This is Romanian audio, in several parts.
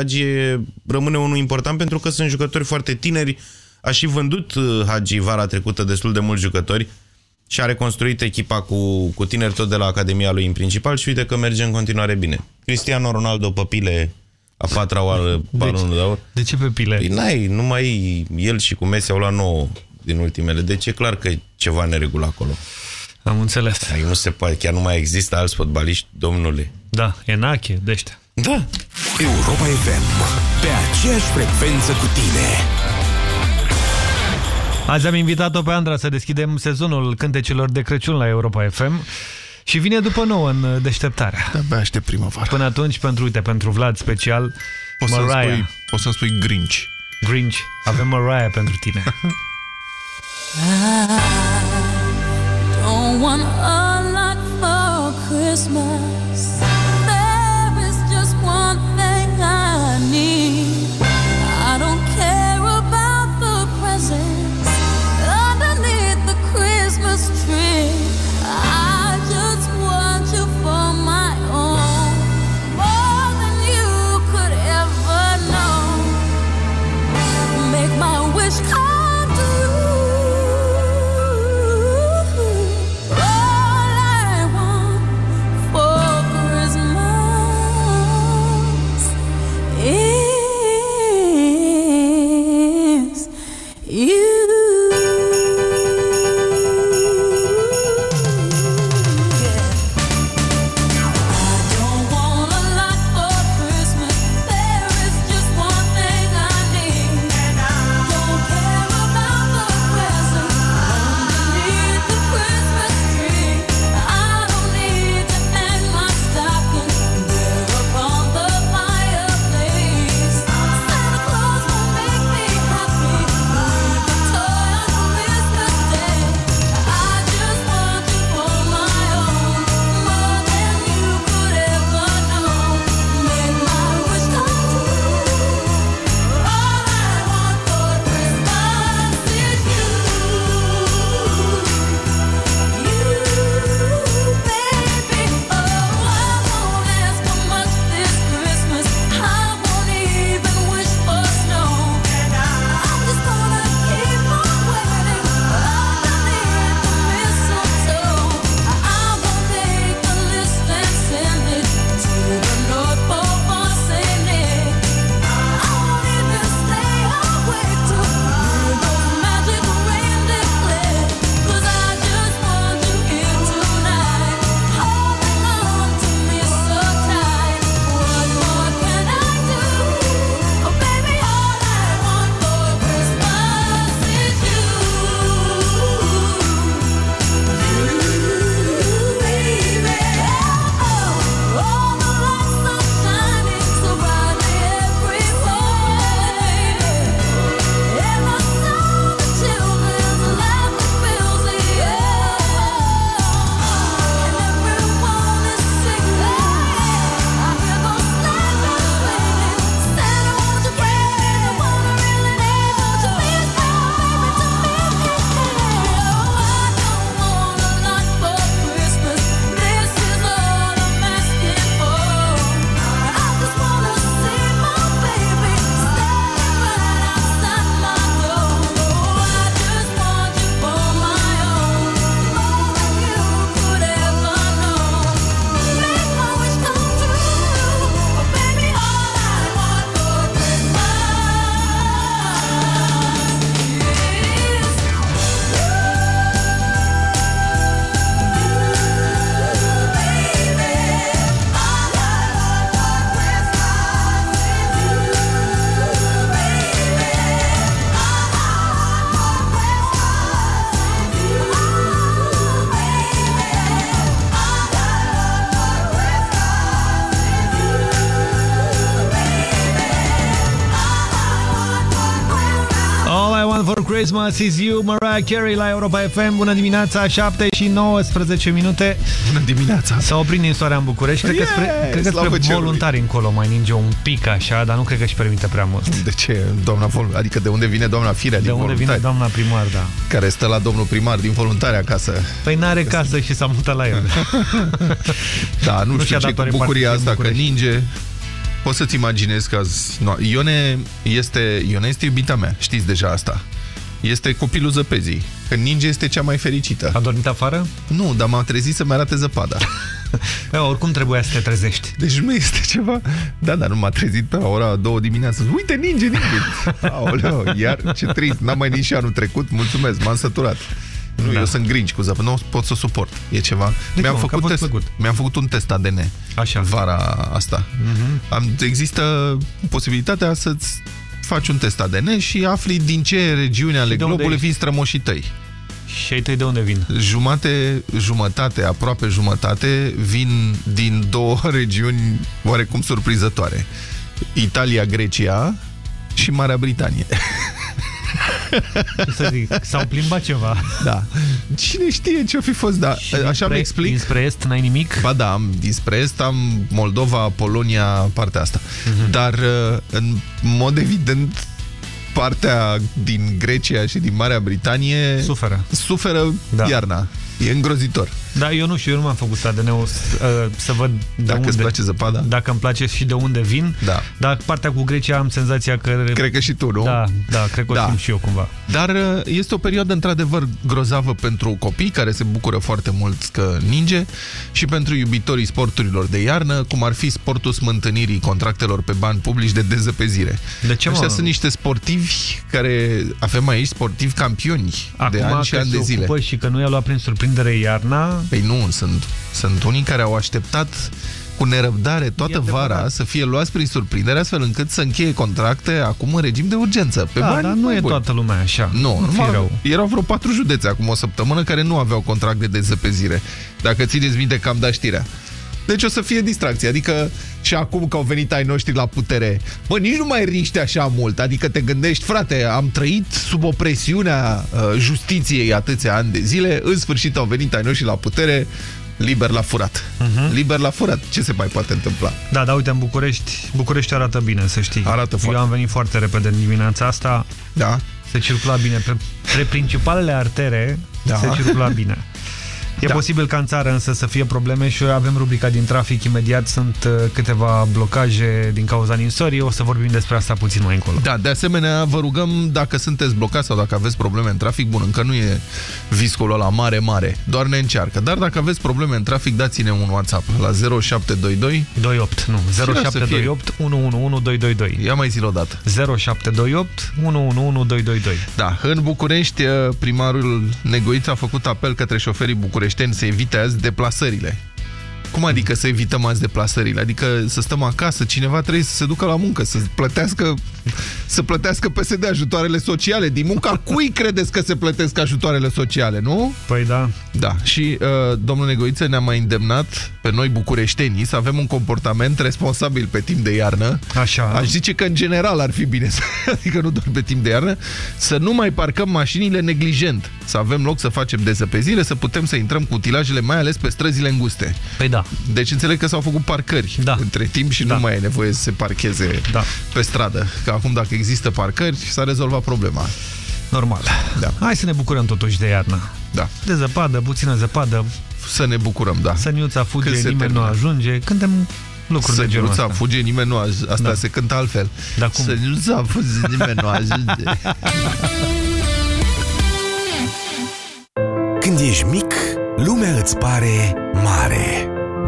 Hagi rămâne unul important pentru că sunt jucători foarte tineri. A și vândut uh, Hagi vara trecută destul de mulți jucători și a reconstruit echipa cu, cu tineri tot de la Academia lui în principal și uite că merge în continuare bine. Cristiano Ronaldo Păpile a patra oară balonul de aur. De ce pe pile? Păi n-ai, numai el și cu Messi au luat 9 din ultimele. Deci e clar că e ceva neregul acolo. Am înțeles. Ai, nu se poate, chiar nu mai există alți fotbaliști, domnule. Da, Enache, de ăștia. Da. Europa FM. Pe aceeași frecvență cu tine. Azi am invitat-o pe Andra să deschidem sezonul cântecilor de Crăciun la Europa FM. Și vine după nouă în deșteptarea. Da, aștept primăvară. Până atunci, pentru, uite, pentru Vlad special, Poți să-mi Mariah. spui, poți să spui Grinch. Grinch. Avem Mariah pentru tine. Don't want a lot for Christmas. Christmas is you, Mariah Carey la Europa FM. Bună dimineața, 7 și 19 minute. Bună dimineața. S-a oprit ninsoarea în București. Cred că spre, Yeah, cred că slavă spre cerului. voluntari încolo mai ninge un pic așa, dar nu cred că își permite prea mult. De ce, doamna Vol? Adică de unde vine doamna Firea De din unde vine voluntari? doamna primar, da. Care stă la domnul primar din voluntari acasă. Păi n-are casă și s-a mutat la el. Da, nu, Nu știu și-a ce dat o cu bucuria repartiție în asta, că București. ninge. Poți să-ți imaginezi că azi... No, Ione, este, Ione este iubita mea, știți deja asta. Este copilul zăpezii. Când ninge este cea mai fericită. A dormit afară? Nu, dar m-a trezit să-mi arate zăpada. Bă, oricum trebuia să te trezești. Deci nu este ceva... Da, dar nu m-a trezit pe la ora două dimineață. Uite, ninge, ninge. Aoleo, iar ce trist. N-am mai nins și anul trecut. Mulțumesc, m-am săturat. Nu, Da. eu sunt grinci cu zăpadă. Nu pot să suport. E ceva. Mi-am cum? Că a făcut, fost test, plăcut. mi-am făcut un test ADN Așa. vara asta. Mhm. Am, există posibilitatea să-ți faci un test ADN și afli din ce regiune ale de unde globului ești? vin strămoșii tăi. Și ai tăi de unde vin? Jumate, jumătate, aproape jumătate vin din două regiuni oarecum surprinzătoare. Italia, Grecia și Marea Britanie. Ce să zic, s-au plimbat ceva. Da. Cine știe ce-o fi fost, da. Și Așa dinspre- mi explic. Dinspre est n-ai nimic? Ba da, am dinspre est, am Moldova, Polonia, partea asta. Mhm. Dar, uh, în mod evident, partea din Grecia și din Marea Britanie Suferă. suferă Da. iarna. E îngrozitor. Da, eu nu știu, eu nu m-am făcut ADN-ul să, să văd de Dacă unde. îți place zăpada? Dacă îmi place și de unde vin. Da. Dar partea cu Grecia am senzația că... Cred că și tu, nu? Da, da, cred că o Da. simt și eu cumva. Dar uh, este o perioadă într-adevăr grozavă pentru copii care se bucură foarte mult că ninge și pentru iubitorii sporturilor de iarnă, cum ar fi sportul smântânirii contractelor pe bani publici de dezăpezire. De ce, Ăștia mă? sunt niște sportivi care avem aici, sportivi campioni Acum de ani și că ani se de zile. ocupă și că nu i-a luat prin surprindere iarna, Păi nu, sunt, sunt unii care au așteptat cu nerăbdare toată E adevărat. vara să fie luați prin surprindere astfel încât să încheie contracte acum în regim de urgență. Pe da, bani dar nu mai e buni. toată lumea așa. Nu, nu fi numai- rău. erau vreo patru județe acum o săptămână care nu aveau contract de dezăpezire. Dacă țineți minte că am dat știrea. Deci o să fie distracție, adică și acum că au venit ai noștri la putere, bă, nici nu mai riști așa mult, adică te gândești, frate, am trăit sub opresiunea uh, justiției atâția ani de zile, în sfârșit au venit ai noștri la putere, liber la furat. Mhm. Liber la furat, ce se mai poate întâmpla? Da, da, uite, în București, București arată bine, să știi. Arată foarte. Eu am venit foarte repede în dimineața asta, Da? se circula bine. Pe, pe principalele artere Da. se circula bine. E Da. posibil ca în țară însă să fie probleme și avem rubrica din trafic imediat. Sunt uh, câteva blocaje din cauza ninsorii. O să vorbim despre asta puțin mai încolo. Da, de asemenea, vă rugăm dacă sunteți blocați sau dacă aveți probleme în trafic, bun, încă nu e viscolul ăla mare, mare, doar ne încearcă. Dar dacă aveți probleme în trafic, dați-ne un WhatsApp la 0722. 28, nu, să fie? 0728 111222. Ia mai zi-l odată. 0728 111222. Da, în București, primarul Negoiță a făcut apel către șoferii bucureșteni să evite azi deplasările. Cum adică să evităm azi deplasările? Adică să stăm acasă, cineva trebuie să se ducă la muncă, să plătească, să plătească PSD ajutoarele sociale. Din munca cui credeți că se plătesc ajutoarele sociale, nu? Păi da. Da, și uh, domnul Negoiță ne-a mai îndemnat pe noi bucureștenii să avem un comportament responsabil pe timp de iarnă. Așa. Aș zice că în general ar fi bine, să, adică nu doar pe timp de iarnă, să nu mai parcăm mașinile neglijent, să avem loc să facem dezăpezire, să putem să intrăm cu utilajele, mai ales pe străzile înguste. Păi da. Deci înțeleg că s-au făcut parcări Da. între timp și Da. nu mai e nevoie să se parcheze Da. pe stradă. Că acum dacă există parcări, s-a rezolvat problema. Normal. Da. Hai să ne bucurăm totuși de iarnă. Da. De zăpadă, puțină zăpadă, Să ne bucurăm, da. săniuța fuge, Când se nimeni termină. nu ajunge. Cântăm lucruri de genul Săniuța ăsta. fuge, nimeni nu ajunge. Asta Da. se cântă altfel. Da, cum? Săniuța fuge, nimeni nu ajunge. Când ești mic, lumea îți pare mare.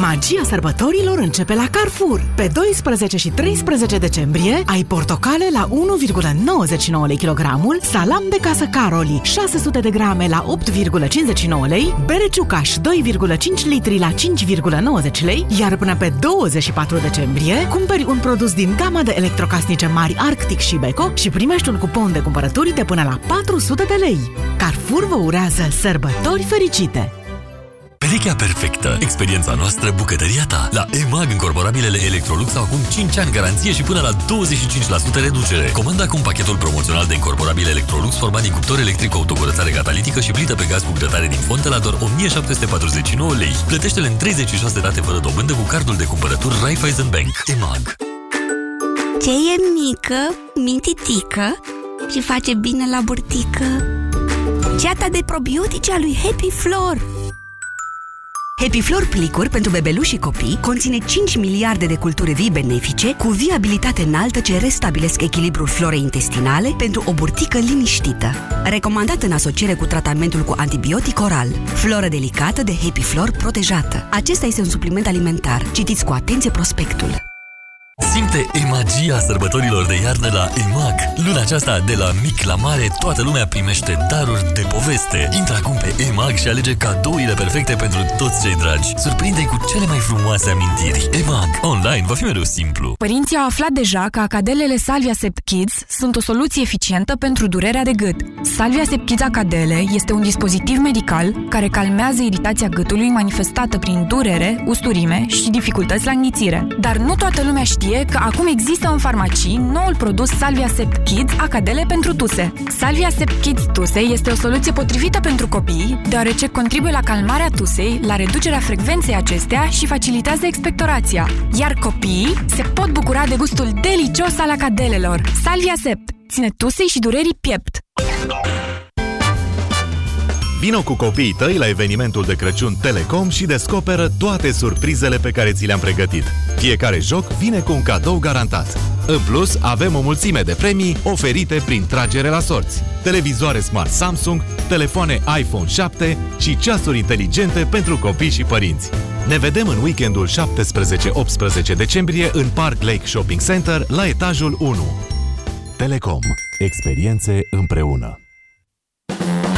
Magia sărbătorilor începe la Carrefour. Pe 12 și 13 decembrie ai portocale la 1,99 lei kilogramul, salam de casă Caroli 600 de grame la 8,59 lei, bere ciucaș 2,5 litri la 5,90 lei, iar până pe 24 decembrie cumperi un produs din gama de electrocasnice mari Arctic și Beko și primești un cupon de cumpărături de până la 400 de lei. Carrefour vă urează sărbători fericite! Perechea perfectă. Experiența noastră, bucătăria ta. La EMAG, încorporabilele Electrolux au acum 5 ani garanție și până la 25% reducere. Comanda acum pachetul promoțional de incorporabile Electrolux format din cuptor electric cu autocurățare catalitică și plită pe gaz cu grătare din fontă la doar 1749 lei. Plătește-le în 36 date fără dobândă cu cardul de cumpărături Raiffeisen Bank. EMAG. Ce e mică, mintitică și face bine la burtică? Ceata de probiotice a lui Happy Flor Happy Flor plicuri pentru bebeluși și copii conține 5 miliarde de culturi vii benefice cu viabilitate înaltă ce restabilesc echilibrul florei intestinale pentru o burtică liniștită. Recomandat în asociere cu tratamentul cu antibiotic oral. Floră delicată de Happy Flor protejată. Acesta este un supliment alimentar. Citiți cu atenție prospectul. Simte magia sărbătorilor de iarnă la EMAG. Luna aceasta, de la mic la mare, toată lumea primește daruri de poveste. Intră acum pe EMAG și alege cadourile perfecte pentru toți cei dragi. surprinde cu cele mai frumoase amintiri. EMAG. Online va fi mereu simplu. Părinții au aflat deja că acadelele Salvia Sept Kids sunt o soluție eficientă pentru durerea de gât. Salvia Sept Kids Acadele este un dispozitiv medical care calmează iritația gâtului manifestată prin durere, usturime și dificultăți la înghițire. Dar nu toată lumea știe că acum există în farmacii noul produs Salvia Sept Kids Acadele pentru tuse. Salvia Sept Kids Tuse este o soluție potrivită pentru copii, deoarece contribuie la calmarea tusei, la reducerea frecvenței acestea și facilitează expectorația. Iar copiii se pot bucura de gustul delicios al acadelelor. Salvia Sept ține tusei și durerii piept. Vino cu copiii tăi la evenimentul de Crăciun Telecom și descoperă toate surprizele pe care ți le-am pregătit. Fiecare joc vine cu un cadou garantat. În plus, avem o mulțime de premii oferite prin tragere la sorți. Televizoare Smart Samsung, telefoane iPhone 7 și ceasuri inteligente pentru copii și părinți. Ne vedem în weekendul 17-18 decembrie în Park Lake Shopping Center la etajul 1. Telecom. Experiențe împreună.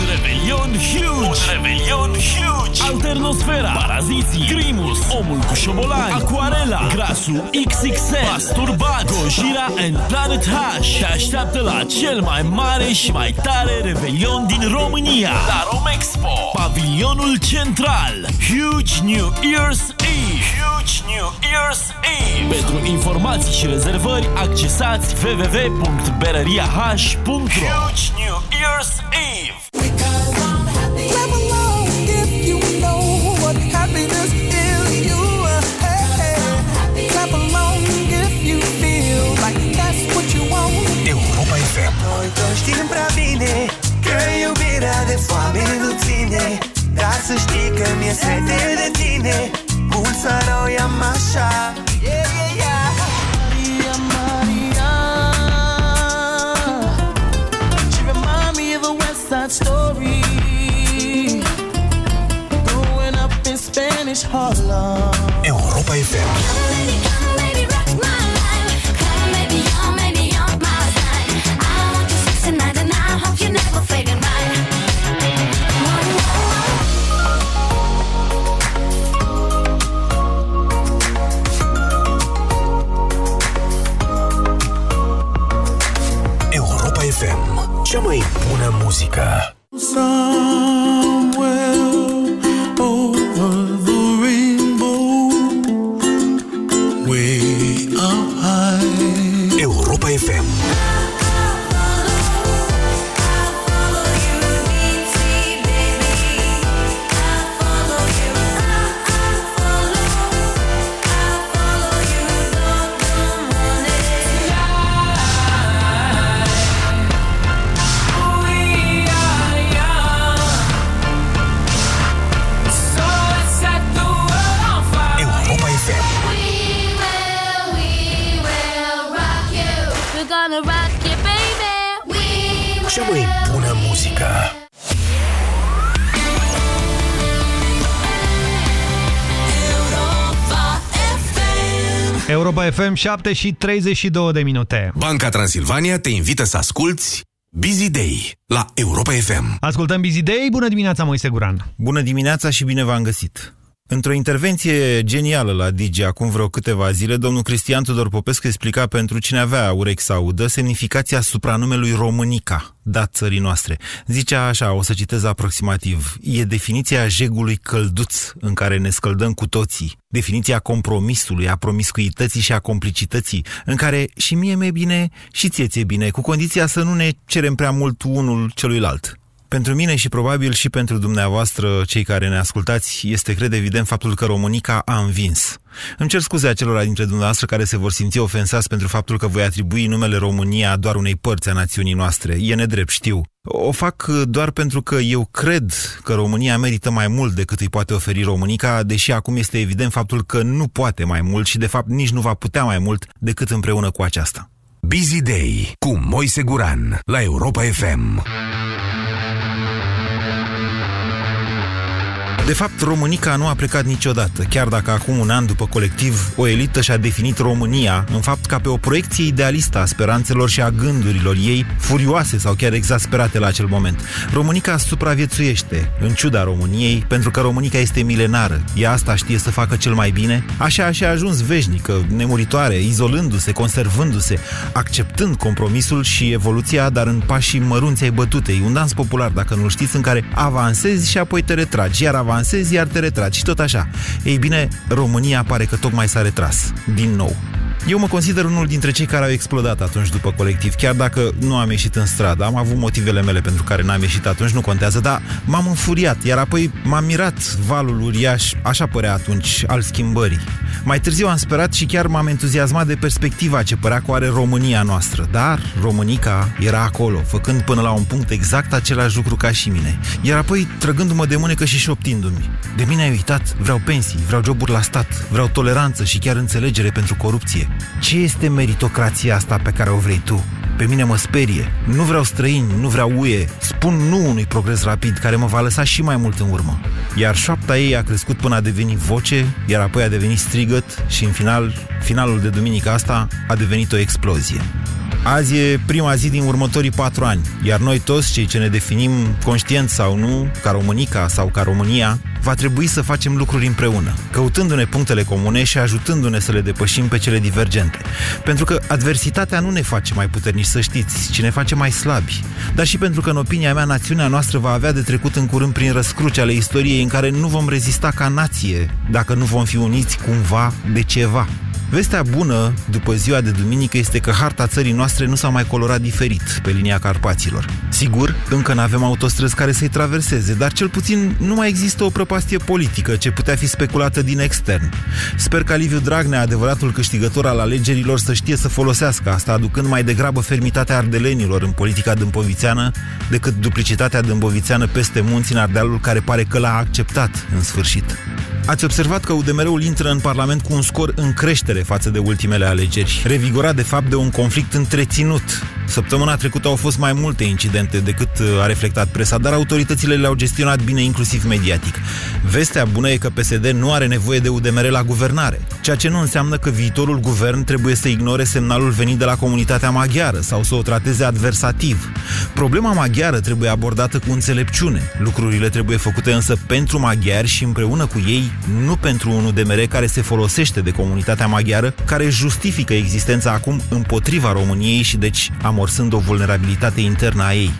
Un revelion huge! Un revelion huge! Alternosfera, Paraziții, Grimus, Omul cu șobolani, Aquarela, Grasul XXL, Masturbat, Gojira and Planet H te așteaptă la cel mai mare și mai tare revelion din România la Romexpo, pavilionul central, Huge New Year's Eve. Huge New Year's Eve. Pentru informații și rezervări, accesați www.berăriah.ro Huge New Year's Eve. Noi toți știm prea bine Că iubirea de foame nu ține Dar să știi că mi-e sete de tine Un sărau i-am așa Yeah, yeah, yeah Maria, Maria. She remind me of a West Side Story. Growing up in Spanish Harlem. Europa FM. Mai bună FM 7 și 32 de minute. Banca Transilvania te invită să asculti Busy Day la Europa FM. Ascultăm Busy Day. Bună dimineața, Moise Guran. Bună dimineața și bine v-am găsit! Într-o intervenție genială la Digi acum vreo câteva zile, domnul Cristian Tudor Popescu explica pentru cine avea urechi să audă semnificația supranumelui Românica, dat țării noastre. Zicea așa, o să citez aproximativ, e definiția jegului călduț în care ne scăldăm cu toții, definiția compromisului, a promiscuității și a complicității, în care și mie mi-e bine și ție ți-e bine, cu condiția să nu ne cerem prea mult unul celuilalt. Pentru mine și probabil și pentru dumneavoastră, cei care ne ascultați, este cred evident faptul că Românica a învins. Îmi cer scuze acelora dintre dumneavoastră care se vor simți ofensați pentru faptul că voi atribui numele România doar unei părți a națiunii noastre. E nedrept, știu. O fac doar pentru că eu cred că România merită mai mult decât îi poate oferi Românica, deși acum este evident faptul că nu poate mai mult și de fapt nici nu va putea mai mult decât împreună cu aceasta. Busy Day cu Moise Guran la Europa FM. De fapt, Românica nu a plecat niciodată, chiar dacă acum un an după colectiv, o elită și-a definit România, în fapt ca pe o proiecție idealistă a speranțelor și a gândurilor ei, furioase sau chiar exasperate la acel moment. Românica supraviețuiește, în ciuda României, pentru că Românica este milenară. Ea asta știe să facă cel mai bine, așa așa a ajuns veșnică, nemuritoare, izolându-se, conservându-se, acceptând compromisul și evoluția, dar în pașii mărunți ai bătutei, un dans popular, dacă nu știți, în care avansezi și apoi te retragi, iar avansezi, iar te retragi și tot așa. Ei bine, România pare că tocmai s-a retras, din nou. Eu mă consider unul dintre cei care au explodat atunci după colectiv, chiar dacă nu am ieșit în stradă. Am avut motivele mele pentru care n-am ieșit atunci, nu contează, dar m-am înfuriat, iar apoi m-am mirat valul uriaș, așa părea atunci, al schimbării. Mai târziu am sperat și chiar m-am entuziasmat de perspectiva ce părea că o are România noastră, dar Românica era acolo, făcând până la un punct exact același lucru ca și mine. Iar apoi trăgându-mă de mânecă și șoptindu-mi. De mine ai uitat, vreau pensii, vreau joburi la stat, vreau toleranță și chiar înțelegere pentru corupție. Ce este meritocrația asta pe care o vrei tu? Pe mine mă sperie. Nu vreau străini, nu vreau UE. Spun nu unui progres rapid care mă va lăsa și mai mult în urmă. Iar șapta ei a crescut până a deveni voce, iar apoi a devenit strigăt și în final, finalul de duminică asta a devenit o explozie. Azi e prima zi din următorii patru ani, iar noi toți cei ce ne definim conștient sau nu, ca Românica sau ca România, va trebui să facem lucruri împreună, căutându-ne punctele comune și ajutându-ne să le depășim pe cele divergente. Pentru că adversitatea nu ne face mai puternici, să știți, ci ne face mai slabi. Dar și pentru că, în opinia mea, națiunea noastră va avea de trecut în curând prin răscruce ale istoriei în care nu vom rezista ca nație, dacă nu vom fi uniți cumva de ceva. Vestea bună, după ziua de duminică, este că harta țării noastre nu s-a mai colorat diferit pe linia Carpaților. Sigur, încă nu avem autostrăzi care să-i traverseze, dar cel puțin nu mai există o prăpastie politică ce putea fi speculată din extern. Sper ca Liviu Dragnea, adevăratul câștigător al alegerilor, să știe să folosească asta, aducând mai degrabă fermitatea ardelenilor în politica dâmpovițeană decât duplicitatea dâmbovițeană peste munți în Ardealul care pare că l-a acceptat în sfârșit. Ați observat că UDMR-ul intră în Parlament cu un scor în creștere față de ultimele alegeri, revigorat de fapt de un conflict întreținut. Săptămâna trecută au fost mai multe incidente decât uh, a reflectat presa, dar autoritățile le-au gestionat bine, inclusiv mediatic. Vestea bună e că PSD nu are nevoie de UDMR la guvernare, ceea ce nu înseamnă că viitorul guvern trebuie să ignore semnalul venit de la comunitatea maghiară sau să o trateze adversativ. Problema maghiară trebuie abordată cu înțelepciune. Lucrurile trebuie făcute însă pentru maghiari și împreună cu ei, nu pentru un UDMR care se folosește de comunitatea maghiară, care justifică existența acum împotriva României și deci amorsând o vulnerabilitate internă a ei.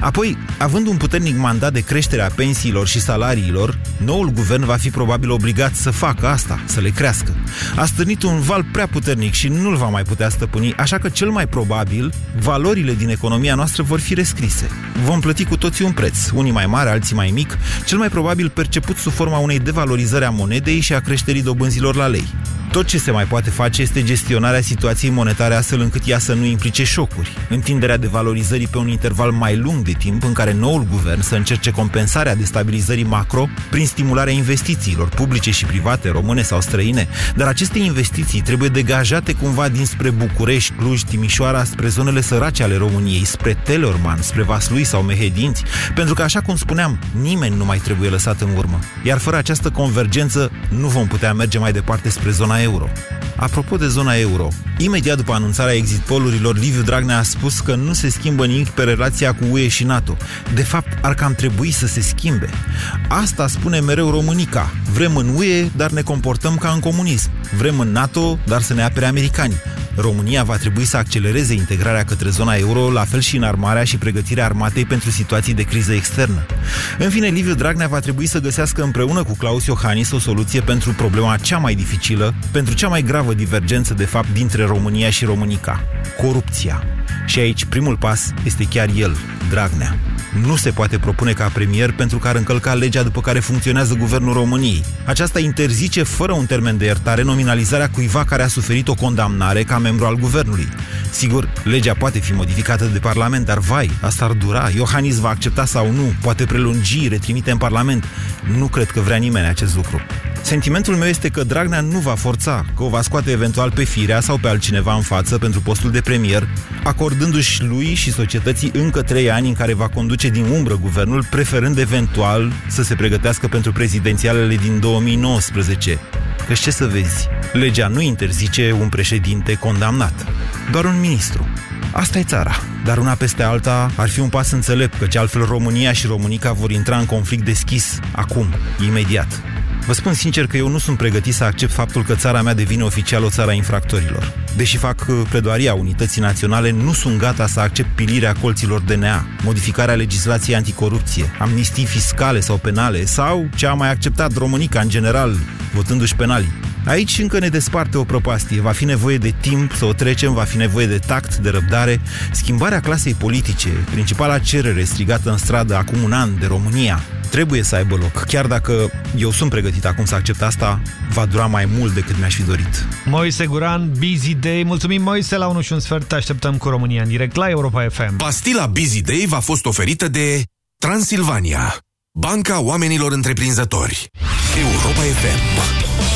Apoi, având un puternic mandat de creștere a pensiilor și salariilor, noul guvern va fi probabil obligat să facă asta, să le crească. A stârnit un val prea puternic și nu-l va mai putea stăpâni, așa că cel mai probabil, valorile din economia noastră vor fi rescrise. Vom plăti cu toții un preț, unii mai mari, alții mai mic, cel mai probabil perceput sub forma unei devalorizări a monedei și a creșterii dobânzilor la lei. Tot ce se mai poate face este gestionarea situației monetare astfel încât ea să nu implice șocuri. Întinderea de valorizării pe un interval mai lung de timp în care noul guvern să încerce compensarea destabilizării macro prin stimularea investițiilor publice și private, române sau străine, dar aceste investiții trebuie degajate cumva dinspre București, Cluj, Timișoara, spre zonele sărace ale României, spre Telorman, spre Vaslui sau Mehedinți, pentru că, așa cum spuneam, nimeni nu mai trebuie lăsat în urmă. Iar fără această convergență nu vom putea merge mai departe spre zona euro. Apropo de zona euro, imediat după anunțarea exit polurilor, Liviu Dragnea a spus că nu se schimbă nimic pe relația cu UE și NATO. De fapt, ar cam trebui să se schimbe. Asta spune mereu Românica. Vrem în UE, dar ne comportăm ca în comunism. Vrem în NATO, dar să ne apere americanii. România va trebui să accelereze integrarea către zona euro, la fel și în armarea și pregătirea armatei pentru situații de criză externă. În fine, Liviu Dragnea va trebui să găsească împreună cu Claus Iohannis o soluție pentru problema cea mai dificilă, pentru cea mai gravă divergență de fapt dintre România și Românica, corupția. Și aici primul pas este chiar el, Dragnea. Nu se poate propune ca premier pentru că ar încălca legea după care funcționează guvernul României. Aceasta interzice fără un termen de iertare nominalizarea cuiva care a suferit o condamnare ca membru al guvernului. Sigur, legea poate fi modificată de Parlament, dar vai, asta ar dura. Iohannis va accepta sau nu, poate prelungi, retrimite în Parlament. Nu cred că vrea nimeni acest lucru. Sentimentul meu este că Dragnea nu va forța, că o va scoate eventual pe Firea sau pe altcineva în față pentru postul de premier, acordându-și lui și societății încă trei ani în care va conduce din umbră guvernul, preferând eventual să se pregătească pentru prezidențialele din 2019. Căci ce să vezi, legea nu interzice un președinte condamnat, doar un ministru. Asta e țara, dar una peste alta ar fi un pas înțelept, căci altfel România și Românica vor intra în conflict deschis, acum, imediat. Vă spun sincer că eu nu sunt pregătit să accept faptul că țara mea devine oficial o țară a infractorilor. Deși fac uh, pledoaria unității naționale, nu sunt gata să accept pilirea colților DNA, modificarea legislației anticorupție, amnistii fiscale sau penale, sau ce a mai acceptat Românica în general, votându-și penalii. Aici încă ne desparte o propastie. Va fi nevoie de timp să o trecem, va fi nevoie de tact, de răbdare. Schimbarea clasei politice, principala cerere strigată în stradă acum un an de România, trebuie să aibă loc. Chiar dacă eu sunt pregătit acum să accept asta, va dura mai mult decât mi-aș fi dorit. Moise Guran, Busy Day. Mulțumim, Moise, la 1 și un sfert. Te așteptăm cu România în direct la Europa FM. Pastila Busy Day v-a fost oferită de Transilvania, Banca Oamenilor Întreprinzători. Europa FM.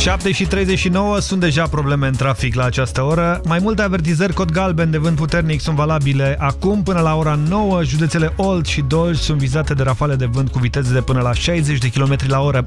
7 și 39 sunt deja probleme în trafic la această oră. Mai multe avertizări cod galben de vânt puternic sunt valabile acum până la ora 9. Județele Olt și Dolj sunt vizate de rafale de vânt cu viteze de până la 60 de km la oră.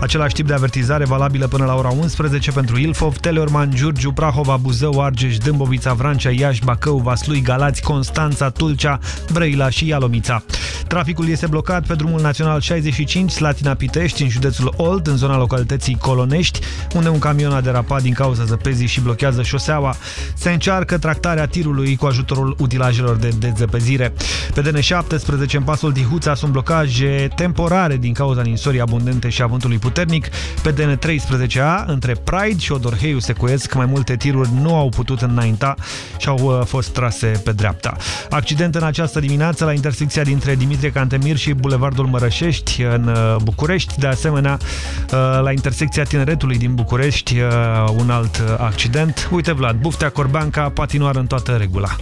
Același tip de avertizare valabilă până la ora 11 pentru Ilfov, Teleorman, Giurgiu, Prahova, Buzău, Argeș, Dâmbovița, Vrancea, Iași, Bacău, Vaslui, Galați, Constanța, Tulcea, Brăila și Ialomița. Traficul este blocat pe drumul național 65 Slatina Pitești în județul Olt, în zona localității Colonești, unde un camion a derapat din cauza zăpezii și blochează șoseaua. Se încearcă tractarea tirului cu ajutorul utilajelor de dezăpezire. Pe DN17, în pasul Dihuța, sunt blocaje temporare din cauza ninsorii abundente și a vântului puternic. Pe DN13A, între Pride și Odorheiu Secuiesc, mai multe tiruri nu au putut înainta și au uh, fost trase pe dreapta. Accident în această dimineață la intersecția dintre Dimitrie Cantemir și Bulevardul Mărășești în uh, București. De asemenea, uh, la intersecția Tineretului din București, uh, un alt uh, accident. Uite, Vlad, Buftea Corbeanca, patinoară în toată regula.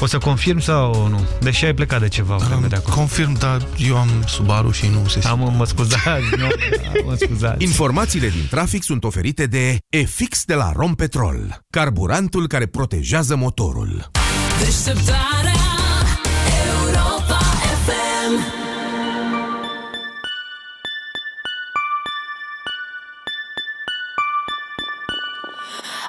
O să confirm sau nu? Deși ai plecat de ceva vreme de acolo. Confirm, dar eu am Subaru și nu se Am, mă scuzați, nu, mă scuzați. Informațiile din trafic sunt oferite de EFIX de la Rompetrol, carburantul care protejează motorul. Deșteptarea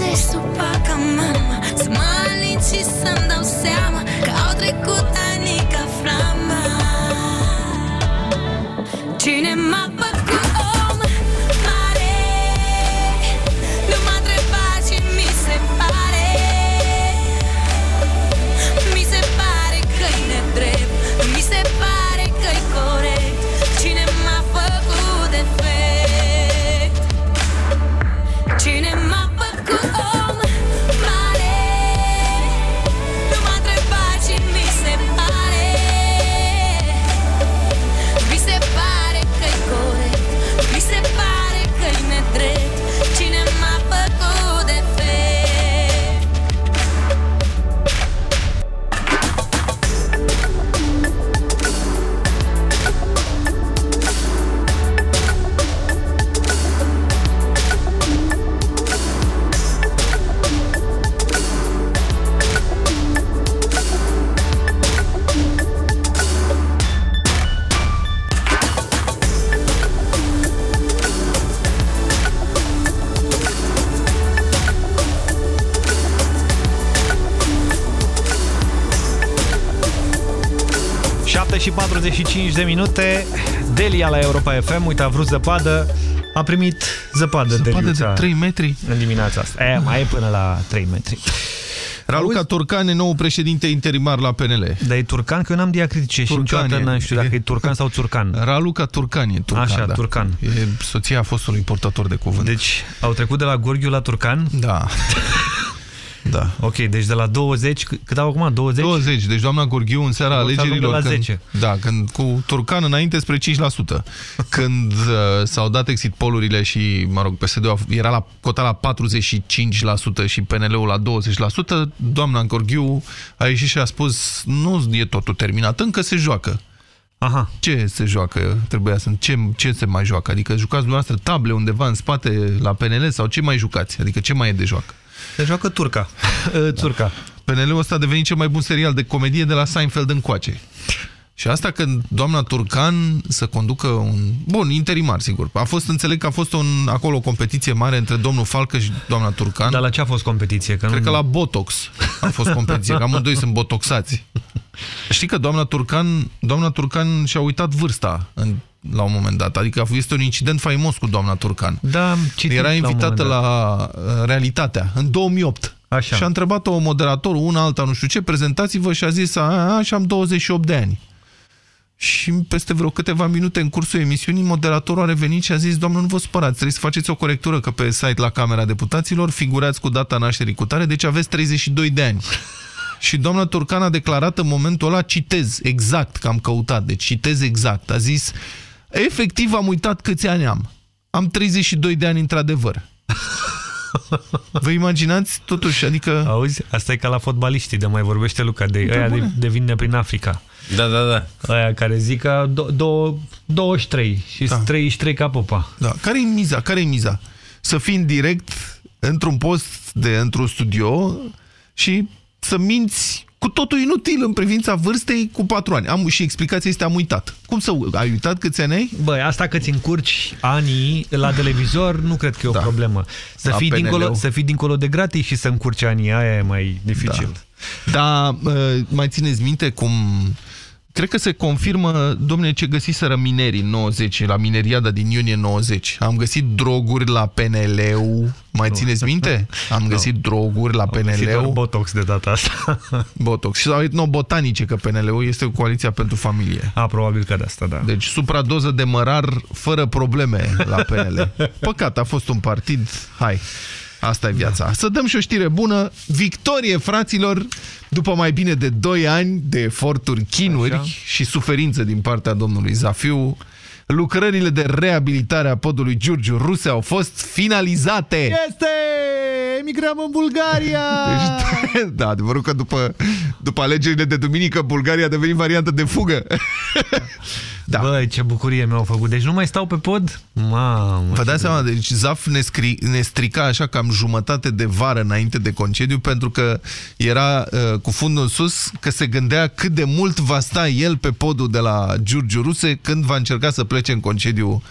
să-mi încălzești 25 de minute, Delia la Europa FM, uite, a vrut zăpadă, a primit zăpadă, zăpadă Deliuța de 3 metri în dimineața asta. E, mai e până la 3 metri. Raluca Turcan e nou președinte interimar la PNL. Dar e Turcan? Că eu n-am diacritice și niciodată n-am știu dacă e Turcan sau Turcan. Raluca Turcan e Turcan, Așa, da. Turcan. E soția fostului portător de cuvânt. Deci au trecut de la Gorghiu la Turcan? Da. Da. Ok, deci de la 20, c- cât au acum? 20? 20, deci doamna Gorghiu în seara O să ajungă alegerilor la când, 10. Da, când cu Turcan înainte spre 5%. Când uh, s-au dat exit polurile și, mă rog, PSD-ul a- era la cota la 45% și PNL-ul la 20%, doamna Gorghiu a ieșit și a spus nu e totul terminat, încă se joacă. Aha. Ce se joacă? Trebuia să... Ce, ce se mai joacă? Adică jucați dumneavoastră table undeva în spate la PNL sau ce mai jucați? Adică ce mai e de joacă? Se joacă Turca. Turca. PNL-ul ăsta a devenit cel mai bun serial de comedie de la Seinfeld încoace. Și asta când doamna Turcan să conducă un... Bun, interimar, sigur. A fost, înțeleg că a fost un, acolo o competiție mare între domnul Falcă și doamna Turcan. Dar la ce a fost competiție? Că Cred nu... că la Botox a fost competiție, că amândoi sunt botoxați. Știi că doamna Turcan, doamna Turcan și-a uitat vârsta în, la un moment dat. Adică este un incident faimos cu doamna Turcan. Da, am citit Era la un invitată moment la uh, Realitatea în 2008. Așa. Și a întrebat-o moderatorul, una alta, nu știu ce, prezentați-vă și a zis, a, a, și am 28 de ani. Și peste vreo câteva minute în cursul emisiunii, moderatorul a revenit și a zis, doamnă, nu vă supărați, trebuie să faceți o corectură, că pe site la Camera Deputaților figurați cu data nașterii cu tare, deci aveți 32 de ani. Și doamna Turcan a declarat în momentul ăla, citez exact, că am căutat, deci citez exact, a zis, efectiv am uitat câți ani am. Am 32 de ani într-adevăr. Vă imaginați totuși, adică... Auzi, asta e ca la fotbaliștii, de mai vorbește Luca, de Da, ăia de, bune. de vin de prin Africa. Da, da, da. Aia care zic că do, do, 23 și da. 33 ca popa. Da. Care e miza? Care e miza? Să fii în direct într-un post de într-un studio și să minți cu totul inutil în privința vârstei cu patru ani. Am, și explicația este am uitat. Cum să ai uitat câți ani ai? Băi, asta că ți încurci anii la televizor nu cred că e o Da. problemă. Să La fii, PNL-ul. dincolo, să fii dincolo de gratis și să încurci anii, aia e mai dificil. Da, uh, mai țineți minte cum... Cred că se confirmă, domne, ce găsiseră minerii în 90, la mineriada din iunie 90. Am găsit droguri la PNL-ul. Mai țineți minte? Am găsit droguri la găsit doar PNL-ul. Botox de data asta. Botox. Și sau etnobotanice, că PNL-ul este o coaliție pentru familie. A, probabil că de asta, da. Deci supradoză de mărar fără probleme la PNL. Păcat, a fost un partid. Hai, asta e viața. Să dăm și o știre bună. Victorie, fraților, după mai bine de 2 ani de eforturi, chinuri Așa. și suferință din partea domnului Zafiu, lucrările de reabilitare a podului Giurgiu Ruse au fost finalizate. Este! Emigrăm în Bulgaria! Deci, da, adevărul că după, după alegerile de duminică, Bulgaria a devenit variantă de fugă. da. Băi, ce bucurie mi-au făcut. Deci nu mai stau pe pod? Mamă! Vă dați ce seama, deci Zaf ne, scri, ne strica așa cam jumătate de vară înainte de concediu pentru că era uh, cu fundul în sus că se gândea cât de mult va sta el pe podul de la Giurgiu Ruse când va încerca să plece în concediu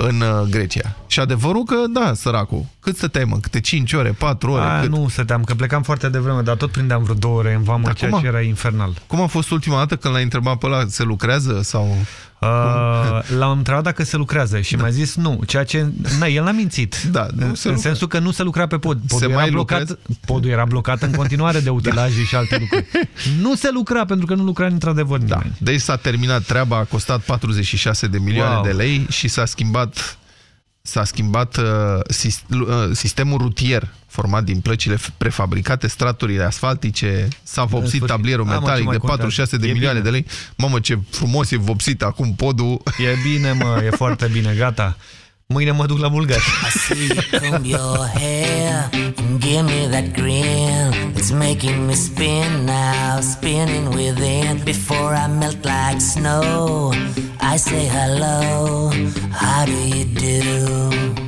în uh, Grecia. Și adevărul că, da, săracul, cât stăteai, mă? Câte 5 ore, 4 ore? A, cât? nu stăteam, că plecam foarte devreme, dar tot prindeam vreo două ore în vamă, Dar ceea cum a- ce era infernal. Cum a fost ultima dată când l-ai întrebat pe ăla, se lucrează sau... Uh, L-am întrebat dacă se lucrează și mi-a zis nu, ceea ce... Na, el n-a mințit. Da, nu în, se în lucra. sensul că nu se lucra pe pod. Podul, Se era, mai blocat, lucrează? podul era blocat în continuare de utilaje și alte lucruri. Nu se lucra pentru că nu lucra într-adevăr Da. nimeni. Deci s-a terminat treaba, a costat 46 de milioane Wow. de lei și s-a schimbat s-a schimbat uh, sis, uh, sistemul rutier format din plăcile f- prefabricate, straturile asfaltice, s-a vopsit sfârșit. tablierul Da, mă, ce metalic mai de contează? 46 de E milioane bine. de lei. Mamă, ce frumos e vopsit acum podul. E bine, mă, e foarte bine, gata. Mâine mă duc la bulgari. I see you comb your hair and give me that grin. It's making me spin now, spinning within. Before I melt like snow, I say hello. How do you do?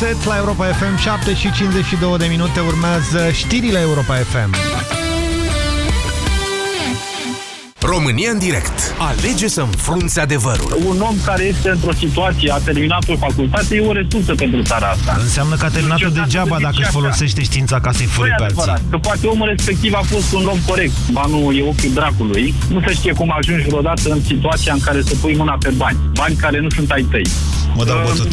do de la Roxette la Europa FM 7 și 52 de minute urmează știrile Europa FM. România în direct. Alege să înfrunți adevărul. Un om care este într-o situație, a terminat o facultate, e o resursă pentru țara asta. Înseamnă că a terminat-o degeaba dacă își folosește știința ca să-i fure Nu e pe alții. adevărat, că poate omul respectiv a fost un om corect. Banul e ochiul dracului. Nu se știe cum ajungi vreodată în situația în care să pui mâna pe bani. Bani care nu sunt ai tăi. Mă dau bătut.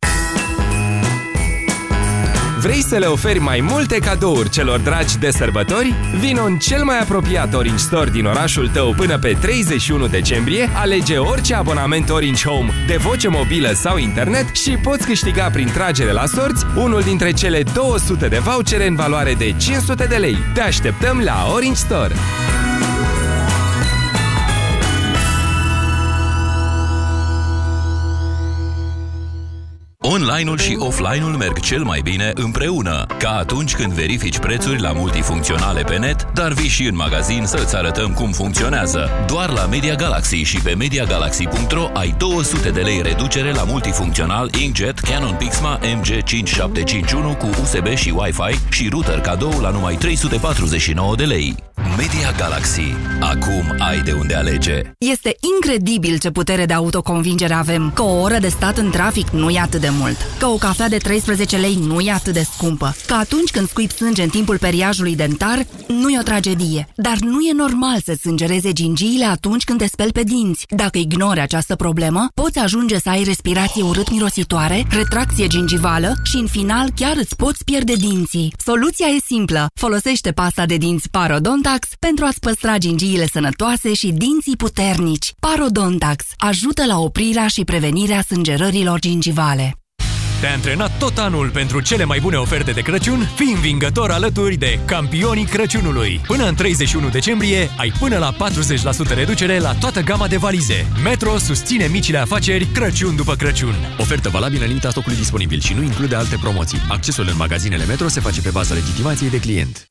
Vrei să le oferi mai multe cadouri celor dragi de sărbători? Vino în cel mai apropiat Orange Store din orașul tău până pe 31 decembrie, alege orice abonament Orange Home de voce mobilă sau internet și poți câștiga prin tragere la sorți unul dintre cele 200 de vouchere în valoare de 500 de lei. Te așteptăm la Orange Store! Online-ul și offline-ul merg cel mai bine împreună, ca atunci când verifici prețuri la multifuncționale pe net, dar vii și în magazin să-ți arătăm cum funcționează. Doar la Media Galaxy și pe MediaGalaxy.ro ai 200 de lei reducere la multifuncțional Inkjet Canon Pixma MG5751 cu USB și Wi-Fi și router cadou la numai 349 de lei. Media Galaxy. Acum ai de unde alege. Este incredibil ce putere de autoconvingere avem. Că o oră de stat în trafic nu e atât de mult. Că o cafea de 13 lei nu e atât de scumpă. Că atunci când scuip sânge în timpul periajului dentar, nu e o tragedie. Dar nu e normal să sângereze gingiile atunci când te speli pe dinți. Dacă ignori această problemă, poți ajunge să ai respirație urât-mirositoare, retracție gingivală și, în final, chiar îți poți pierde dinții. Soluția e simplă. Folosește pasta de dinți Parodontax pentru a-ți păstra gingiile sănătoase și dinții puternici. Parodontax ajută la oprirea și prevenirea sângerărilor gingivale. Te-ai antrenat tot anul pentru cele mai bune oferte de Crăciun? Fii învingător alături de campionii Crăciunului. Până în 31 decembrie ai până la 40% reducere la toată gama de valize. Metro susține micile afaceri Crăciun după Crăciun. Ofertă valabilă în limita stocului disponibil și nu include alte promoții. Accesul în magazinele Metro se face pe baza legitimației de client.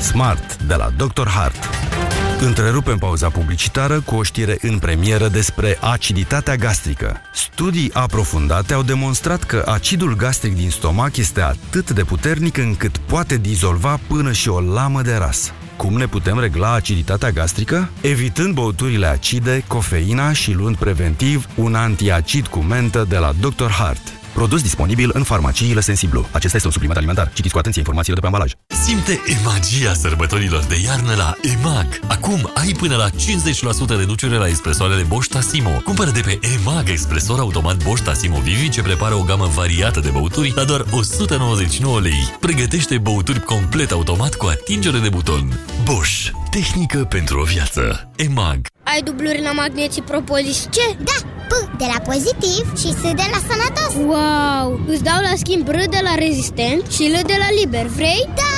Smart de la Dr. Hart. Întrerupem pauza publicitară cu o știre în premieră despre aciditatea gastrică. Studii aprofundate au demonstrat că acidul gastric din stomac este atât de puternic încât poate dizolva până și o lamă de ras. Cum ne putem regla aciditatea gastrică? Evitând băuturile acide, cofeina și luând preventiv un antiacid cu mentă de la Dr. Hart. Produs disponibil în farmaciile Sensiblu. Acesta este un supliment alimentar. Citiți cu atenție informațiile de pe ambalaj. Simte magia sărbătorilor de iarnă la EMAG. Acum ai până la 50% reducere la expresoarele Bosch Tassimo. Cumpără de pe EMAG expresor automat Bosch Tassimo Vivi ce prepară o gamă variată de băuturi la doar 199 lei. Pregătește băuturi complet automat cu atingere de buton. Bosch. Tehnică pentru o viață. EMAG. Ai dubluri la magneții propolis ce? Da, P de la pozitiv și S de la sănătos Wow! Îți dau la schimb R de la rezistent și L de la liber, vrei? Da!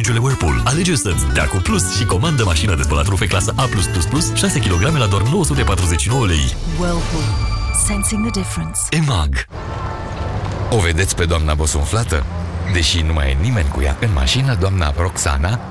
electrocasnicele Whirlpool. Alege să-ți dea cu plus și comandă mașina de spălat rufe clasă A+++, 6 kg la doar 949 lei. Whirlpool. Sensing the difference. EMAG. O vedeți pe doamna bosunflată? Deși nu mai e nimeni cu ea în mașină, doamna Roxana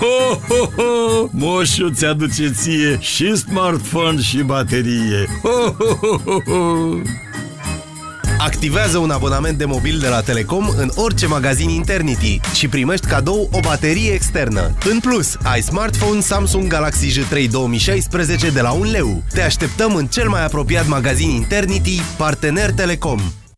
Ho, ho, ho! Moșu ți-aduce ție și smartphone și baterie. Ho, ho, ho, ho, ho! Activează un abonament de mobil de la Telecom în orice magazin Internity și primești cadou o baterie externă. În plus, ai smartphone Samsung Galaxy J3 2016 de la 1 leu. Te așteptăm în cel mai apropiat magazin Internity, partener Telecom.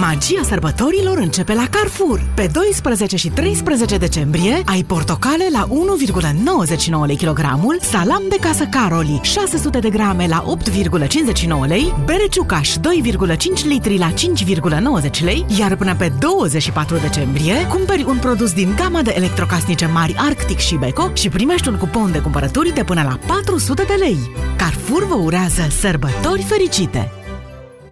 Magia sărbătorilor începe la Carrefour. Pe 12 și 13 decembrie ai portocale la 1,99 lei kilogramul, salam de casă Caroli 600 de grame la 8,59 lei, bere ciucaș 2,5 litri la 5,90 lei, iar până pe 24 decembrie cumperi un produs din gama de electrocasnice mari Arctic și Beko și primești un cupon de cumpărături de până la 400 de lei. Carrefour vă urează sărbători fericite!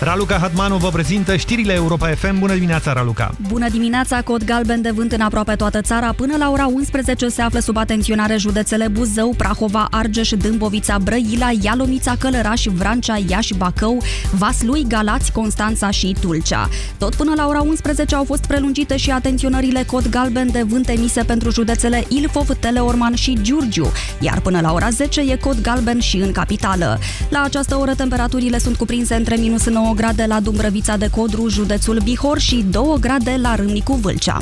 Raluca Hatmanu vă prezintă știrile Europa FM. Bună dimineața, Raluca! Bună dimineața! Cod galben de vânt în aproape toată țara. Până la ora 11 se află sub atenționare județele Buzău, Prahova, Argeș, Dâmbovița, Brăila, Ialomița, Călăraș, Vrancea, Iași, Bacău, Vaslui, Galați, Constanța și Tulcea. Tot până la ora 11 au fost prelungite și atenționările cod galben de vânt emise pentru județele Ilfov, Teleorman și Giurgiu, iar până la ora 10 e cod galben și în capitală. La această oră temperaturile sunt cuprinse între minus 9 grade la Dumbrăvița de Codru, județul Bihor și 2 grade la Râmnicu Vâlcea.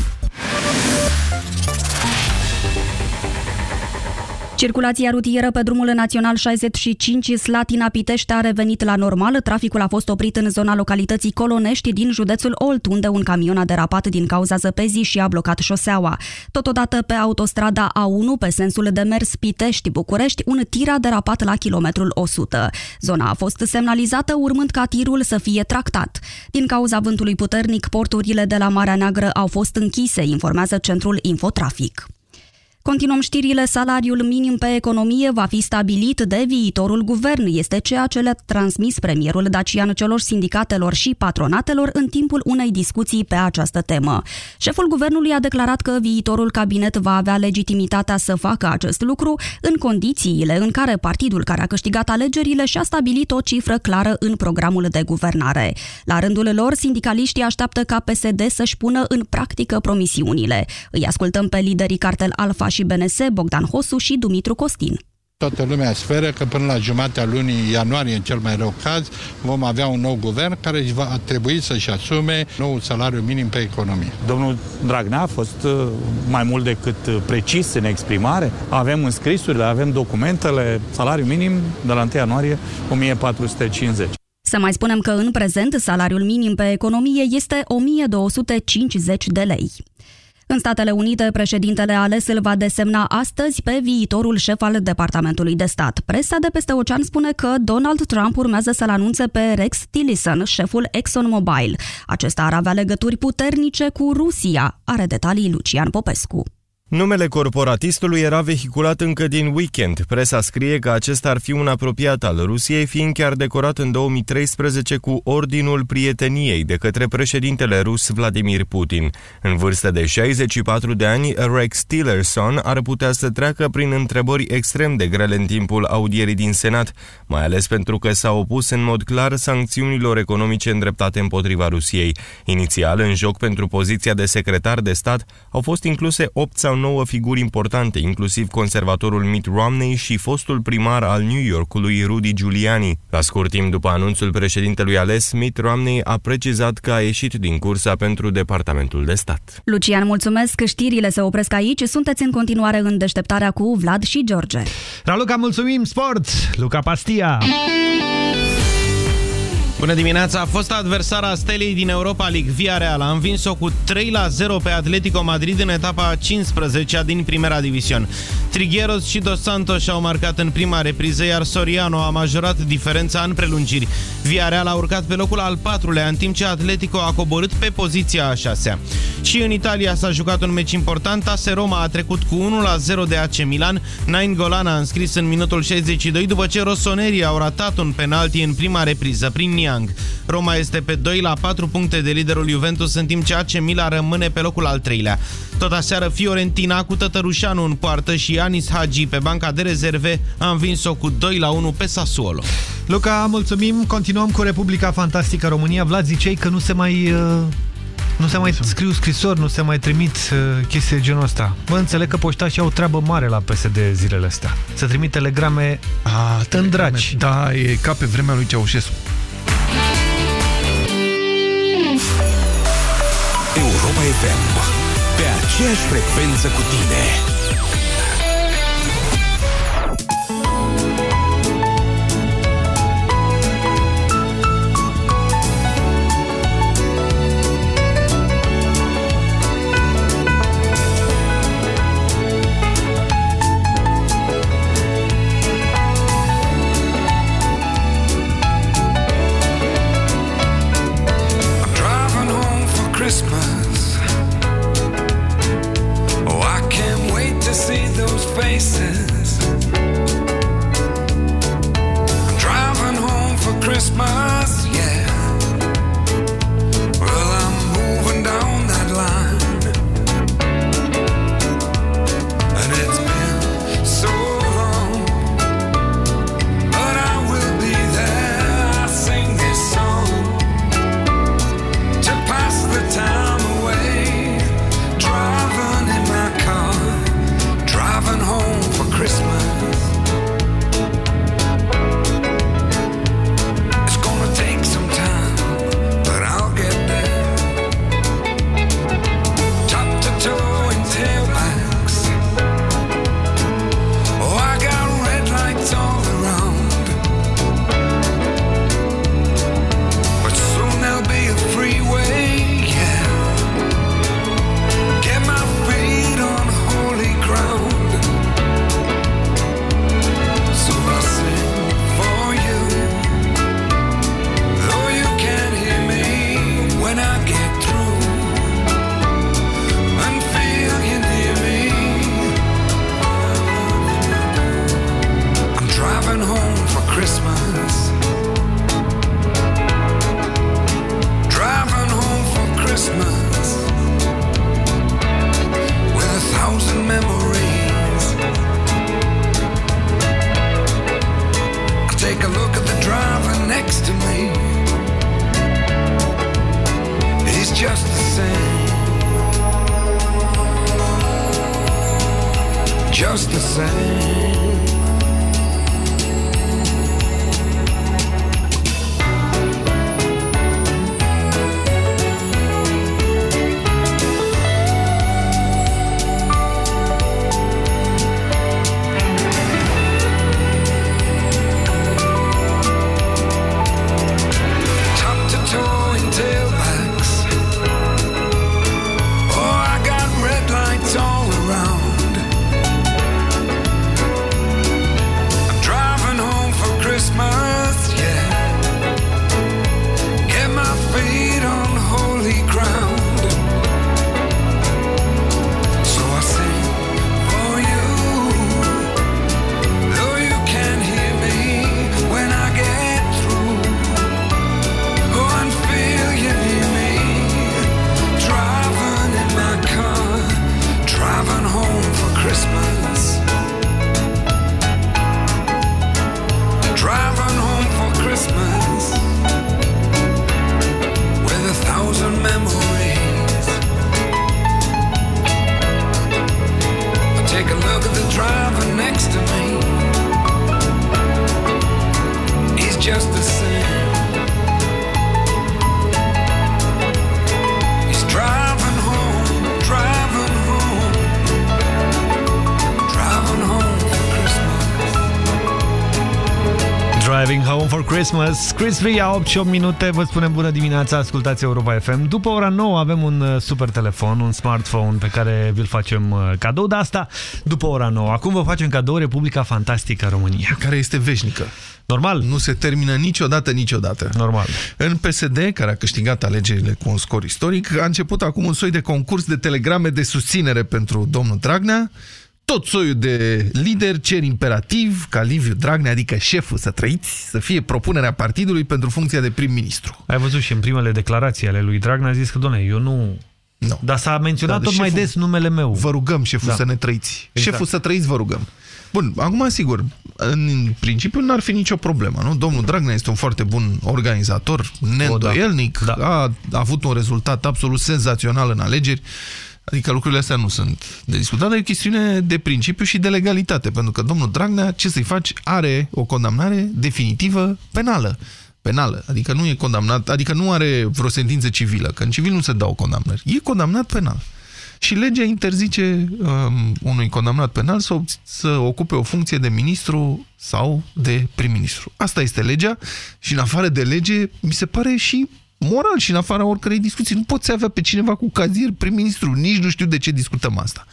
Circulația rutieră pe drumul național 65 Slatina-Pitești a revenit la normal. Traficul a fost oprit în zona localității Colonești din județul Olt, unde un camion a derapat din cauza zăpezii și a blocat șoseaua. Totodată pe autostrada A1, pe sensul de mers Pitești-București, un tir a derapat la kilometrul 100. Zona a fost semnalizată urmând ca tirul să fie tractat. Din cauza vântului puternic, porturile de la Marea Neagră au fost închise, informează centrul Infotrafic. Continuăm știrile. Salariul minim pe economie va fi stabilit de viitorul guvern. Este ceea ce le-a transmis premierul Dacian celor sindicatelor și patronatelor în timpul unei discuții pe această temă. Șeful guvernului a declarat că viitorul cabinet va avea legitimitatea să facă acest lucru în condițiile în care partidul care a câștigat alegerile și-a stabilit o cifră clară în programul de guvernare. La rândul lor, sindicaliștii așteaptă ca PSD să-și pună în practică promisiunile. Îi ascultăm pe liderii cartel Alfa și BNS, Bogdan Hosu și Dumitru Costin. Toată lumea speră că până la jumatea lunii ianuarie, în cel mai rău caz, vom avea un nou guvern care va trebui să-și asume noul salariu minim pe economie. Domnul Dragnea a fost uh, mai mult decât uh, precis în exprimare. Avem înscrisurile, avem documentele, salariu minim de la 1 ianuarie 1450. Să mai spunem că în prezent salariul minim pe economie este 1250 de lei. În Statele Unite, președintele ales îl va desemna astăzi pe viitorul șef al Departamentului de Stat. Presa de peste ocean spune că Donald Trump urmează să-l anunțe pe Rex Tillerson, șeful ExxonMobil. Acesta ar avea legături puternice cu Rusia, are detalii Lucian Popescu. Numele corporatistului era vehiculat încă din weekend. Presa scrie că acesta ar fi un apropiat al Rusiei, fiind chiar decorat în 2013 cu Ordinul Prieteniei de către președintele rus Vladimir Putin. În vârstă de 64 de ani, Rex Tillerson ar putea să treacă prin întrebări extrem de grele în timpul audierii din Senat, mai ales pentru că s-a opus în mod clar sancțiunilor economice îndreptate împotriva Rusiei. Inițial, în joc pentru poziția de secretar de stat, au fost incluse 8 sau nouă figuri importante, inclusiv conservatorul Mitt Romney și fostul primar al New Yorkului Rudy Giuliani. La scurt timp după anunțul președintelui ales, Mitt Romney a precizat că a ieșit din cursa pentru Departamentul de Stat. Lucian, mulțumesc! Știrile se opresc aici. Sunteți în continuare în deșteptarea cu Vlad și George. Raluca, mulțumim! Sport! Luca Pastia! Bună dimineața! A fost adversara Stelei din Europa League. Villarreal a învins-o cu 3 la 0 pe Atletico Madrid în etapa 15 din Primera Division. Trigueros și Dos Santos au marcat în prima repriză, iar Soriano a majorat diferența în prelungiri. Villarreal a urcat pe locul al patrulea, în timp ce Atletico a coborât pe poziția a șasea. Și în Italia s-a jucat un meci important. AS Roma a trecut cu 1 la 0 de AC Milan. Nain Golan a înscris în minutul 62 după ce Rossoneri au ratat un penalti în prima repriză prin Aubameyang. Roma este pe 2 la 4 puncte de liderul Juventus, în timp ce AC Milan rămâne pe locul al treilea. Tot aseară Fiorentina cu Tătărușanu în poartă și Anis Hagi pe banca de rezerve a învins-o cu 2 la 1 pe Sassuolo. Luca, mulțumim. Continuăm cu Republica Fantastică România. Vlad, ziceai că nu se mai... Uh... Nu se mai scriu scrisori, nu se mai trimit uh, chestii de genul ăsta. Bă, înțeleg că poștașii au treabă mare la PSD zilele astea. Să trimit telegrame A, în dragi. Da, e ca pe vremea lui Ceaușescu. FM. Pe aceeași frecvență cu tine. Christmas Chris Free a 8 și 8 minute Vă spunem bună dimineața, ascultați Europa FM După ora 9 avem un uh, super telefon Un smartphone pe care vi-l facem uh, cadou De asta după ora 9 Acum vă facem cadou Republica Fantastică România Care este veșnică. Normal. Nu se termină niciodată, niciodată. Normal. În PSD, care a câștigat alegerile cu un scor istoric, a început acum un soi de concurs de telegrame de susținere pentru domnul Dragnea. Tot soiul de lideri cer imperativ ca Liviu Dragnea, adică șeful să trăiți, să fie propunerea partidului pentru funcția de prim-ministru. Ai văzut și în primele declarații ale lui Dragnea a zis că, doamne, eu nu... No. Dar s-a menționat Da, tot de mai șeful- des numele meu. Vă rugăm, șeful, Da. să ne trăiți. Exact. Șeful să trăiți, vă rugăm. Bun, acum, sigur, în principiu n-ar fi nicio problemă, nu? Domnul Dragnea este un foarte bun organizator, neîndoielnic, da. a, a avut un rezultat absolut senzațional în alegeri, adică lucrurile astea nu sunt de discutat, dar e o chestiune de principiu și de legalitate, pentru că domnul Dragnea, ce să-i faci, are o condamnare definitivă penală. Penală, adică nu e condamnat, adică nu are vreo sentință civilă, că în civil nu se dau condamnări, e condamnat penal. Și legea interzice um, unui condamnat penal să, ob- să ocupe o funcție de ministru sau de prim-ministru. Asta este legea și în afară de lege mi se pare și moral și în afara oricărei discuții. Nu poți avea pe cineva cu cazier prim-ministru, nici nu știu de ce discutăm asta.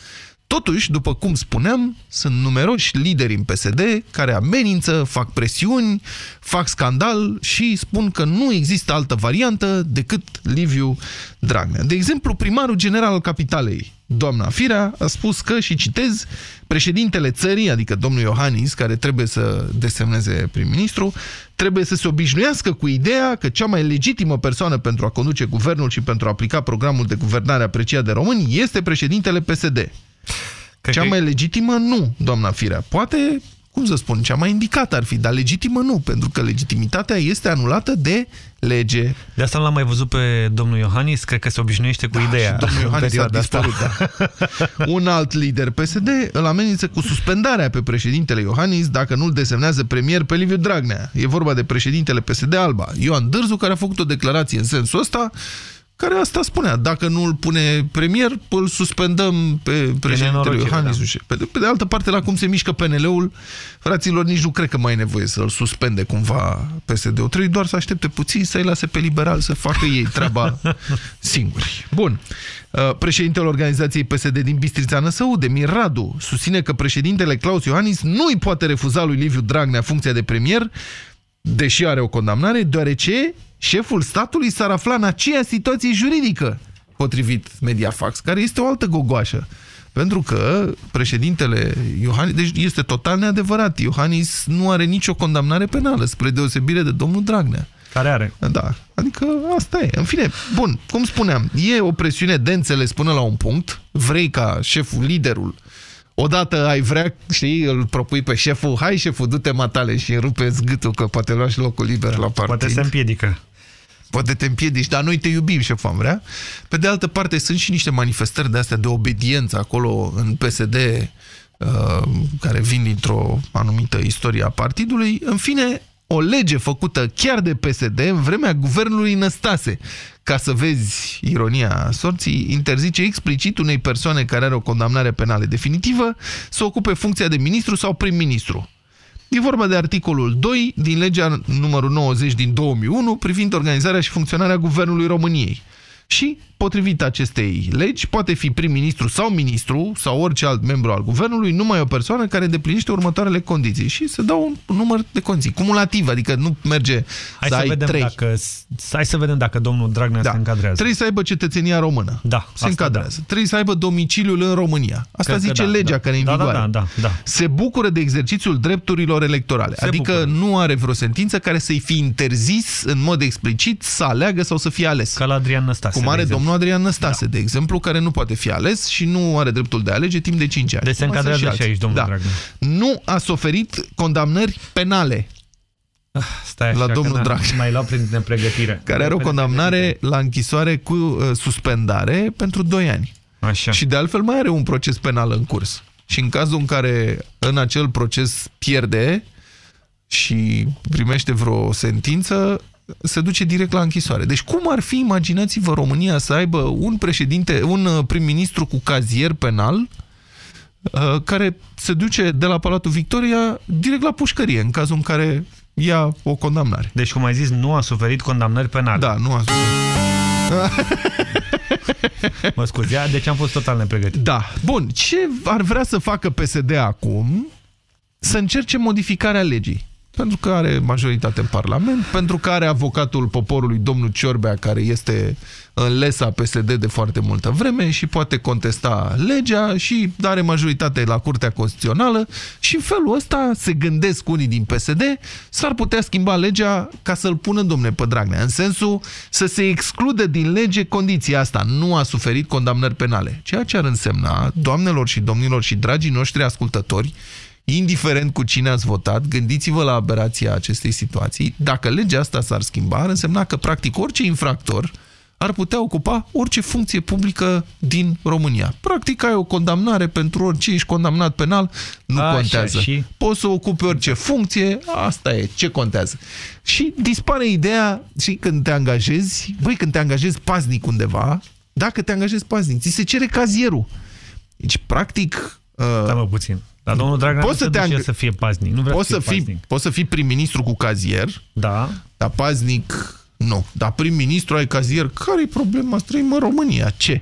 Totuși, după cum spuneam, sunt numeroși lideri în PSD care amenință, fac presiuni, fac scandal și spun că nu există altă variantă decât Liviu Dragnea. De exemplu, primarul general al capitalei, doamna Firea, a spus că, și citez, președintele țării, adică domnul Iohannis, care trebuie să desemneze prim-ministru, trebuie să se obișnuiască cu ideea că cea mai legitimă persoană pentru a conduce guvernul și pentru a aplica programul de guvernare apreciat de români este președintele PSD. Cred cea că- mai legitimă nu, doamna Firea. Poate, cum să spun, cea mai indicată ar fi, dar legitimă nu, pentru că legitimitatea este anulată de lege. De asta nu l-am mai văzut pe domnul Iohannis, cred că se obișnuiește cu ideea. Da, Domnul în Iohannis a perioada asta. dispărut, da. Un alt lider PSD îl amenință cu suspendarea pe președintele Iohannis dacă nu-l desemnează premier pe Liviu Dragnea. E vorba de președintele PSD Alba, Ioan Dârzu, care a făcut o declarație în sensul ăsta, care asta spunea, dacă nu îl pune premier, îl suspendăm pe președintele nenorocire, Iohannis. da. nu știu. Pe, de, pe de altă parte, la cum se mișcă PNL-ul, fraților, nici nu cred că mai e nevoie să-l suspende cumva PSD-ul. Trebuie doar să aștepte puțin, să-i lase pe liberal să facă ei treaba singuri. Bun. Uh, Președintele organizației PSD din Bistrița Năsău, Demir Radu, susține că președintele Claus Iohannis nu îi poate refuza lui Liviu Dragnea funcția de premier, deși are o condamnare, deoarece șeful statului s-ar afla în aceeași situație juridică, potrivit Mediafax, care este o altă gogoașă. Pentru că președintele Iohannis, deci este total neadevărat, Iohannis nu are nicio condamnare penală, spre deosebire de domnul Dragnea. Care are. Da, adică asta e. În fine, bun, cum spuneam, e o presiune de înțeles până la un punct, vrei ca șeful, liderul, odată ai vrea, știi, îl propui pe șeful, hai șeful, du-te matale și rupe gâtul că poate lua și locul liber la partid. Poate se împiedică. Poate te împiedici, dar noi te iubim, șef, am vrea. Pe de altă parte, sunt și niște manifestări de astea de obediență acolo în PSD, uh, care vin dintr-o anumită istorie a partidului. În fine, o lege făcută chiar de PSD în vremea guvernului Năstase, ca să vezi ironia sorții, interzice explicit unei persoane care are o condamnare penală definitivă să ocupe funcția de ministru sau prim-ministru. E vorba de articolul 2 din legea numărul 90 din 2001 privind organizarea și funcționarea Guvernului României. Și, potrivit acestei legi, poate fi prim-ministru sau ministru sau orice alt membru al guvernului numai o persoană care îndeplinește următoarele condiții. Și se dau un număr de condiții. Cumulativ, adică nu merge Hai să să, ai vedem trei. dacă, hai să vedem dacă domnul Dragnea Da. se încadrează. Trebuie să aibă cetățenia română. Da, Se asta încadrează. Trebuie să aibă domiciliul în România. Asta Cred că zice da, legea da. care e în Da, da, vigoare. da, da, da. Se bucură de exercițiul drepturilor electorale. Se adică bucură. nu are vreo sentință care să-i fi interzis în mod explicit să aleagă sau să fie ales. Ca la Adrian Năstase. Cum de are exemplu. domnul Adrian Năstase, de exemplu, care nu poate fi ales și nu are dreptul de a alege timp de 5 ani. Deci se Cum sunt încadrează și alții. aici, domnul da. Dragnea. Nu a suferit condamnări penale. Stai la așa, domnul că n-am Dragnea. Mai luat prin nepregătire. care are o condamnare la închisoare cu uh, suspendare pentru 2 ani. Așa. Și de altfel mai are un proces penal în curs. Și în cazul în care în acel proces pierde și primește vreo sentință, se duce direct la închisoare. Deci cum ar fi, imaginați-vă, România să aibă un președinte, un uh, prim-ministru cu cazier penal uh, care se duce de la Palatul Victoria direct la pușcărie, în cazul în care ia o condamnare. Deci, cum ai zis, nu a suferit condamnări penale. Da, nu a suferit. Mă scuze, deci am fost total nepregătit. Da. Bun, ce ar vrea să facă PSD acum? Să încerce modificarea legii. Pentru că are majoritate în Parlament, pentru că are avocatul poporului, domnul Ciorbea, care este în lesa PSD de foarte multă vreme și poate contesta legea și are majoritate la Curtea Constituțională și în felul ăsta se gândesc unii din PSD s-ar putea schimba legea ca să-l pună domne pe Dragnea, în sensul să se exclude din lege condiția asta, nu a suferit condamnări penale, ceea ce ar însemna, doamnelor și domnilor și dragii noștri ascultători, indiferent cu cine ați votat, gândiți-vă la aberația acestei situații. Dacă legea asta s-ar schimba, ar însemna că practic orice infractor ar putea ocupa orice funcție publică din România. Practic ai o condamnare pentru orice ești condamnat penal, nu Așa, contează. și? Poți să ocupi orice funcție, asta e, ce contează. Și dispare ideea, și când te angajezi, băi, când te angajezi paznic undeva, dacă te angajezi paznic, ți se cere cazierul. Deci, practic... Uh, Da, mă, puțin. Dar domnul Dragnea Poți nu să se te duce ang- să fie paznic. Nu vrea poți să să, fie fii, paznic. poți să fii prim-ministru cu cazier, da. dar paznic nu. Dar prim-ministru ai cazier, care-i problema? Trăim în România. Ce?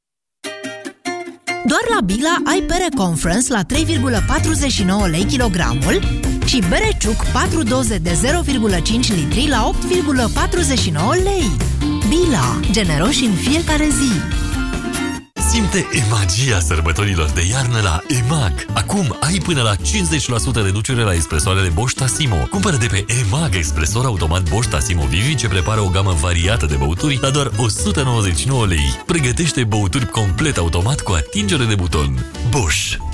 Doar la Bila ai bere Conference la 3,49 lei kilogramul și bere Ciuc 4 doze de 0,5 litri la 8,49 lei. Bila. Generoși în fiecare zi. Simte magia sărbătorilor de iarnă la EMAG. Acum ai până la 50% reducere la espresoarele Bosch Tassimo. Cumpără de pe EMAG espresor automat Bosch Tassimo Vivi ce prepară o gamă variată de băuturi la doar 199 lei. Pregătește băuturi complet automat cu atingere de buton. Bosch.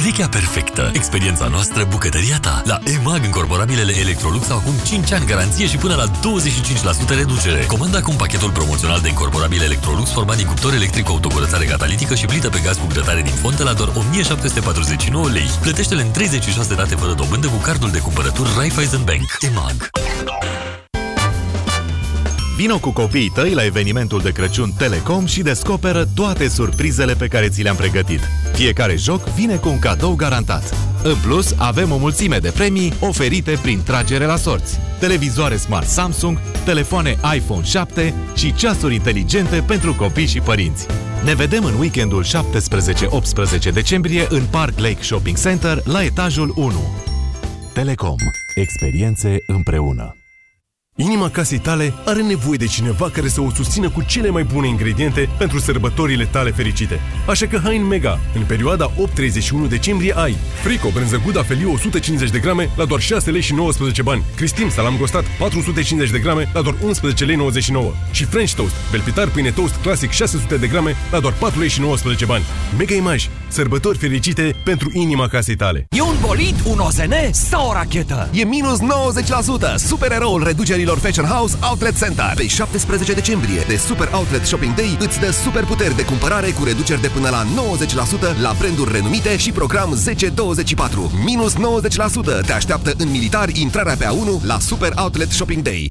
Pe Perechea perfectă. Experiența noastră, bucătăria ta. La EMAG, încorporabilele Electrolux au acum 5 ani garanție și până la 25% reducere. Comanda acum pachetul promoțional de incorporabile Electrolux format din cuptor electric cu autocurățare catalitică și plită pe gaz cu grătare din fontă la doar 1749 lei. Plătește-le în 36 date fără dobândă cu cardul de cumpărături Raiffeisen Bank. EMAG. Vino cu copiii tăi la evenimentul de Crăciun Telecom și descoperă toate surprizele pe care ți le-am pregătit. Fiecare joc vine cu un cadou garantat. În plus, avem o mulțime de premii oferite prin tragere la sorți. Televizoare Smart Samsung, telefoane iPhone 7 și ceasuri inteligente pentru copii și părinți. Ne vedem în weekendul 17-18 decembrie în Park Lake Shopping Center la etajul 1. Telecom. Experiențe împreună. Inima casei tale are nevoie de cineva care să o susțină cu cele mai bune ingrediente pentru sărbătorile tale fericite. Așa că hai în Mega. În perioada 8-31 decembrie ai Frico, brânză Guda Feliu 150 de grame la doar 6 lei și 19 bani. Cristim, salam gostat 450 de grame la doar 11 lei 99. Și French Toast, belpitar pâine toast clasic 600 de grame la doar 4 lei și 19 bani. Mega Image. Sărbători fericite pentru inima casei tale. E un bolid, un OZN sau o rachetă? E minus 90%! Supereroul reducerilor Fashion House Outlet Center. Pe 17 decembrie, de Super Outlet Shopping Day, îți dă super puteri de cumpărare cu reduceri de până la 90% la branduri renumite și program 1024. Minus 90% te așteaptă în militari intrarea pe A1 la Super Outlet Shopping Day.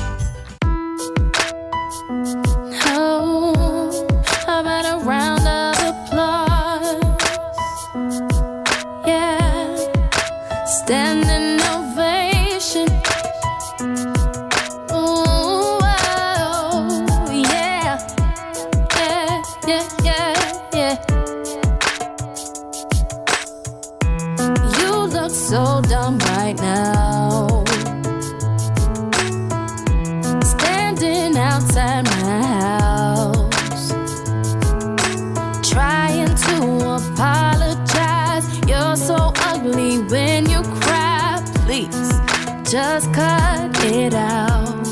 Just cut it out.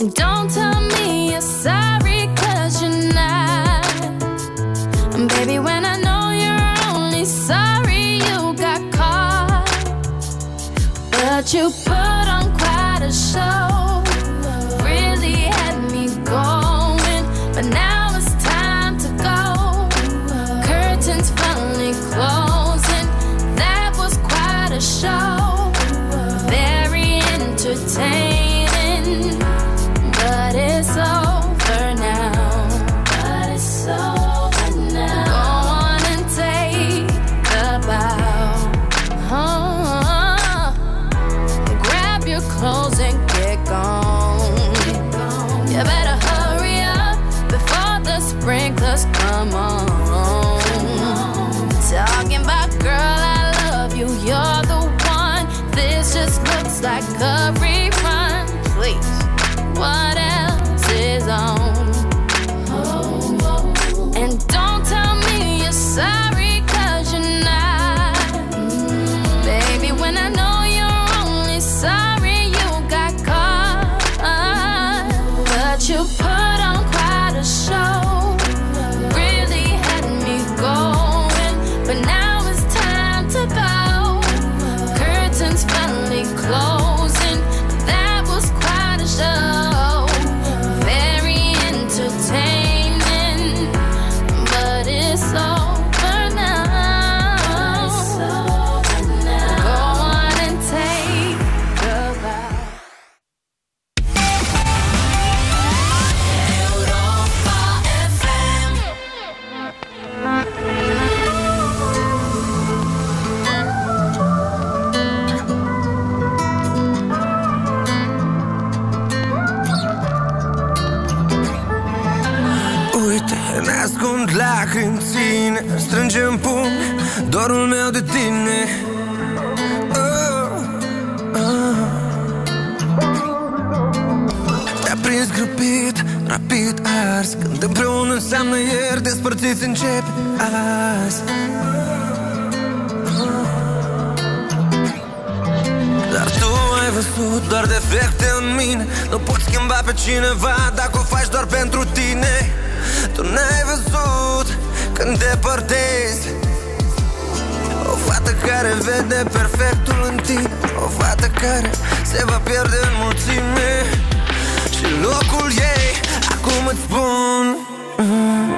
And don't tell me you're sorry, cause you're not. And baby, when I know you're only sorry you got caught. But you Despărțiți începe azi. Dar tu ai văzut doar defecte în mine. Nu poți schimba pe cineva Dacă o faci doar pentru tine. Tu n-ai văzut când te părtezi O fată care vede perfectul în tine. O fată care se va pierde în mulțime. Și locul ei Acum îți spun. mm.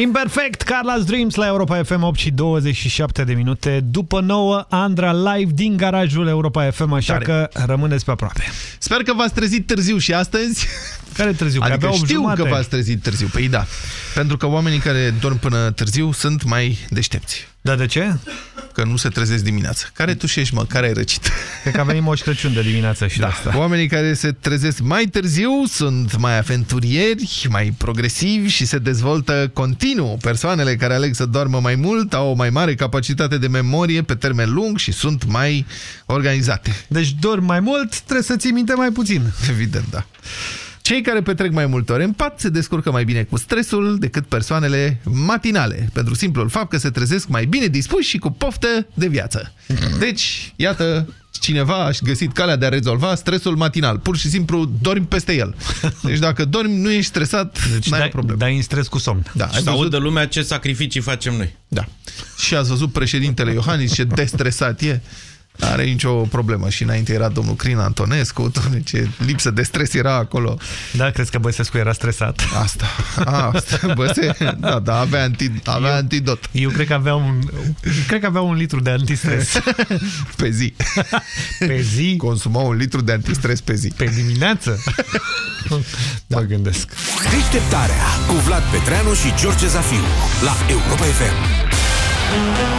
Imperfect, Carla's Dreams la Europa FM 8 și 27 de minute. După 9, Andra live din garajul Europa FM, așa Tare. că rămâneți pe aproape. Sper că v-ați trezit târziu și astăzi. Care târziu? Că Adică abia opt știu jumate. că v-ați trezit târziu. Păi da. Pentru că oamenii care dorm până târziu sunt mai deștepți. Da, de ce? Că nu se trezesc dimineața. Care tușești, mă? Care ai răcit? Cred că a venit Moș Crăciun de dimineață și da. de asta. Oamenii care se trezesc mai târziu sunt mai aventurieri, mai progresivi și se dezvoltă continuu. Persoanele care aleg să doarmă mai mult au o mai mare capacitate de memorie pe termen lung și sunt mai organizate. Deci dormi mai mult, trebuie să ții minte mai puțin. Evident, da. Cei care petrec mai multe ore în pat se descurcă mai bine cu stresul decât persoanele matinale, pentru simplul fapt că se trezesc mai bine dispuși și cu poftă de viață. Deci, iată, cineva a găsit calea de a rezolva stresul matinal. Pur și simplu dormi peste el. Deci dacă dormi, nu ești stresat, Deci n-ai dai, o problemă. dai în stres cu somn. Da, Și ai să văzut? audă lumea ce sacrificii facem noi. Da. Și ați văzut președintele Iohannis ce destresat e? Are nicio problemă. Și înainte era domnul Crin Antonescu, doamne, ce lipsă de stres era acolo. Da, crezi că Băsescu era stresat? Asta. A, asta băse, da, da, avea, anti, avea Eu- antidot. Eu cred că avea un, cred că avea un litru de antistres. Pe zi. Pe zi? Consuma un litru de antistres pe zi. Pe dimineață? da. Mă gândesc. Deșteptarea cu Vlad Petreanu și George Zafiu la Europa FM.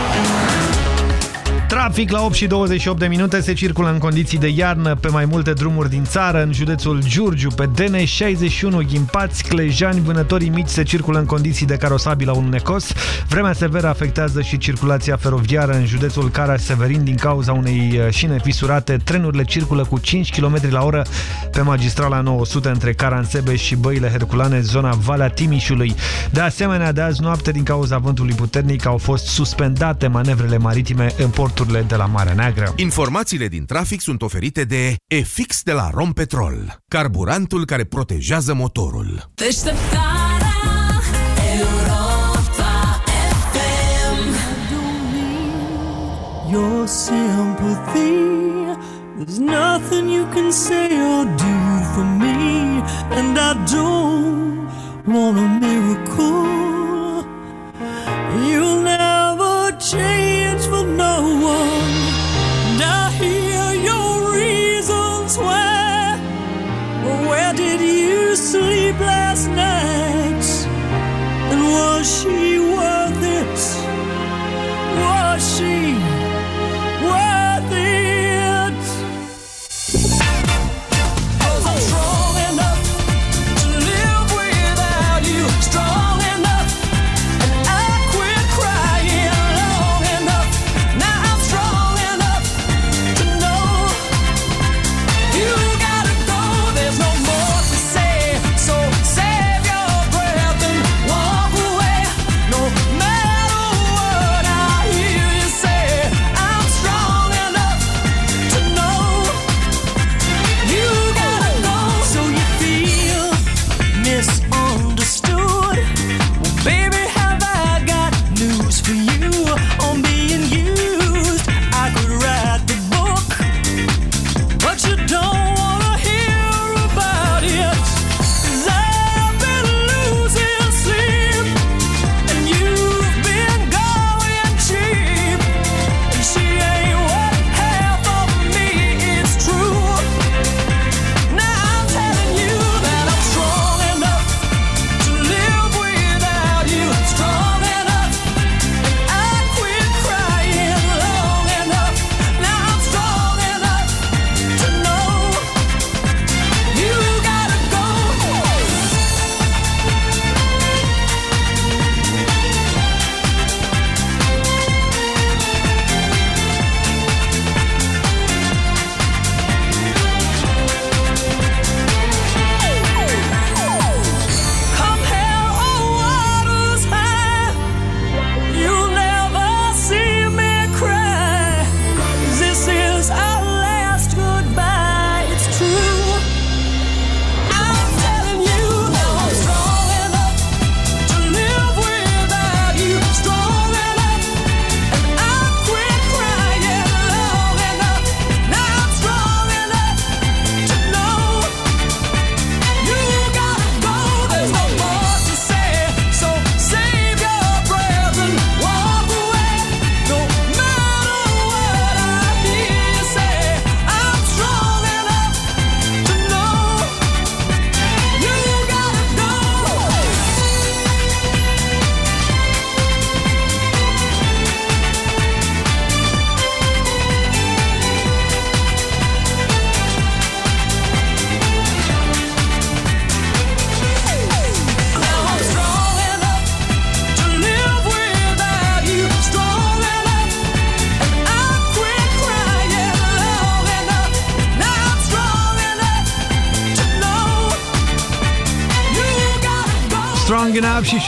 Trafic la 8 și 28 de minute se circulă în condiții de iarnă pe mai multe drumuri din țară, în județul Giurgiu, pe DN61, Ghimpați, Clejani, vânătorii mici se circulă în condiții de carosabil la un necos. Vremea severă afectează și circulația feroviară în județul Cara-Severin din cauza unei uh, șine fisurate. Trenurile circulă cu 5 km la oră pe magistrala 900 între Caransebeș și Băile Herculane, zona Valea Timișului. De asemenea, de azi noapte, din cauza vântului puternic, au fost suspendate manevrele maritime în porturile de la Marea Neagră. Informațiile din trafic sunt oferite de EFIX de la Rompetrol, carburantul care protejează motorul. Deșteptarea Europa FM your sympathy. There's nothing you can say or do for me, and I don't want a miracle. You'll never change for no one. And I hear your reasons why. Where did you sleep last night? And was she worth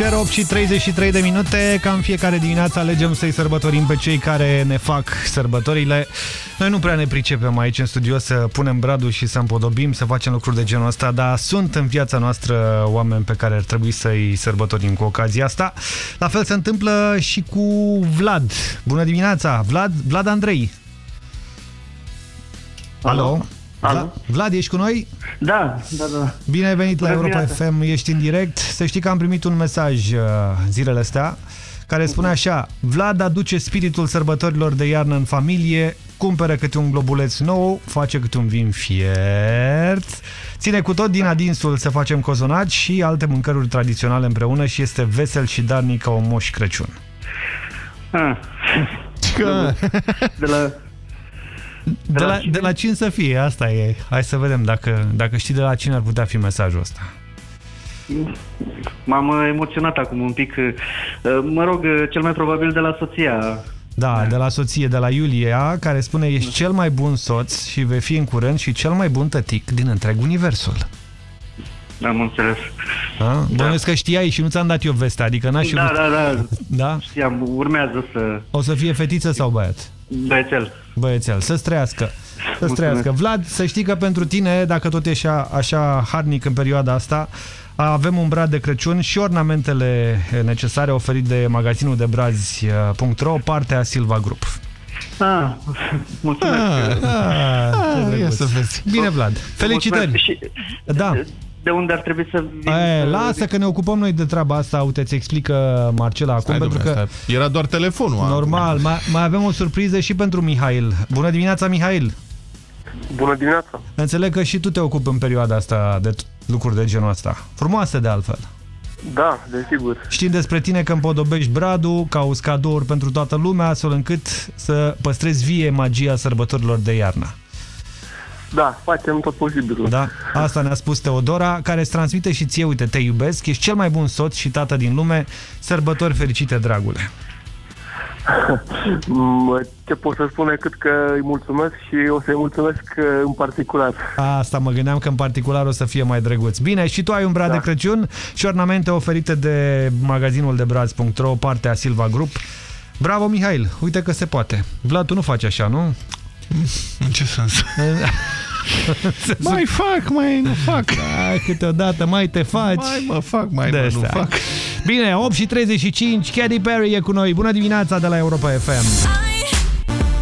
Enough și Share 8 și 33 de minute. Ca în fiecare dimineață alegem să-i sărbătorim pe cei care ne fac sărbătorile. Noi nu prea ne pricepem aici în studio să punem bradul și să împodobim, să facem lucruri de genul ăsta, dar sunt în viața noastră oameni pe care ar trebui să-i sărbătorim cu ocazia asta. La fel se întâmplă și cu Vlad. Bună dimineața! Vlad, Vlad Andrei. Alo? Alo? Vlad, ești cu noi? Da, da, da. Bine ai venit la Bună Europa dimineața. FM, ești în direct. Să știi că am primit un mesaj uh, zilele astea care spune așa Vlad aduce spiritul sărbătorilor de iarnă în familie, cumpără câte un globuleț nou, face câte un vin fiert, ține cu tot din adinsul să facem cozonaci și alte mâncăruri tradiționale împreună și este vesel și darnic ca un moș Crăciun. Ah. Că... De la... De la, de la cine să fie, asta e. Hai să vedem dacă, dacă știi de la cine ar putea fi mesajul ăsta. M-am emoționat acum un pic. Uh, Mă rog, uh, cel mai probabil de la soția. Da, de la soție, de la Iulia, care spune ești cel mai bun soț și vei fi în curând și cel mai bun tătic din întreg universul. Am înțeles. Da? Bănuiesc că știai și nu ți-am dat eu vestea, adică n-aș fi Da, vrut- da, da. Da? Știam, urmează să... O să fie fetiță sau băiat? Băiețel. Băiețel, să-ți trăiască. Să-ți Mulțumesc. trăiască. Vlad, să știi că pentru tine, dacă tot ești așa, așa harnic în perioada asta, avem un brad de Crăciun și ornamentele necesare oferit de magazinul de brazi.ro, partea Silva Group. Ah, mulțumesc. Ah, ce ia drăguț. să vezi. Bine, Vlad. Felicitări. Mulțumesc. Și Da. De unde ar trebui să vin? E, să- lasă că ne ocupăm noi de treaba asta, uite, ți explică Marcela acum, Stai, pentru domnule, că stai. Era doar telefonul. normal, mai, mai avem o surpriză și pentru Mihail. Bună dimineața, Mihail! Bună dimineața! Înțeleg că și tu te ocupi în perioada asta de t- lucruri de genul ăsta. Frumoase de altfel. Da, desigur. Știm despre tine că împodobești bradul, cauți cadouri pentru toată lumea, astfel încât să păstrezi vie magia sărbătorilor de iarnă. Da, facem tot posibilul. Da? Asta ne-a spus Teodora, care îți transmite și ție, uite, te iubesc, ești cel mai bun soț și tată din lume, sărbători fericite, dragule. Mm, Ce pot să spun cât că îi mulțumesc și o să-i mulțumesc uh, în particular. Asta mă gândeam că în particular o să fie mai drăguț. Bine, și tu ai un brad Da. de Crăciun și ornamente oferite de magazinul de brazi.ro, partea Silva Group. Bravo, Mihail! Uite că se poate. Vlad, tu nu faci așa, nu? În ce sens? mai fac, mai nu fac. Da, câteodată mai te faci. Mai mă fac, mai De mă, nu astea. fac. Bine, 8 și 35, Katy Perry e cu noi. Bună dimineața de la Europa FM.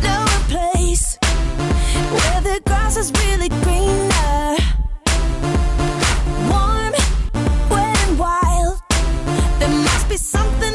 know a place where the grass is really greener. Warm, wet and wild. There must be something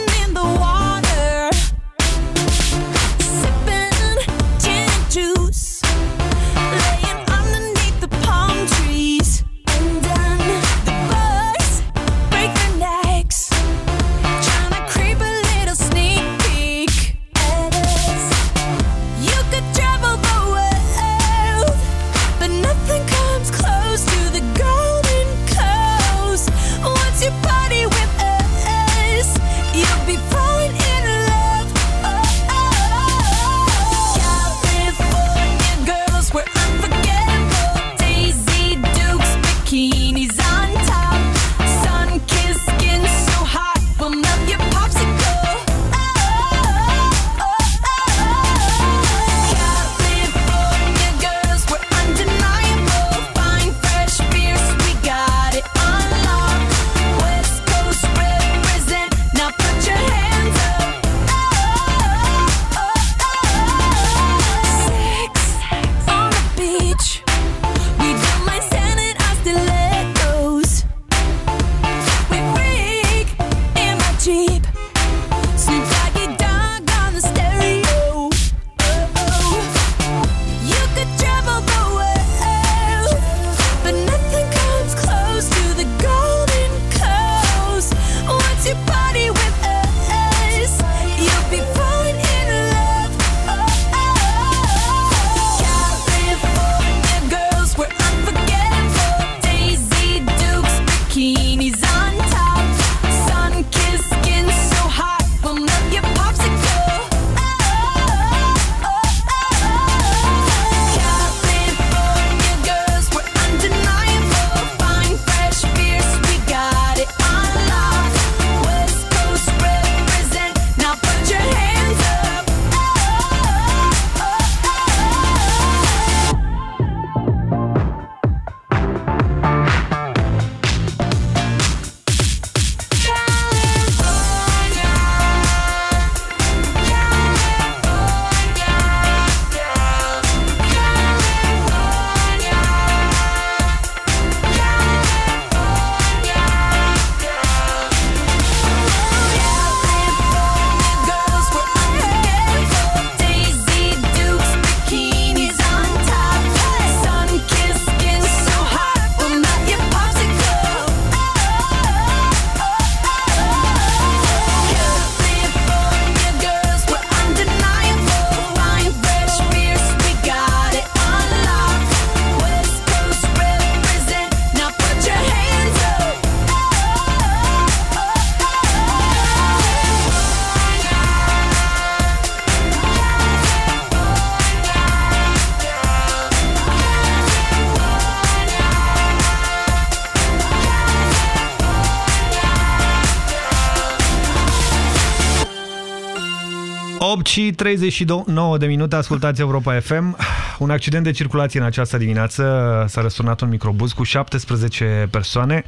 și 39 de minute, ascultați Europa FM. Un accident de circulație în această dimineață. S-a răsturnat un microbuz cu 17 persoane.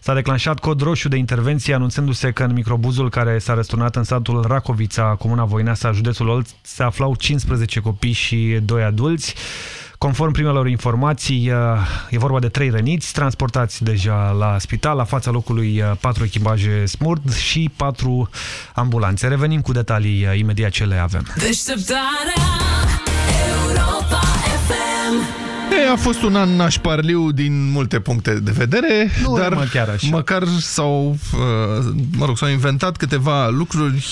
S-a declanșat cod roșu de intervenție anunțându-se că în microbuzul care s-a răsturnat în satul Racovița, comuna Voineasa, județul Olt, se aflau 15 copii și 2 adulți. Conform primelor informații, e vorba de trei răniți, transportați deja la spital, la fața locului patru echipaje smurd și patru ambulanțe. Revenim cu detalii imediat ce le avem. Deșteptarea Europa FM E, a fost un an nașparliu din multe puncte de vedere, Nu, dar mă, chiar așa. măcar s-au, uh, mă rog, s-au inventat câteva lucruri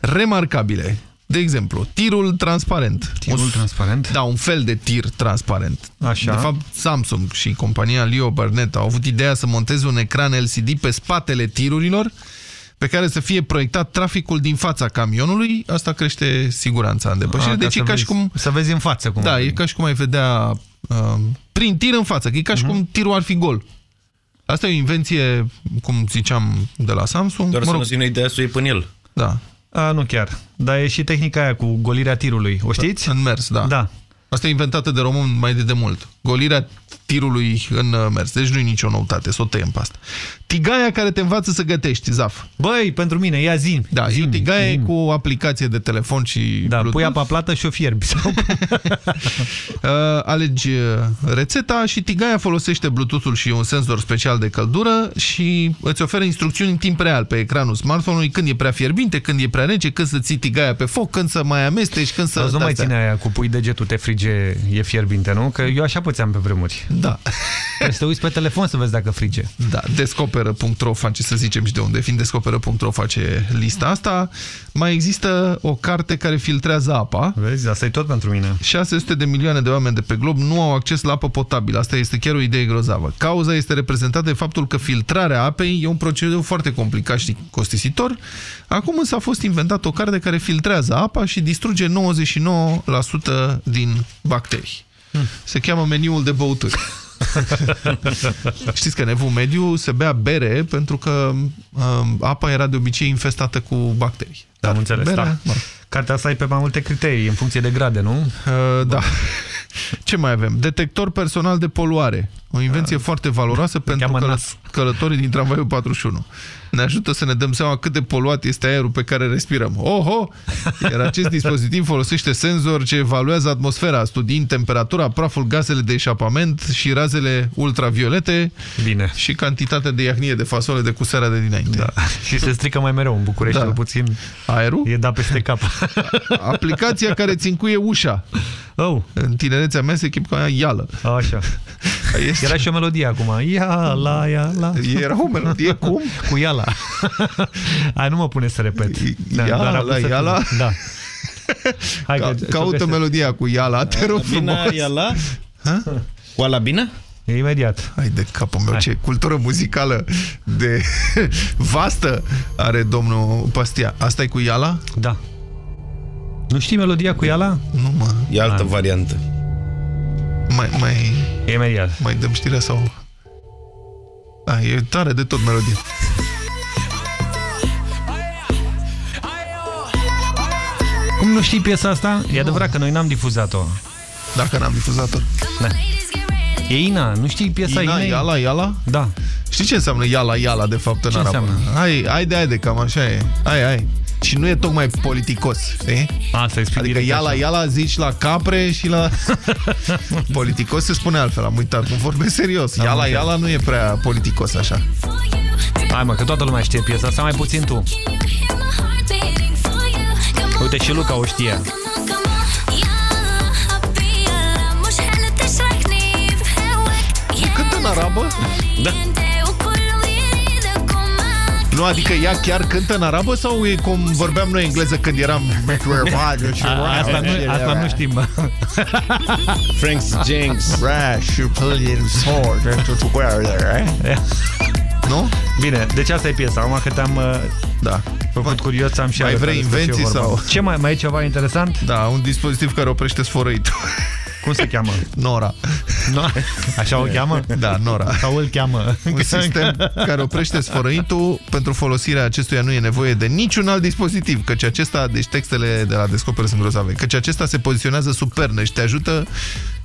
remarcabile. De exemplu, tirul transparent. Tirul Un- transparent? Da, un fel de tir transparent. Așa. De fapt, Samsung și compania Leo Burnett au avut ideea să monteze un ecran LCD pe spatele tirurilor pe care să fie proiectat traficul din fața camionului. Asta crește siguranța în depășire. Ah, ca deci e să ca vezi- și cum... Să vezi în față cum Da, ar e veni. ca și cum ai vedea uh, prin tir în față, că e ca și cum tirul ar fi gol. Asta e o invenție, cum ziceam, de la Samsung. Doar mă să rog, nu țină ideea să o iei până el. Da. A, nu chiar. Dar e și tehnica aia cu golirea tirului. O știți? În mers, da. Da. Asta e inventată de român mai de demult. Golirea tirului în uh, mers. Deci nu e nicio noutate, să o tăiem pe asta. Tigaia care te învață să gătești, Zaf. Băi, pentru mine, ia zi. Da, e o tigaie cu o aplicație de telefon și Da, Bluetooth. pui apa plată și o fierbi. Sau... Uh, alegi uh, rețeta și tigaia folosește Bluetooth-ul și un senzor special de căldură și îți oferă instrucțiuni în timp real pe ecranul smartphone-ului când e prea fierbinte, când e prea rece, când să ții tigaia pe foc, când să mai amesteci, când să... Să nu mai de-astea. ține aia cu pui degetul, te frige, e fierbinte, nu? Că eu așa puteam pe vremuri. Da. Trebuie să te uiți pe telefon să vezi dacă frige. Da, descoperă.ro face, să zicem și de unde, fiind descoperă.ro face lista asta. Mai există o carte care filtrează apa. Vezi, asta e tot pentru mine. 600 de milioane de oameni de pe glob nu au acces la apă potabilă. Asta este chiar o idee grozavă. Cauza este reprezentată de faptul că filtrarea apei e un procedeu foarte complicat și costisitor. Acum însă a fost inventată o carte care filtrează apa și distruge 99% din bacterii. Se cheamă meniul de băuturi. Știți că în evul mediu se bea bere pentru că um, apa era de obicei infestată cu bacterii. Am înțeles, berea, da. mă rog. Cartea asta e pe mai multe criterii, în funcție de grade, nu? Uh, da. Ce mai avem? Detector personal de poluare. O invenție foarte valoroasă pentru cheamă călă NAS. călătorii din tramvaiul 41. Ne ajută să ne dăm seama cât de poluat este aerul pe care respirăm. Oho! Iar acest dispozitiv folosește senzor ce evaluează atmosfera, studiind temperatura, praful, gazele de eșapament și razele ultraviolete Bine. și cantitatea de iahnie de fasole de cu seara de dinainte. Da. Și se strică mai mereu în București, Da. cel puțin Aerul? e dat peste cap. Aplicația care ți încuie ușa. Oh. În tinerețea mea se chip ca ială. Așa. Este... Era și o melodie acum. Ia la, ia la. Era o melodie cum? Cu Iala. Hai, nu mă pune să repet. Da, Ia doar am la, vrut să ia fim- la? Da. Hai Ca, că- să caută găsesc. melodia cu Iala, te rog Bine, frumos. ia la? Cu ala bine? E imediat. Hai de capul meu, ce cultură muzicală de vastă are domnul Pastia. Asta e cu Iala? Da. Nu știi melodia cu Iala? Nu, mă. E altă variantă. Mai, mai, E imediat. mai dăm știrea sau... Da, e tare de tot melodie. Cum nu știi piesa asta? E adevărat că noi n-am difuzat-o. Dacă n-am difuzat-o. Da. E Ina, nu știi piesa Ina, Inei? Iala, Iala? Da. Știi ce înseamnă Iala, Iala, de fapt, în Ce arabă? înseamnă? Hai, hai de, hai de, cam așa e. Hai, hai. Și nu e tocmai politicos, știi? Asta explic Adică direct Iala, așa. Iala zici la capre și la... politicos se spune altfel, am uitat, nu vorbesc serios. Am Iala, înțeles. Iala nu e prea politicos așa. Hai mă, că toată lumea știe piesa asta, mai puțin tu. Uite, și Luca o știe. Cântă în arabă? Da. Nu, adică ea chiar cântă în arabă sau e cum vorbeam noi engleză când eram... A, asta, nu, asta nu știm. bă. Franks Jenks. Rash, you play in sword to wear there, eh? Nu? Bine, deci asta e piesa. Acum că te-am uh, da. făcut curios, am și Mai arătat vrei despre ce e invenții vorba. sau- Ce mai, mai e ceva interesant? Da, un dispozitiv care oprește sfărăitul. Cum se cheamă? Nora. No, așa o cheamă? Da, Nora. Sau îl cheamă? Un sistem care oprește sfărăitul. Pentru folosirea acestuia nu e nevoie de niciun alt dispozitiv, căci acesta, deci textele de la Descoperă sunt grozave, căci acesta se poziționează sub pernă și te ajută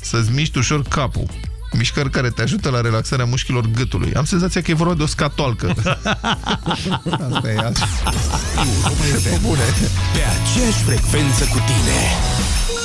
să-ți miști ușor capul. Mișcări care te ajută la relaxarea mușchilor gâtului. Am senzația că e vorba de o scatoalcă. Asta e așa. FM. Bune. Pe aceeași frecvență cu tine.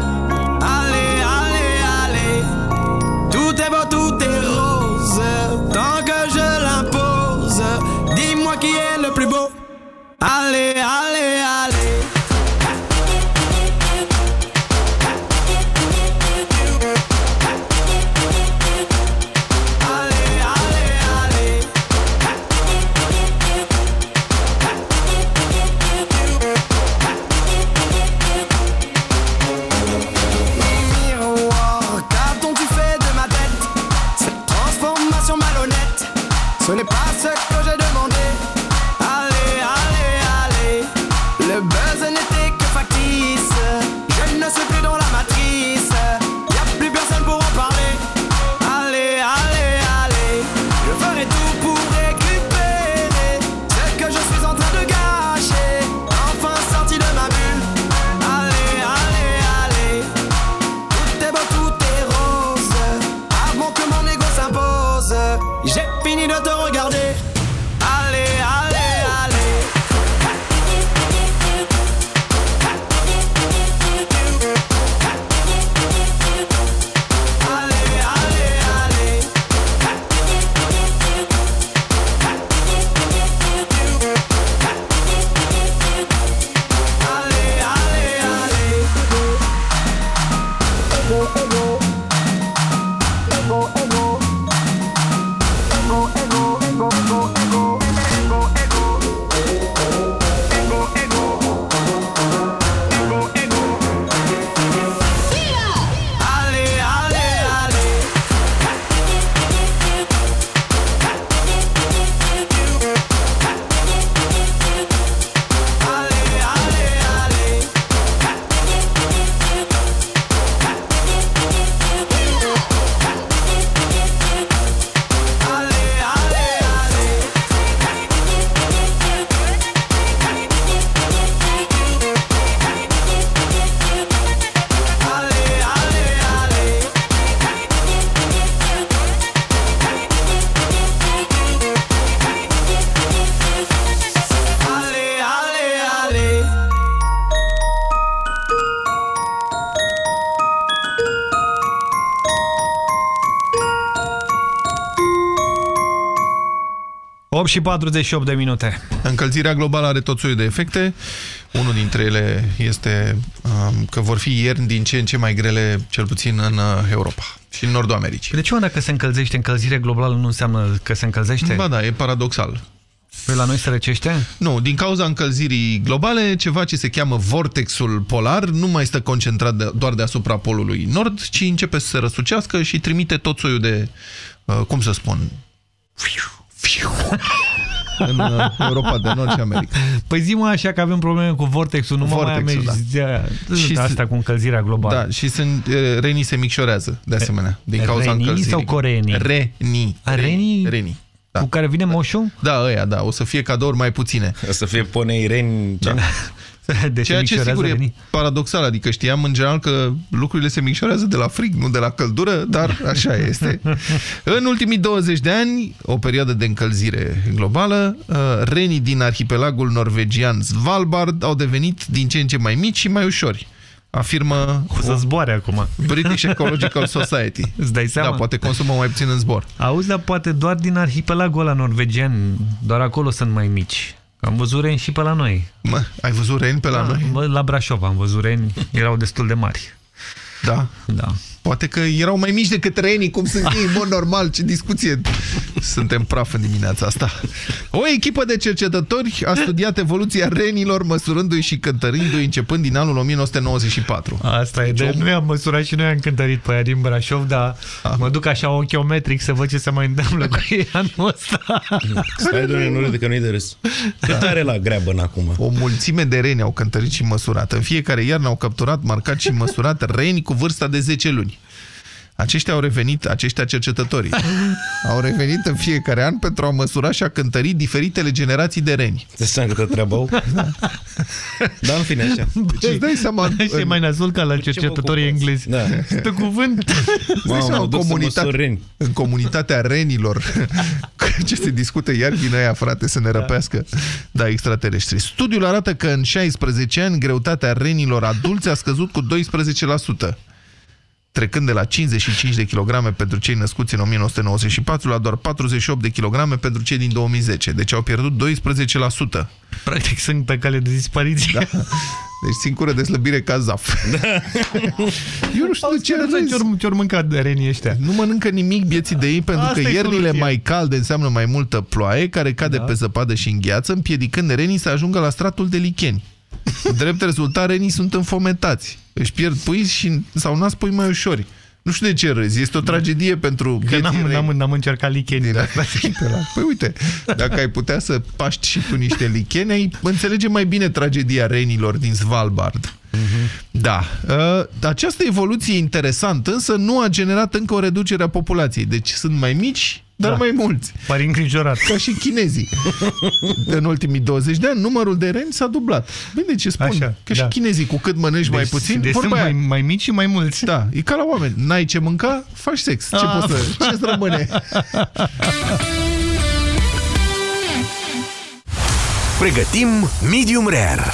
Ale, ale. 8 și 48 de minute. Încălzirea globală are tot soiul de efecte. Unul dintre ele este um, că vor fi ierni din ce în ce mai grele, cel puțin în uh, Europa și în Nordul Americii. De ce, dacă se încălzește încălzire globală, nu înseamnă că se încălzește? Ba da, e paradoxal. Păi la noi se răcește? Nu, din cauza încălzirii globale, ceva ce se cheamă vortexul polar nu mai stă concentrat de, doar deasupra polului nord, ci începe să se răsucească și trimite tot soiul de, uh, cum să spun, în uh, Europa de Nord și America. Păi zi mă așa că avem probleme cu vortexul, nu mă mai Vortexul, amezi da. și asta cu încălzirea globală. Da, și sunt, uh, renii se micșorează, de asemenea, din cauza Renii încălzirii. sau coreenii? Renii. A, renii? Renii. Da. Cu care vine moșul? Da, ăia, da, o să fie cadouri mai puține. O să fie ponei reni... Da. De Ceea ce sigur e paradoxal, adică știam în general că lucrurile se micșorează de la frig, nu de la căldură, dar așa este. În ultimii 20 de ani, o perioadă de încălzire globală, uh, renii din arhipelagul norvegian Svalbard au devenit din ce în ce mai mici și mai ușori. afirmă O să zboare acum. British Ecological Society. Îți dai seama? Da, poate consumă mai puțin în zbor. Auzi, dar poate doar din arhipelagul ăla norvegian, doar acolo sunt mai mici. Am văzut reni și pe la noi. Mă, ai văzut reni pe la da, noi? Bă, la Brașov am văzut reni, erau destul de mari. Da? Da. Poate că erau mai mici decât renii, cum sunt ei, în mod normal, ce discuție. Suntem praf în dimineața asta. O echipă de cercetători a studiat evoluția renilor, măsurându-i și cântărindu-i începând din anul 1994. Asta e, de noi am măsurat și noi am cântărit pe aia din Brașov, dar Ah. mă duc așa ochiometric să văd ce se mai întâmplă cu ei anul ăsta. Stai, doamne, nu râde că nu-i de râs. Cât are la greabă în acum? O mulțime de reni au cântărit și măsurat. În fiecare iarnă au capturat, marcat și măsurat reni cu vârsta de 10 luni. Aceștia au revenit, aceștia cercetătorii, au revenit în fiecare an pentru a măsura și a cântări diferitele generații de reni. Te seama câtă treabă au? Da, în fine, așa. Deci îți dai seama... Și e mai nasul ca la cercetătorii englezi. Da. Pe cuvânt. Îți dai seama, mă în, duc să comunitate, măsor reni. în comunitatea renilor ce se discută iar din aia, frate, să ne răpească da, extraterestri. Studiul arată că în 16 ani greutatea renilor adulți a scăzut cu 12%, trecând de la 55 de kilograme pentru cei născuți în 1994 la doar 48 de kilograme pentru cei din 2010. Deci au pierdut 12%. Practic sunt pe cale de dispariție. Da. Deci singură de slăbire ca zaf. Eu nu știu de ce râzi. Ce ori mâncat de renii ăștia? Nu mănâncă nimic vieții de ei pentru Asta că e iernile soluția. mai calde înseamnă mai multă ploaie care cade Da. pe zăpadă și în gheață, împiedicând renii să ajungă la stratul de licheni. Drept rezultat, renii sunt înfometați. Își pierd pui și, sau nasc pui mai ușori. Nu știu de ce râzi. Este o tragedie pentru Că vieții n-am, reni. n-am, n-am încercat licheni. Din Păi uite, dacă ai putea să paști și tu niște licheni, ai înțelege mai bine tragedia renilor din Svalbard. Da. Uh, Această evoluție interesantă, însă nu a generat încă o reducere a populației. Deci sunt mai mici, dar Da. mai mulți. Pari îngrijorat. Ca și chinezii. În ultimii 20 de ani, numărul de reni s-a dublat. Bine, ce spun? Așa, Că și da. chinezii, cu cât mănânci mai Deci- puțin, deci vorba sunt aia. mai, mai mici și mai mulți. Da, e ca la oameni. N-ai ce mânca, faci sex. Ce Ah. poți să... Ce-ți rămâne? Pregătim Medium Rare.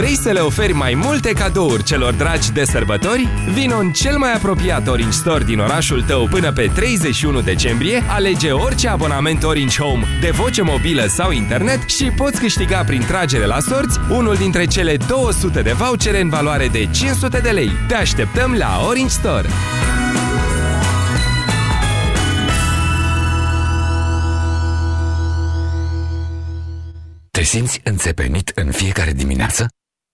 Vrei să le oferi mai multe cadouri celor dragi de sărbători? Vino în cel mai apropiat Orange Store din orașul tău până pe 31 decembrie, alege orice abonament Orange Home de voce mobilă sau internet și poți câștiga prin tragere la sorți unul dintre cele 200 de vouchere în valoare de 500 de lei. Te așteptăm la Orange Store! Te simți înțepenit în fiecare dimineață?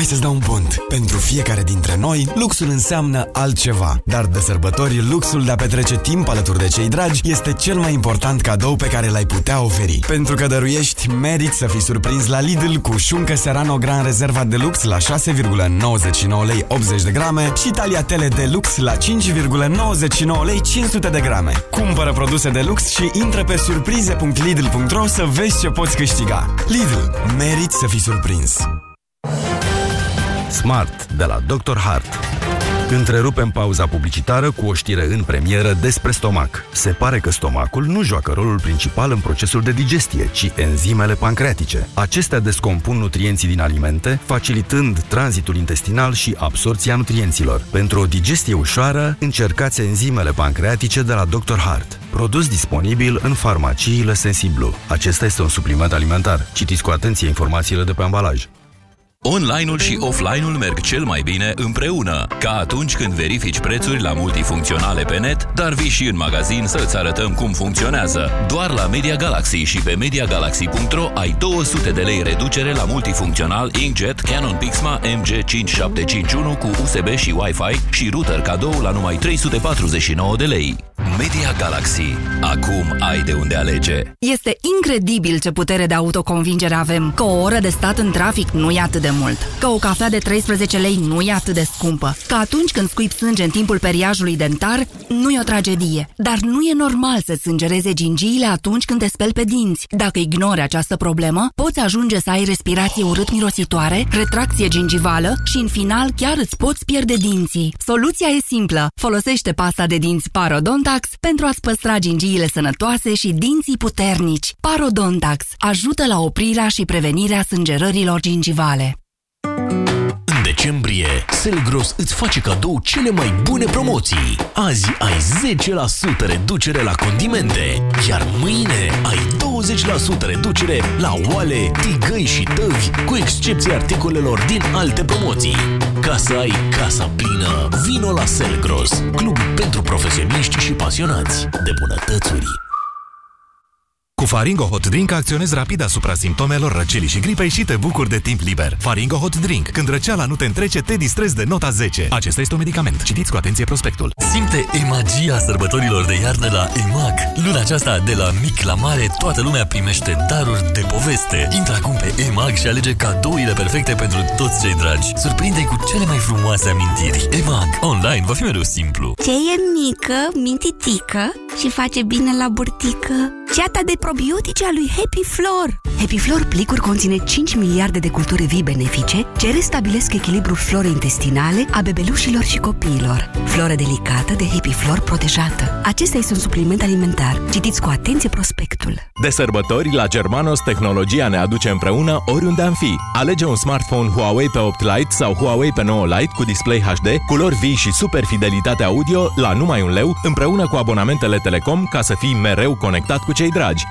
Hai să-ți dau un pont. Pentru fiecare dintre noi, luxul înseamnă altceva. Dar de sărbători, luxul de a petrece timp alături de cei dragi este cel mai important cadou pe care l-ai putea oferi. Pentru că dăruiești, meriți să fii surprins la Lidl cu șuncă Serrano Gran Rezerva de Lux la 6,99 lei 80 de grame și tagliatele de lux la 5,99 lei 500 de grame. Cumpără produse de lux și intră pe surprize.lidl.ro să vezi ce poți câștiga. Lidl. Meriți să fii surprins. Smart de la Dr. Hart. Întrerupem pauza publicitară cu o știre în premieră despre stomac. Se pare că stomacul nu joacă rolul principal în procesul de digestie, ci enzimele pancreatice. Acestea descompun nutrienții din alimente, facilitând tranzitul intestinal și absorția nutrienților. Pentru o digestie ușoară, încercați enzimele pancreatice de la Dr. Hart. Produs disponibil în farmaciile Sensiblu. Acesta este un supliment alimentar. Citiți cu atenție informațiile de pe ambalaj. Online-ul și offline-ul merg cel mai bine împreună, ca atunci când verifici prețuri la multifuncționale pe net, dar vii și în magazin să-ți arătăm cum funcționează. Doar la Media Galaxy și pe MediaGalaxy.ro ai 200 de lei reducere la multifuncțional Inkjet Canon Pixma MG5751 cu USB și Wi-Fi și router cadou la numai 349 de lei. Media Galaxy. Acum ai de unde alege. Este incredibil ce putere de autoconvingere avem. Că o oră de stat în trafic nu e atât de mult. Că o cafea de 13 lei nu e atât de scumpă. Că atunci când scuip sânge în timpul periajului dentar, nu e o tragedie. Dar nu e normal să sângereze gingiile atunci când te speli pe dinți. Dacă ignori această problemă, poți ajunge să ai respirație urât-mirositoare, retracție gingivală și în final chiar îți poți pierde dinții. Soluția e simplă. Folosește pasta de dinți Parodontax pentru a-ți păstra gingiile sănătoase și dinții puternici. Parodontax ajută la oprirea și prevenirea sângerărilor gingivale. În decembrie, Selgros îți face cadou cele mai bune promoții. Azi ai 10% reducere la condimente, iar mâine ai 20% reducere la oale, tigăi și tăvi, cu excepția articolelor din alte promoții. Ca să ai casa plină, vino la Selgros, club pentru profesioniști și pasionați de bunătățuri. Cu Faringo Hot Drink acționezi rapid asupra simptomelor răcelii și gripei și te bucuri de timp liber. Faringo Hot Drink. Când răceala nu te întrece, te distrezi de nota 10. Acesta este un medicament. Citiți cu atenție prospectul. Simte e magia sărbătorilor de iarnă la EMAG. Luna aceasta, de la mic la mare, toată lumea primește daruri de poveste. Intră acum pe EMAG și alege cadourile perfecte pentru toți cei dragi. Surprinde-i cu cele mai frumoase amintiri. EMAG. Online va fi mereu simplu. Ce e mică, mintitică și face bine la burtică? Ceata de probiotice a lui Happy Flor. Happy Flor plicuri conține 5 miliarde de culturi vii benefice ce restabilesc echilibrul florei intestinale a bebelușilor și copiilor. Floră delicată de Happy Flor protejată. Acesta este un supliment alimentar. Citiți cu atenție prospectul. De sărbători, la Germanos, tehnologia ne aduce împreună oriunde am fi. Alege un smartphone Huawei pe 8 Lite sau Huawei pe 9 Lite cu display HD, culori vii și super fidelitate audio la numai un leu, împreună cu abonamentele Telecom ca să fii mereu conectat cu cei dragi.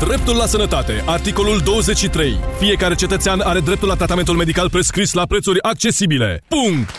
Dreptul la sănătate. Articolul 23. Fiecare cetățean are dreptul la tratamentul medical prescris la prețuri accesibile. Punct!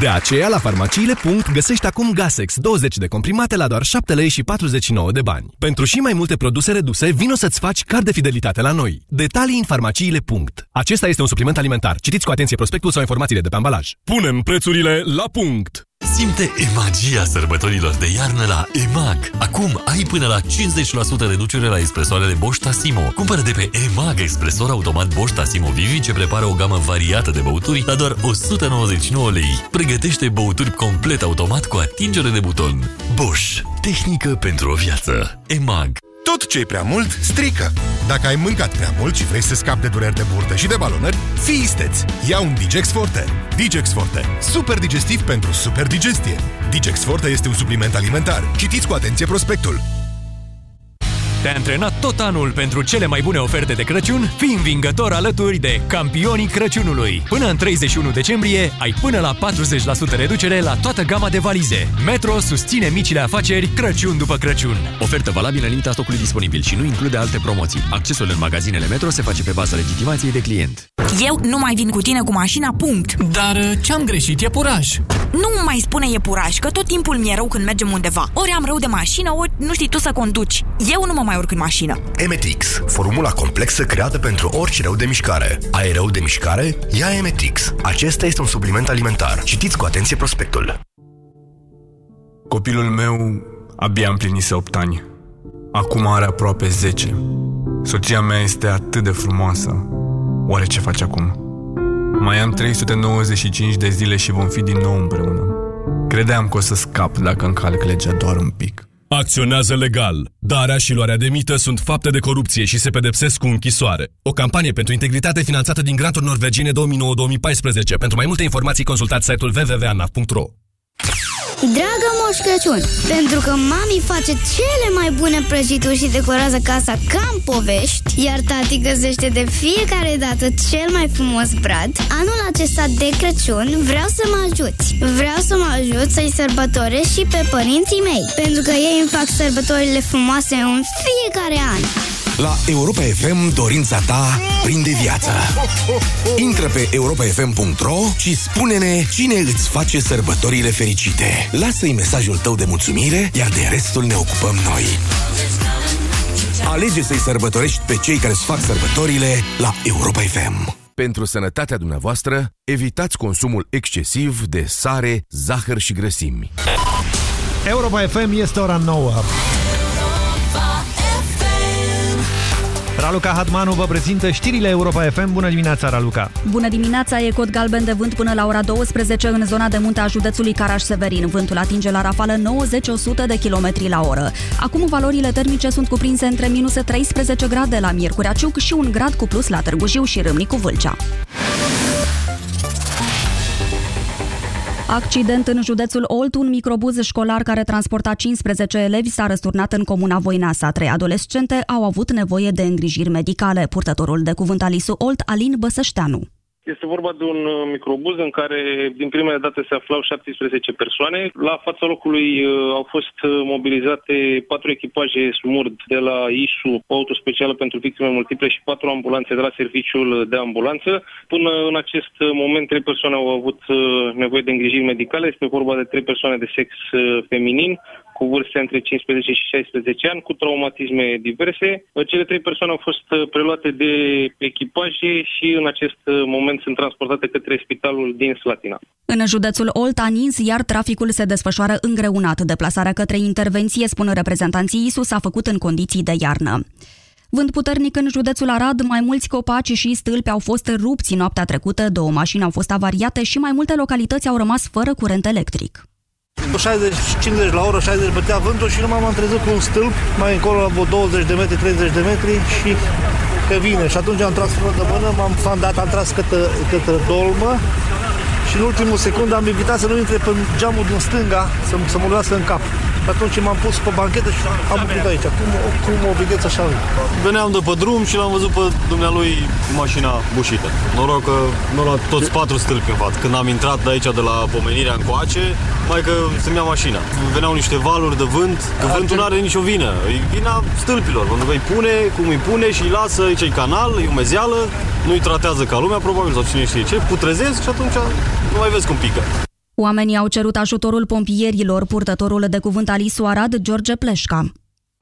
De aceea, la farmaciile. Punct, găsești acum Gasex 20 de comprimate la doar 7 lei și 49 de bani. Pentru și mai multe produse reduse, vino să-ți faci card de fidelitate la noi. Detalii în farmaciile. Punct. Acesta este un supliment alimentar. Citiți cu atenție prospectul sau informațiile de pe ambalaj. Punem prețurile la punct! Simte e magia sărbătorilor de iarnă la EMAG. Acum ai până la 50% reducere la expresoarele Bosch Tassimo. Cumpără de pe EMAG expresor automat Bosch Tassimo Vivi ce prepară o gamă variată de băuturi la doar 199 lei. Pregătește băuturi complet automat cu atingere de buton. Bosch. Tehnică pentru o viață. EMAG. Tot ce e prea mult, strică. Dacă ai mâncat prea mult și vrei să scapi de dureri de burtă și de balonări, fii isteț! Ia un Digex Forte. Digex Forte. Super digestiv pentru super digestie. Digex Forte este un supliment alimentar. Citiți cu atenție prospectul. Te-ai antrenat tot anul pentru cele mai bune oferte de Crăciun? Fii învingător alături de campionii Crăciunului. Până în 31 decembrie ai până la 40% reducere la toată gama de valize. Metro susține micile afaceri Crăciun după Crăciun. Ofertă valabilă în limita stocului disponibil și nu include alte promoții. Accesul în magazinele Metro se face pe baza legitimației de client. Eu nu mai vin cu tine cu mașina, punct. Dar uh, ce-am greșit e puraj. Nu mai spune e puraj, că tot timpul mi-e rău când mergem undeva. Ori am rău de mașină, ori nu știi tu să conduci. Eu nu mă mai urc în mașină. Emetix, formula complexă creată pentru orice rău de mișcare. Ai rău de mișcare? Ia Emetix. Acesta este un supliment alimentar. Citiți cu atenție prospectul. Copilul meu abia împlinise 8 ani. Acum are aproape 10. Soția mea este atât de frumoasă. Oare ce face acum? Mai am 395 de zile și vom fi din nou împreună. Credeam că o să scap dacă încalc legea doar un pic. Acționează legal. Darea și luarea de mită sunt fapte de corupție și se pedepsesc cu închisoare. O campanie pentru integritate finanțată din granturi norvegiene 2009-2014. Pentru mai multe informații consultați site-ul www.anaf.ro Dragă Moș Crăciun, pentru că mami face cele mai bune prăjituri și decorează casa ca în povești, iar tati găsește de fiecare dată cel mai frumos brad, anul acesta de Crăciun vreau să mă ajuți. Vreau să mă ajut să-i sărbătoresc și pe părinții mei, pentru că ei îmi fac sărbătorile frumoase în fiecare an. La Europa FM, dorința ta prinde viață. Intră pe europafm.ro și spune-ne cine îți face sărbătorile fericite. Lasă-i mesajul tău de mulțumire, iar de restul ne ocupăm noi. Alege să-i sărbătorești pe cei care îți fac sărbătorile la Europa FM. Pentru sănătatea dumneavoastră, evitați consumul excesiv de sare, zahăr și grăsimi. Europa FM este ora 9. Raluca Hatmanu vă prezintă știrile Europa FM. Bună dimineața, Raluca! Bună dimineața! E cod galben de vânt până la ora 12 în zona de munte a județului Caraș-Severin. Vântul atinge la rafală 90-100 de km la oră. Acum valorile termice sunt cuprinse între minus 13 grade la Miercurea Ciuc și un grad cu plus la Târgu Jiu și Râmnicu Vâlcea. Accident în județul Olt, un microbuz școlar care transporta 15 elevi s-a răsturnat în comuna Voinasa. Trei adolescente au avut nevoie de îngrijiri medicale. Purtătorul de cuvânt al ISU Olt, Alin Băsășteanu. Este vorba de un uh, microbuz în care din primele date se aflau 17 persoane. La fața locului uh, au fost uh, mobilizate patru echipaje SMURD de la ISU, o auto specială pentru victime multiple și patru ambulanțe de la serviciul de ambulanță. Până în acest moment, trei persoane au avut nevoie de îngrijiri medicale. Este vorba de trei persoane de sex feminin, cu vârste între 15 și 16 ani, cu traumatisme diverse. Cele trei persoane au fost uh, preluate de echipaje și în acest uh, moment sunt transportate către spitalul din Slatina. În județul Olt a nins, iar traficul se desfășoară îngreunat. Deplasarea către intervenție, spun reprezentanții ISU, s-a făcut în condiții de iarnă. Vânt puternic în județul Arad, mai mulți copaci și stâlpi au fost rupți noaptea trecută, două mașini au fost avariate și mai multe localități au rămas fără curent electric. 60, 50 la oră, 60 bătea vântul și nu m-am trezit cu un stâlp mai încolo la vreo 20 de metri, 30 de metri și că vine. Și atunci am tras frână de mână, m-am dat, am tras către, către dolmă și în ultimul secund am evitat să nu intre pe geamul din stânga să, să mă luase în cap. Atunci m-am pus pe banchetă și am oprit aici. Cum, cum o vedeți așa? Veneam de pe drum și l-am văzut pe dumnealui cu mașina bușită. Noroc că nu la toți patru stâlpi în față. Când am intrat de aici de la pomenirea încoace, mai că să-mi ia mașina. Veneau niște valuri de vânt, că vântul nu are nicio vină. E vina stâlpilor, pentru că îi pune, cum îi pune și îi lasă, aici e canal, e umezeală, nu-i tratează ca lumea, probabil, sau cine știe ce, putrezesc și atunci nu mai vezi cum pică. Oamenii au cerut ajutorul pompierilor, purtătorul de cuvânt al ISU Arad, George Pleșca.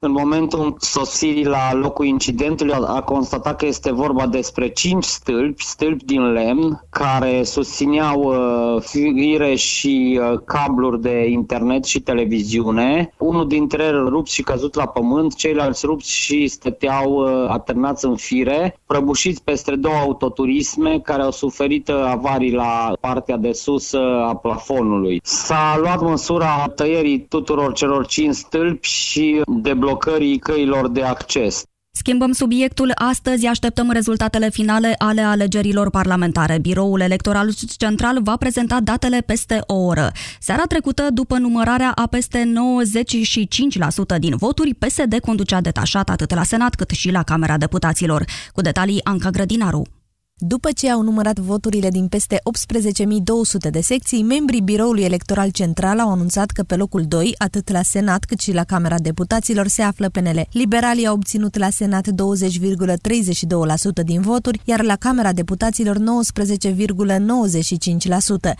În momentul sosirii la locul incidentului a constatat că este vorba despre cinci stâlpi, stâlpi din lemn, care susțineau uh, fire și uh, cabluri de internet și televiziune. Unul dintre ele rupt și căzut la pământ, ceilalți rupți și stăteau uh, aternați în fire, prăbușiți peste două autoturisme care au suferit uh, avarii la partea de sus uh, a plafonului. S-a luat măsura tăierii tuturor celor cinci stâlpi și de blocării căilor de acces. Schimbăm subiectul. Astăzi așteptăm rezultatele finale ale alegerilor parlamentare. Biroul Electoral Central va prezenta datele peste o oră. Seara trecută, după numărarea a peste 95% din voturi, PSD conducea detașat atât la Senat cât și la Camera Deputaților. Cu detalii Anca Grădinaru. După ce au numărat voturile din peste 18.200 de secții, membrii Biroului Electoral Central au anunțat că pe locul 2, atât la Senat cât și la Camera Deputaților, se află PNL. Liberalii au obținut la Senat 20,32% din voturi, iar la Camera Deputaților 19,95%.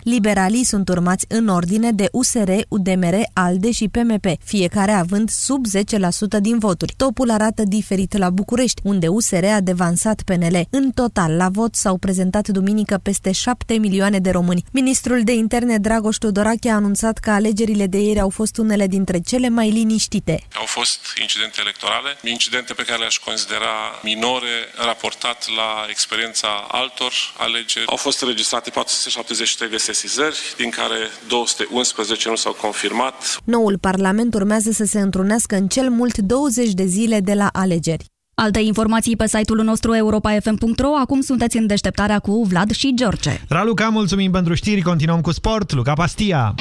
Liberalii sunt urmați în ordine de USR, UDMR, ALDE și PMP, fiecare având sub 10% din voturi. Topul arată diferit la București, unde USR a devansat PNL. În total, la vot vot s-au prezentat duminică peste 7 milioane de români. Ministrul de interne Dragoș Tudorache a anunțat că alegerile de ieri au fost unele dintre cele mai liniștite. Au fost incidente electorale, incidente pe care le-aș considera minore raportat la experiența altor alegeri. Au fost înregistrate 473 de sesizări, din care 211 nu s-au confirmat. Noul Parlament urmează să se întrunească în cel mult 20 de zile de la alegeri. Alte informații pe site-ul nostru europa.fm.ro. Acum sunteți în deșteptarea cu Vlad și George. Raluca, mulțumim pentru știri. Continuăm cu sport. Luca Pastia.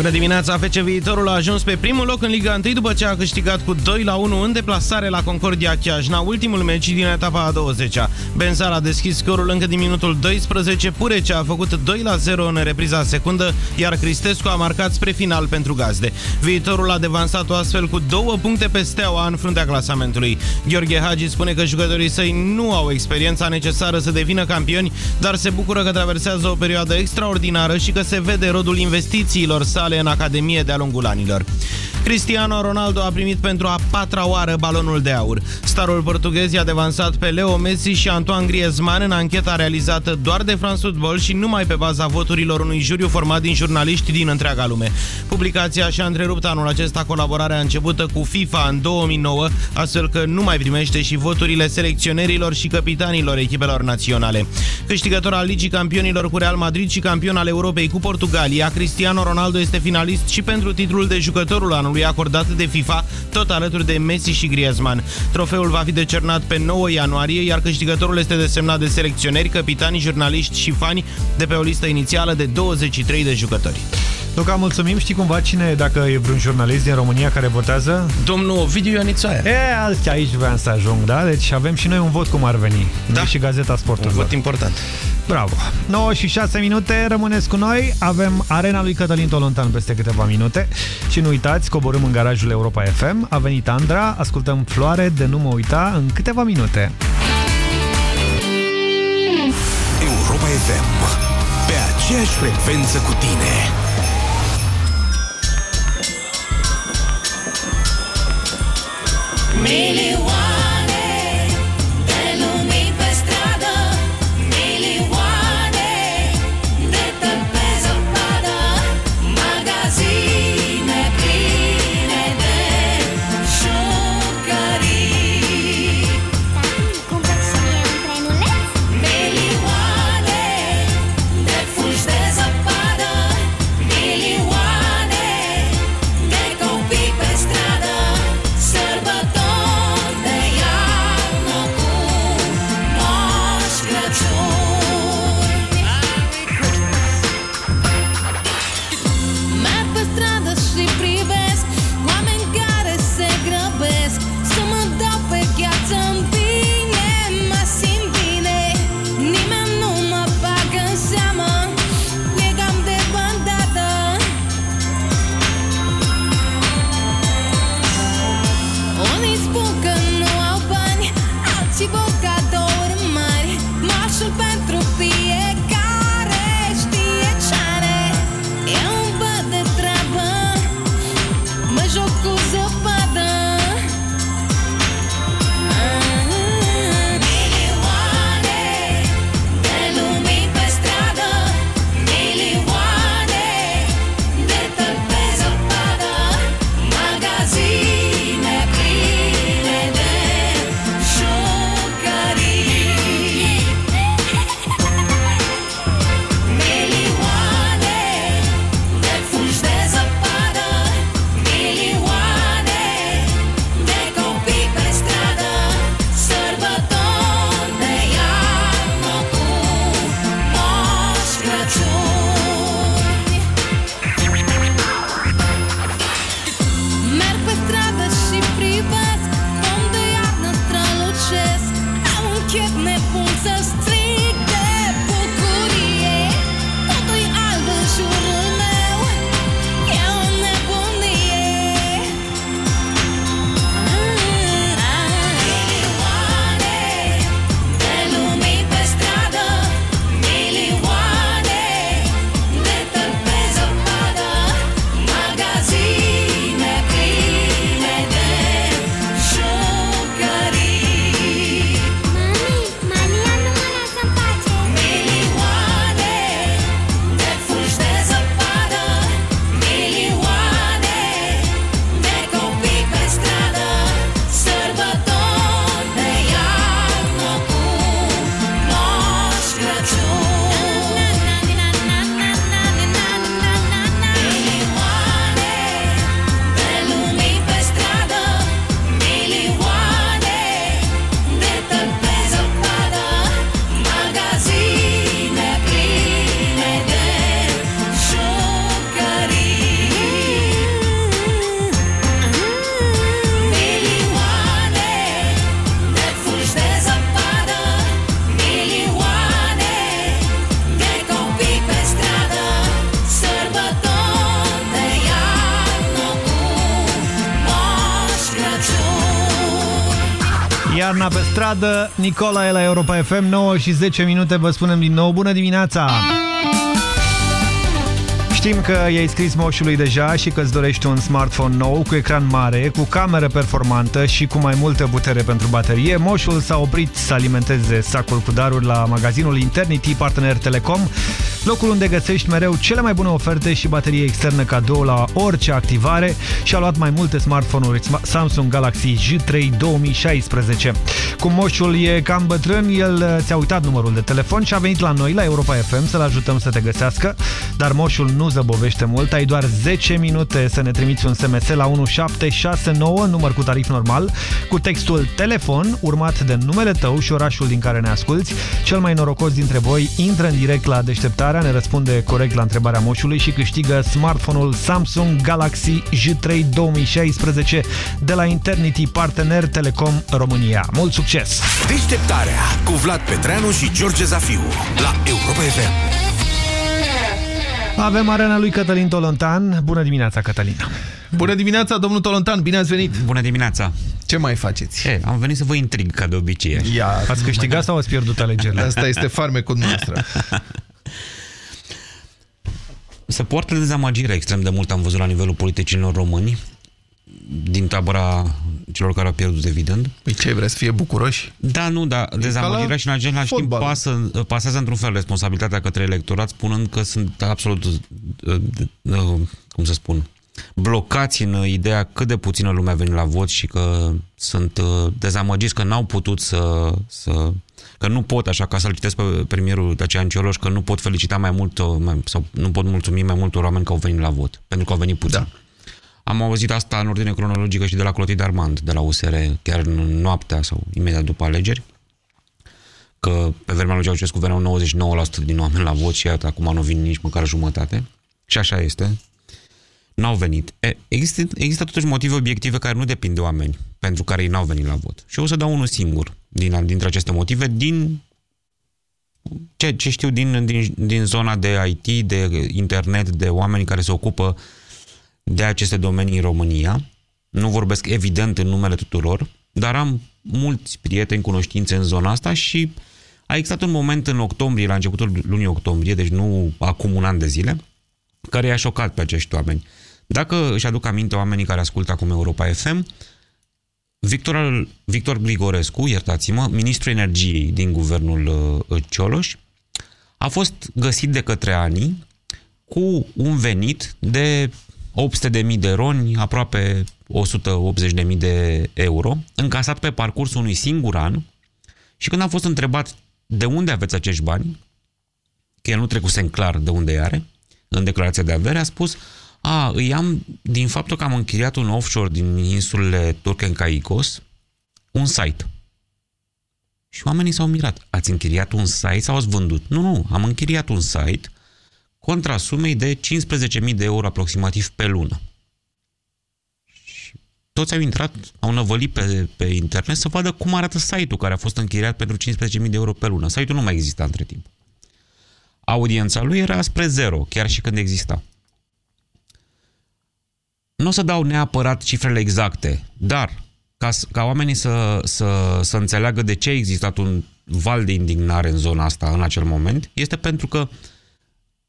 Bună dimineața! FC Viitorul a ajuns pe primul loc în Liga 1 după ce a câștigat cu 2 la 1 în deplasare la Concordia Chiajna, ultimul meci din etapa a 20-a. Benzar a deschis scorul încă din minutul 12, Purece a făcut 2 la 0 în repriza secundă, iar Cristescu a marcat spre final pentru gazde. Viitorul a devansat-o astfel cu două puncte pe steaua în fruntea clasamentului. Gheorghe Hagi spune că jucătorii săi nu au experiența necesară să devină campioni, dar se bucură că traversează o perioadă extraordinară și că se vede rodul investițiilor sale sale în Academie de-a lungul anilor. Cristiano Ronaldo a primit pentru a patra oară balonul de aur. Starul portughez i-a devansat pe Leo Messi și Antoine Griezmann în ancheta realizată doar de France Football și numai pe baza voturilor unui juriu format din jurnaliști din întreaga lume. Publicația și-a întrerupt anul acesta colaborarea începută cu FIFA în 2009, astfel că nu mai primește și voturile selecționerilor și capitanilor echipelor naționale. Câștigător al Ligii Campionilor cu Real Madrid și campion al Europei cu Portugalia, Cristiano Ronaldo este finalist și pentru titlul de jucătorul anului acordat de FIFA, tot alături de Messi și Griezmann. Trofeul va fi decernat pe 9 ianuarie, iar câștigătorul este desemnat de selecționeri, capitani, jurnaliști și fani de pe o listă inițială de 23 de jucători. Luca, mulțumim. Știi cumva cine, dacă e vreun jurnalist din România care votează? Domnul Ovidiu Ionițoaia. E, aici vreau să ajung, da? Deci avem și noi un vot cum ar veni. Da. și Gazeta Sportului. Un vot important. Bravo. 9 și 6 minute, rămâneți cu noi. Avem arena lui Cătălin Tolontan peste câteva minute. Și nu uitați, coborâm în garajul Europa FM. A venit Andra, ascultăm Floare de nu mă uita în câteva minute. Europa FM. Pe aceeași frecvență cu tine. Milioane Nicola e la Europa FM, 9 și 10 minute. Vă spunem din nou bună dimineața! Știm că i-ai scris moșului deja și că îți dorești un smartphone nou cu ecran mare, cu cameră performantă și cu mai multă putere pentru baterie. Moșul s-a oprit să alimenteze sacul cu daruri la magazinul Internity Partener Telecom, locul unde găsești mereu cele mai bune oferte și baterie externă cadou la orice activare și a luat mai multe smartphone-uri Samsung Galaxy J3 2016. Cum moșul e cam bătrân, el ți-a uitat numărul de telefon și a venit la noi, la Europa FM, să-l ajutăm să te găsească, dar moșul nu zăbovește mult, ai doar 10 minute să ne trimiți un SMS la 1769, număr cu tarif normal, cu textul telefon, urmat de numele tău și orașul din care ne asculti. Cel mai norocos dintre voi intră în direct la deșteptarea, ne răspunde corect la întrebarea moșului și câștigă smartphone-ul Samsung Galaxy J3 2016 de la Internity Partener Telecom România. Mult succes! Deșteptarea cu Vlad Petreanu și George Zafiu la Europa FM. Avem arena lui Cătălin Tolontan. Bună dimineața, Cătălin! Bună dimineața, domnul Tolontan, bine ați venit! Bună dimineața! Ce mai faceți? E, am venit să vă intrig, ca de obicei. Ia, ați câștigat sau ați pierdut alegerile? Asta este farmecul noastră. Se poartă dezamăgire extrem de mult, am văzut la nivelul politicilor români, din tabăra celor care au pierdut, evident. Păi ce, vreți să fie bucuroși? Da, nu, da, dezamăgirea și în același timp pasă, pasează într-un fel responsabilitatea către electorat, spunând că sunt absolut, uh, uh, cum să spun, blocați în ideea cât de puțină lume a venit la vot și că sunt uh, dezamăgiți că n-au putut să, să că nu pot, așa ca să-l citesc pe premierul Dacian Cioloș, că nu pot felicita mai mult sau nu pot mulțumi mai multor oameni că au venit la vot, pentru că au venit puțin. Da. Am auzit asta în ordine cronologică și de la Clotilde Armand, de la USR, chiar în noaptea sau imediat după alegeri, că pe vremea lui Ceaușescu veneau 99% din oameni la vot și iată, acum nu vin nici măcar jumătate. Și așa este. N-au venit. E, există, există totuși motive obiective care nu depind de oameni, pentru care ei n-au venit la vot. Și o să dau unul singur din, dintre aceste motive, din ce, ce știu din, din, din zona de IT, de internet, de oameni care se ocupă de aceste domenii în România. Nu vorbesc evident în numele tuturor, dar am mulți prieteni, cunoștințe în zona asta și a existat un moment în octombrie, la începutul lunii octombrie, deci nu acum un an de zile, care i-a șocat pe acești oameni. Dacă își aduc aminte oamenii care ascultă acum Europa FM, Victor, Victor Grigorescu, iertați-mă, ministrul energiei din guvernul uh, Cioloș, a fost găsit de către ani cu un venit de 800.000 de roni, aproape 180.000 de euro, încasat pe parcursul unui singur an și când a fost întrebat de unde aveți acești bani, că el nu trecuse în clar de unde are, în declarația de avere, a spus a, îi am, din faptul că am închiriat un offshore din insulele Turken Caicos, un site. Și oamenii s-au mirat. Ați închiriat un site sau ați vândut? Nu, nu, am închiriat un site contra sumei de 15.000 de euro aproximativ pe lună. Și toți au intrat, au năvălit pe, pe internet să vadă cum arată site-ul care a fost închiriat pentru 15.000 de euro pe lună. Site-ul nu mai exista între timp. Audiența lui era spre zero, chiar și când exista. Nu o să dau neapărat cifrele exacte, dar ca, ca oamenii să, să, să înțeleagă de ce a existat un val de indignare în zona asta în acel moment, este pentru că uh,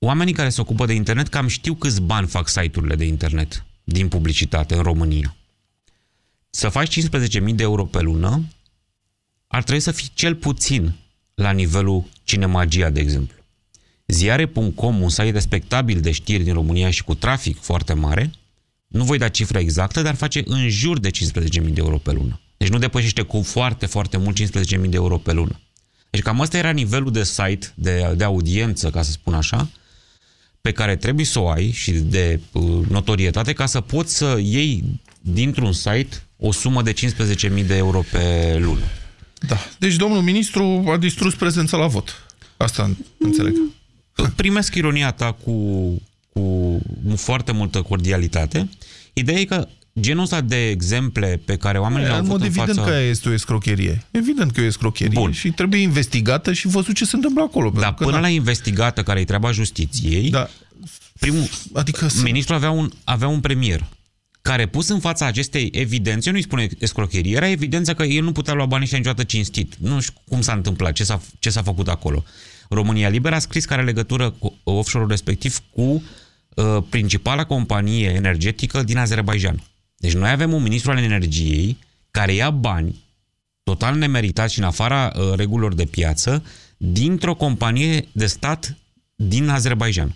oamenii care se ocupă de internet cam știu câți bani fac site-urile de internet din publicitate în România. Să faci 15.000 de euro pe lună ar trebui să fii cel puțin la nivelul Cinemagia, de exemplu. Ziare.com, un site respectabil de știri din România și cu trafic foarte mare, nu voi da cifra exactă, dar face în jur de 15.000 de euro pe lună. Deci nu depășește cu foarte, foarte mult 15.000 de euro pe lună. Deci cam asta era nivelul de site, de, de audiență, ca să spun așa, pe care trebuie să o ai și de uh, notorietate ca să poți să iei dintr-un site o sumă de 15.000 de euro pe lună. Da. Deci domnul ministru a distrus prezența la vot. Asta înțeleg. Primesc ironia ta cu, cu foarte multă cordialitate. Ideea e că genul ăsta de exemple pe care oamenii le-au avut în evident fața... că este o escrocherie. Evident că e o escrocherie Bun. și trebuie investigată și văzut ce se întâmplă acolo. Dar până la investigată, care e treaba justiției, da. primul, adică ministrul avea un, avea un premier care pus în fața acestei evidențe, eu nu-i spune escrocherie, era evidența că el nu putea lua banii și niciodată cinstit. Nu știu cum s-a întâmplat, ce s-a, ce s-a făcut acolo. România Liberă a scris că are legătură cu offshore-ul respectiv cu uh, principala companie energetică din Azerbaijan. Deci noi avem un ministru al energiei care ia bani total nemeritați și în afara uh, regulilor de piață dintr-o companie de stat din Azerbaijan.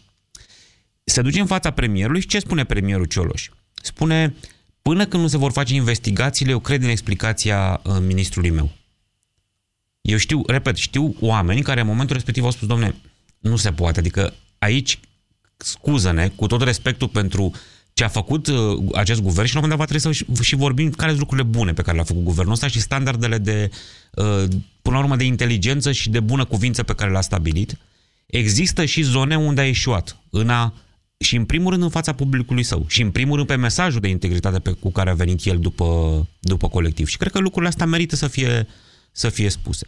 Se duce în fața premierului și ce spune premierul Cioloș? Spune, până când nu se vor face investigațiile, eu cred în explicația uh, ministrului meu. Eu știu, repet, știu oameni care în momentul respectiv au spus, domne, nu se poate, adică aici, scuză-ne, cu tot respectul pentru ce a făcut uh, acest guvern și la un moment dat va trebui să și vorbim care sunt lucrurile bune pe care le-a făcut guvernul ăsta și standardele de, uh, până la urmă, de inteligență și de bună cuvință pe care le-a stabilit. Există și zone unde a ieșuat în a și în primul rând în fața publicului său și în primul rând pe mesajul de integritate pe, cu care a venit el după, după colectiv. Și cred că lucrurile astea merită să fie, să fie spuse.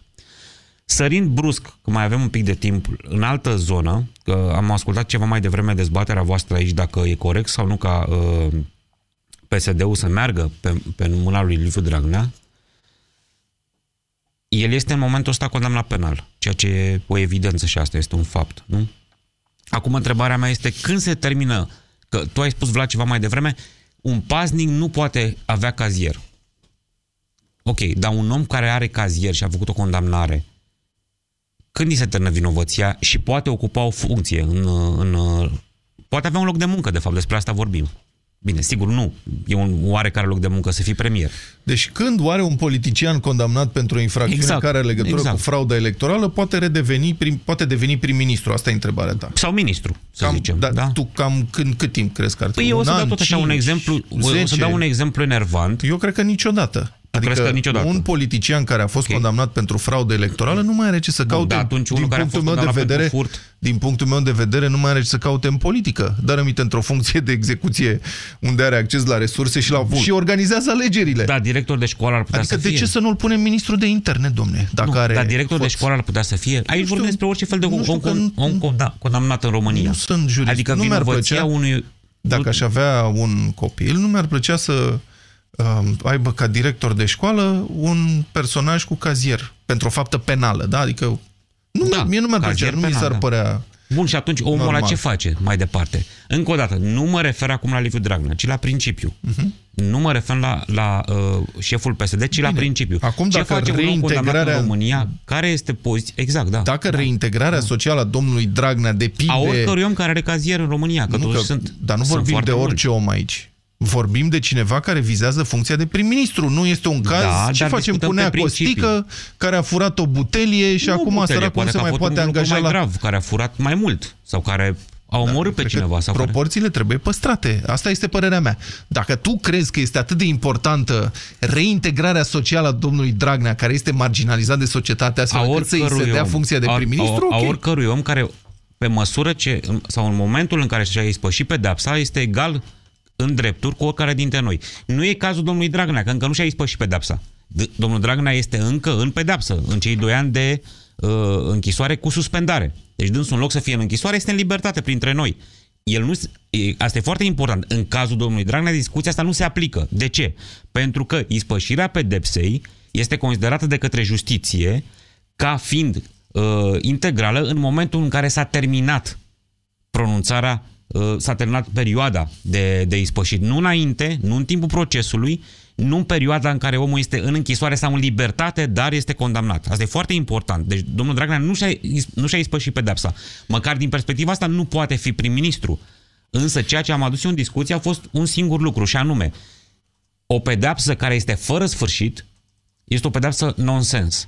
Sărind brusc, că mai avem un pic de timp, în altă zonă, că am ascultat ceva mai devreme dezbaterea voastră aici dacă e corect sau nu ca uh, PSD-ul să meargă pe, pe mâna lui Liviu Dragnea, el este în momentul ăsta condamnat penal, ceea ce e o evidență și asta este un fapt, nu? Acum întrebarea mea este când se termină, că tu ai spus Vlad ceva mai devreme, un paznic nu poate avea cazier. Ok, dar un om care are cazier și a făcut o condamnare, când îi se termină vinovăția și poate ocupa o funcție în, în, poate avea un loc de muncă, de fapt, despre asta vorbim. Bine, sigur nu. E un oarecare loc de muncă să fii premier. Deci când oare un politician condamnat pentru o infracțiune exact. care are legătură exact. cu frauda electorală poate redeveni prim, poate deveni prim-ministru? Asta e întrebarea ta. Sau ministru, să cam, zicem. Da, da? Tu cam când, cât timp crezi că ar trebui? Păi eu o să dau tot așa 5, un exemplu, 10, o să dau un exemplu enervant. Eu cred că niciodată. Adică că niciodată. un politician care a fost okay. condamnat pentru fraudă electorală nu mai are ce să caute. Da, atunci unul care a fost meu de vedere, furt. Din punctul meu de vedere, nu mai are ce să caute în politică. Dar aminte într-o funcție de execuție unde are acces la resurse și, la, și organizează alegerile. Da, director de școală ar putea adică să de fie. ce să nu-l punem ministru de internet, domne? Dacă nu, are dar director fost... de școală ar putea să fie. Aici vorbim despre orice fel de om, om, om condamnat în România. Nu sunt jurist. Adică nu mi-ar plăcea, unui... Dacă aș avea un copil, nu mi-ar plăcea să uh, aibă ca director de școală un personaj cu cazier pentru o faptă penală, da? Adică nu, da, mie nu mi-ar plăcea, nu mi s-ar da. părea Bun, și atunci omul Normal. ăla ce face mai departe? Încă o dată, nu mă refer acum la Liviu Dragnea, ci la principiu. Uh-huh. Nu mă refer la, la uh, șeful PSD, ci Bine. la principiu. Acum, ce dacă face reintegrarea... în România? Care este poziția? Exact, da. Dacă reintegrarea socială a domnului Dragnea depinde... A oricărui om care are cazier în România, că, nu, că sunt Dar nu sunt vorbim de orice mulți. om aici. Vorbim de cineva care vizează funcția de prim-ministru. Nu este un caz, da, ce facem, punea Costică, care a furat o butelie și nu acum săracul nu se mai poate angaja mai la... grav, care a furat mai mult sau care a omorât da, pe cineva. Sau proporțiile care... trebuie păstrate. Asta este părerea mea. Dacă tu crezi că este atât de importantă reintegrarea socială a domnului Dragnea, care este marginalizat de societate, astfel încât să-i se dea funcția de prim-ministru, a, a, a oricărui om care, pe măsură ce, sau în momentul în care și-a ispășit pedepsa, este egal în drepturi cu oricare dintre noi. Nu e cazul domnului Dragnea, că încă nu și-a ispășit pedepsa. Domnul Dragnea este încă în pedepsă, în cei doi ani de uh, închisoare cu suspendare. Deci dânsul în loc să fie în închisoare, este în libertate printre noi. El nu, asta e foarte important. În cazul domnului Dragnea, discuția asta nu se aplică. De ce? Pentru că ispășirea pedepsei este considerată de către justiție ca fiind uh, integrală în momentul în care s-a terminat pronunțarea Uh, s-a terminat perioada de, de ispășit. Nu înainte, nu în timpul procesului, nu în perioada în care omul este în închisoare sau în libertate, dar este condamnat. Asta e foarte important. Deci domnul Dragnea nu și-a, nu și-a ispășit pedepsa. Măcar din perspectiva asta nu poate fi prim-ministru. Însă ceea ce am adus eu în discuție a fost un singur lucru și anume o pedepsă care este fără sfârșit este o pedepsă nonsens.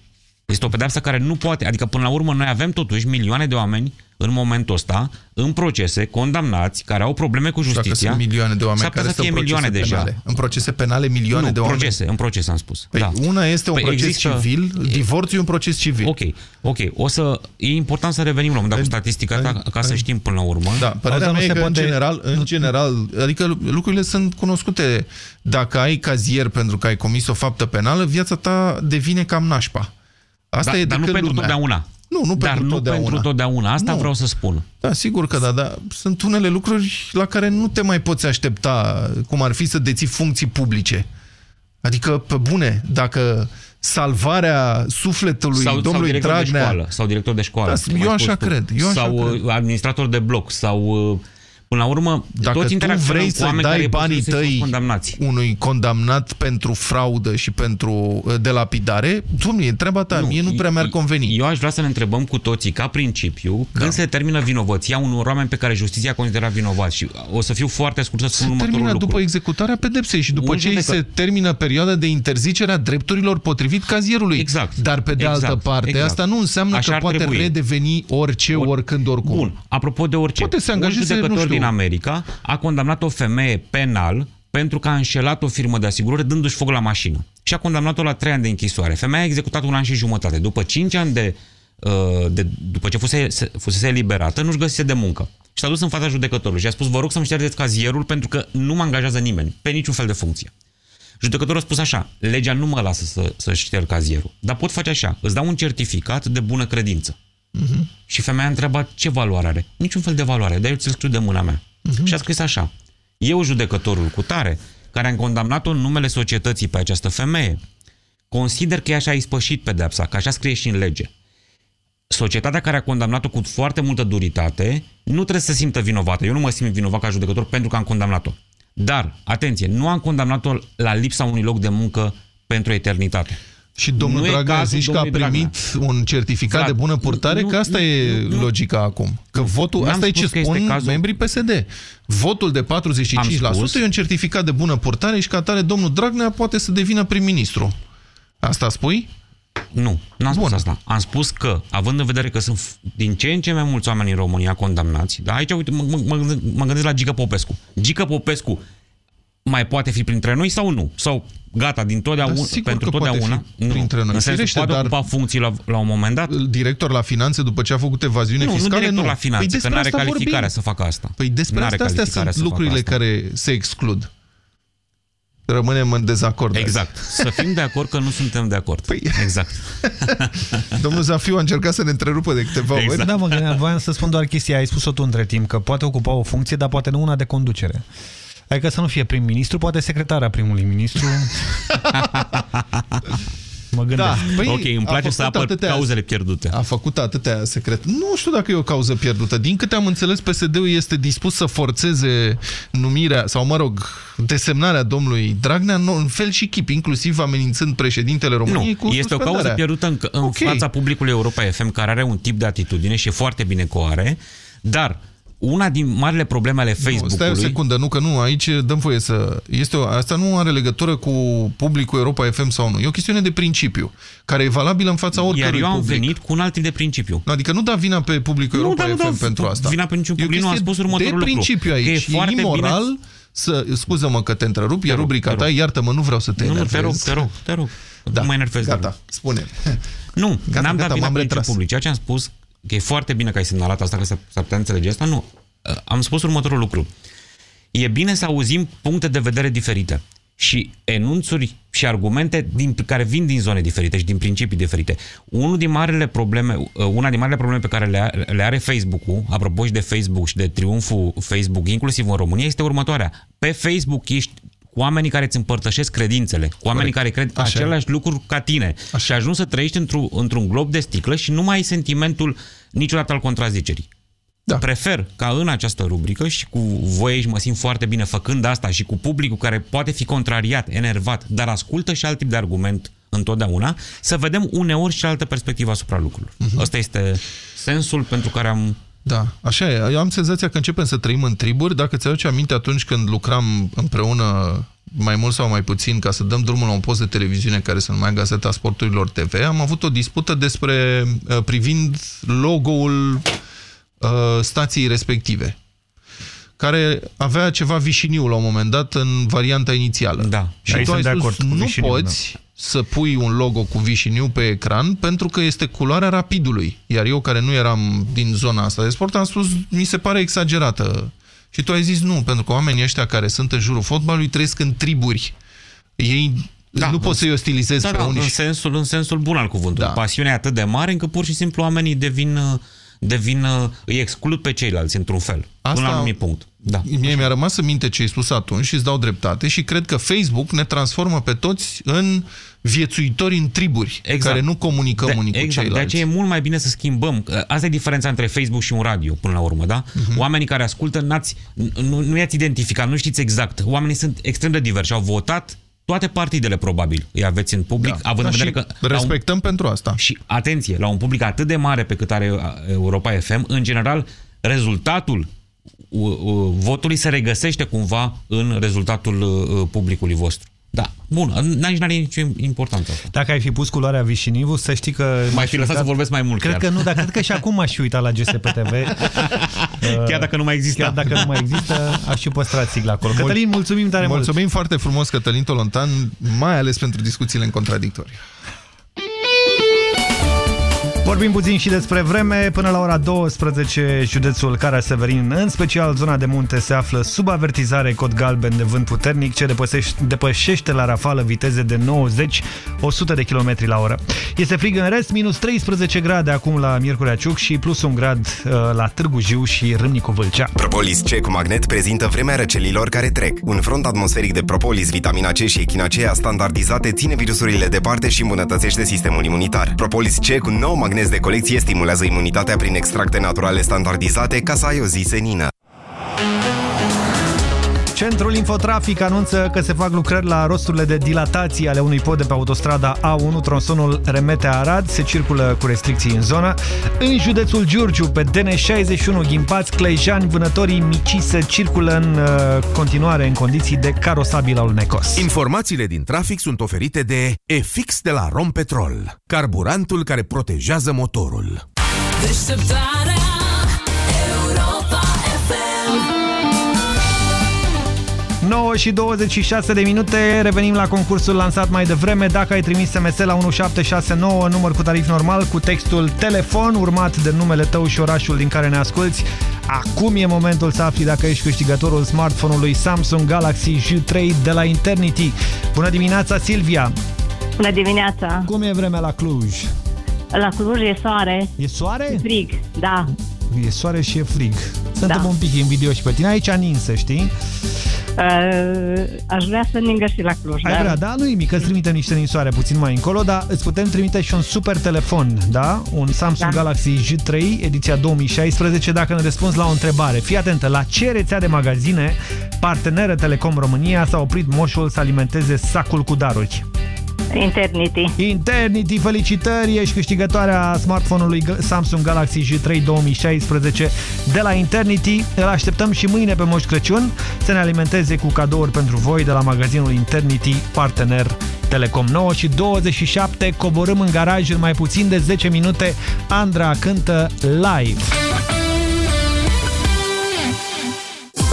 Este o pedepsă care nu poate, adică până la urmă noi avem totuși milioane de oameni în momentul ăsta în procese, condamnați, care au probleme cu justiția. Dacă sunt milioane de oameni care să fie milioane deja. Penale. În procese penale milioane nu, de oameni. procese, în procese am spus. Păi da. una este un păi proces există... civil, divorțul e un proces civil. Ok, ok. O să, e important să revenim la un dat cu statistica ta, ca să știm până la urmă. Da, părerea mea e că în general, în general, adică lucrurile sunt cunoscute. Dacă ai cazier pentru că ai comis o faptă penală, viața ta devine cam nașpa. Asta da, e dar nu pentru lumea. totdeauna. Nu, nu dar pentru nu totdeauna. pentru totdeauna. Asta Nu. vreau să spun. Da, sigur că da, dar sunt unele lucruri la care nu te mai poți aștepta, cum ar fi să deții funcții publice. Adică, pe bune, dacă salvarea sufletului sau, domnului sau director Dragnea... de școală, sau director de școală. Da, cum ai eu spus așa tu. cred, eu așa sau cred. uh, administrator de bloc, sau... uh, Până la urmă, Dacă toți tu interacționăm vrei cu să oameni care dai e posibil banii să fie tăi condamnați. unui condamnat pentru fraudă și pentru uh, delapidare, domnule, e treaba ta, mie nu prea mi-ar conveni. Eu aș vrea să ne întrebăm cu toții, ca principiu, Da. când se termină vinovăția unor oameni pe care justiția considera vinovați. Și o să fiu foarte scurt să spun Se următorul termină lucru. după executarea pedepsei și după Un ce îi judecă- se termină perioada de interzicere a drepturilor potrivit cazierului. Exact. Dar pe de Exact. altă parte, Exact. asta nu înseamnă Așa că ar poate trebui. redeveni orice, oricând, oricum. Bun, apropo de orice. Poate să un angajeze, nu judecător știu- din America a condamnat o femeie penal pentru că a înșelat o firmă de asigurări dându-și foc la mașină. Și a condamnat-o la 3 ani de închisoare. Femeia a executat un an și jumătate. După 5 ani de, uh, de după ce fusese, fusese eliberată, nu-și găsise de muncă. Și s-a dus în fața judecătorului și a spus, vă rog să-mi ștergeți cazierul pentru că nu mă angajează nimeni, pe niciun fel de funcție. Judecătorul a spus așa, legea nu mă lasă să, să șterg cazierul, dar pot face așa, îți dau un certificat de bună credință. Și femeia a întrebat ce valoare are. Niciun fel de valoare, dar eu ți-l scriu de mâna mea. Și a scris așa. Eu, judecătorul cu tare, care am condamnat-o în numele societății pe această femeie, consider că ea și-a ispășit pedepsa, că așa scrie și în lege. Societatea care a condamnat-o cu foarte multă duritate nu trebuie să se simtă vinovată. Eu nu mă simt vinovat ca judecător pentru că am condamnat-o. Dar, atenție, nu am condamnat-o la lipsa unui loc de muncă pentru eternitate. Și domnul Nu e Dragnea cazul zici că a domnului primit un certificat Vlad, de bună purtare, nu, că asta nu, e nu, nu. logica acum. Că votul, N-am asta e ce spus că este spun cazul- membrii PSD. Votul de 45% Am spus. e un certificat de bună purtare și ca atare domnul Dragnea poate să devină prim-ministru. Asta spui? Nu, n-am spus asta. Am spus că, având în vedere că sunt f- din ce în ce mai mulți oameni în România condamnați, dar aici, uite, mă, mă, mă gândesc- mă gândesc la Gică Popescu. Gică Popescu mai poate fi printre noi sau nu? Sau gata, din totdeauna, Da, sigur pentru că poate totdeauna? fi printre noi. În sensul, Firește, poate dar- ocupa funcții la, la un moment dat? Director la finanțe după ce a făcut evaziune Nu, nu fiscale? director la finanțe, că despre n-are asta calificarea vorbim. să facă asta. Păi despre N-are asta astea calificarea sunt să facă lucrurile asta. care se exclud. Rămânem în dezacord. azi. Exact. Să fim de acord că nu suntem de acord. Păi... Exact. Domnul Zafiu a încercat să ne întrerupă de câteva ori. Da, mă gândeam, voiam să spun doar chestia, ai spus-o tu între timp, că poate ocupa o funcție, dar poate nu una de conducere. Adică să nu fie prim-ministru, poate secretarea primului ministru. mă gândesc. Da, păi, ok, îmi a place să făcut apăr atâtea- cauzele pierdute. A făcut atâtea secret. Nu știu dacă e o cauză pierdută. Din câte am înțeles, PSD-ul este dispus să forțeze numirea, sau mă rog, desemnarea domnului Dragnea în- în fel și chip, inclusiv amenințând președintele României Nu, cu este o cauză suspendarea. pierdută în, în Ok. fața publicului Europa FM, care are un tip de atitudine și e foarte bine că o are, dar una din marile probleme ale Nu, stai o Facebook-ului... secundă, nu, că nu, aici dăm voie să... Este o, asta nu are legătură cu publicul Europa FM sau nu. E o chestiune de principiu, care e valabilă în fața oricărui Iar eu am public. venit cu un alt tip de principiu. Adică nu da vina pe publicul Nu, Europa dar nu FM dau pentru asta. vina pe niciun E o public, nu, am chestie spus următorul de lucru, principiu aici. că e foarte bine- imoral să... Scuză-mă că te întrerup, e rog, rubrica te ta, rog. iartă-mă, nu vreau să te Nu, nu, te enervez. rog, te rog, te rog. Da, Nu mă enervez. gata, Doamne. spune. Nu, Gata, n-am gata, dat vina m-am pe niciun retras. public. Ceea ce am spus, că e foarte bine că ai semnalat asta, că s-ar s-ar putea înțelege asta, nu. Uh, Am spus următorul lucru. E bine să auzim puncte de vedere diferite și enunțuri și argumente din, care vin din zone diferite și din principii diferite. Unul din marele probleme, uh, una din marele probleme pe care le, are- le are Facebook-ul, apropo și de Facebook și de triumful Facebook, inclusiv în România, este următoarea. Pe Facebook ești cu oamenii care îți împărtășesc credințele, cu oamenii Corect. care cred Așa e. același lucruri ca tine și ajungi să trăiești într-un, într-un glob de sticlă și nu mai ai sentimentul niciodată al contrazicerii. Da. Prefer ca în această rubrică și cu voi aici mă simt foarte bine făcând asta și cu publicul care poate fi contrariat, enervat, dar ascultă și alt tip de argument întotdeauna, să vedem uneori și altă perspectivă asupra lucrurilor. Uh-huh. Ăsta este sensul pentru care am Da, așa e. Eu am senzația că începem să trăim în triburi. Dacă ți aduce aminte atunci când lucram împreună mai mult sau mai puțin ca să dăm drumul la un post de televiziune care se numea Gazeta Sporturilor TV, am avut o dispută despre uh, privind logo-ul uh, stației respective care avea ceva vișiniu la un moment dat în varianta inițială. Da. Și Aici tu ai sunt de spus, acord cu nu vișiniu, poți să pui un logo cu vișiniu pe ecran pentru că este culoarea rapidului. Iar eu, care nu eram din zona asta de sport, am spus, mi se pare exagerată. Și tu ai zis nu, pentru că oamenii ăștia care sunt în jurul fotbalului trăiesc în triburi. Ei Da, nu poți să-i ostilizezi da, pe da, unii. În sensul, în sensul bun al cuvântului. Da. Pasiunea e atât de mare încât pur și simplu oamenii devin, uh, devin uh, îi exclud pe ceilalți într-un fel. Asta, până la un anumit punct. Da. Mie mi-a rămas în minte ce ai spus atunci și îți dau dreptate și cred că Facebook ne transformă pe toți în viețuitori în triburi exact. care nu comunicăm de, unii cu exact. ceilalți. De aceea e mult mai bine să schimbăm. Asta e diferența între Facebook și un radio, până la urmă, da? Uh-huh. Oamenii care ascultă, n-ați, nu, nu i-ați identificat, nu știți exact. Oamenii sunt extrem de diversi, au votat toate partidele, probabil, îi aveți în public, da. având da, în vedere că... Respectăm un, pentru asta. Și, atenție, la un public atât de mare pe cât are Europa FM, în general, rezultatul votului se regăsește cumva în rezultatul publicului vostru. Da, bun, nici nu are nicio importanță asta. Dacă ai fi pus culoarea Vișinivu, să știi că... Mai fi lăsat să vorbesc mai mult Cred chiar. că nu, dar cred că și acum aș fi uitat la GSP TV. chiar dacă nu mai există. Chiar dacă nu mai există, aș fi păstrat sigla acolo. Cătălin, mulțumim tare mulțumim mult! Mulțumim foarte frumos, Cătălin Tolontan, mai ales pentru discuțiile în contradictoriu. Vorbim puțin și despre vreme. Până la ora 12, județul Cara Severin, în special zona de munte, se află sub avertizare cod galben de vânt puternic, ce depășește la rafală viteze de 90-100 de km la oră. Este frig în rest, minus 13 grade acum la Miercurea Ciuc și plus un grad uh, la Târgu Jiu și Râmnicu Vâlcea. Propolis C cu magnet prezintă vremea răcelilor care trec. Un front atmosferic de propolis, vitamina C și echinacea standardizate ține virusurile departe și îmbunătățește sistemul imunitar. Propolis C cu nou magnet de colecție stimulează imunitatea prin extracte naturale standardizate ca să ai o zi senină. Centrul Infotrafic anunță că se fac lucrări la rosturile de dilatație ale unui pod de pe autostrada A1, tronsonul Remete-Arad. Se circulă cu restricții în zonă. În județul Giurgiu, pe DN61, Ghimpați, Clejani, vânătorii mici se circulă în uh, continuare în condiții de carosabil al necos. Informațiile din trafic sunt oferite de EFIX de la Rompetrol, carburantul care protejează motorul. Deșteptarea 9 și 26 de minute, revenim la concursul lansat mai devreme. Dacă ai trimis SMS la 1769, număr cu tarif normal, cu textul telefon, urmat de numele tău și orașul din care ne asculti, acum e momentul să afli dacă ești câștigătorul smartphone-ului Samsung Galaxy J3 de la Internity. Bună dimineața, Silvia! Bună dimineața! Cum e vremea la Cluj? La Cluj e soare. E soare? E frig, da. E soare și e frig. Suntem Da. un pic invidioși pe tine. Aici ninsă, știi? Uh, aș vrea să ningă și la Cluj. Ai dar- vrea, da? Nu nimic, îți trimitem niște ninsoare puțin mai încolo, dar îți putem trimite și un super telefon, da? Un Samsung Da. Galaxy J3, ediția 2016, dacă ne răspunzi la o întrebare. Fii atentă, la ce rețea de magazine parteneră Telecom România s-a oprit moșul să alimenteze sacul cu daruri? Internity. Internity, felicitări! Ești câștigătoarea smartphone-ului G- Samsung Galaxy J3 2016 de la Internity. Îl așteptăm și mâine pe Moș Crăciun să ne alimenteze cu cadouri pentru voi de la magazinul Internity, partener Telecom 9 și 27. Coborâm în garaj în mai puțin de 10 minute. Andra cântă live.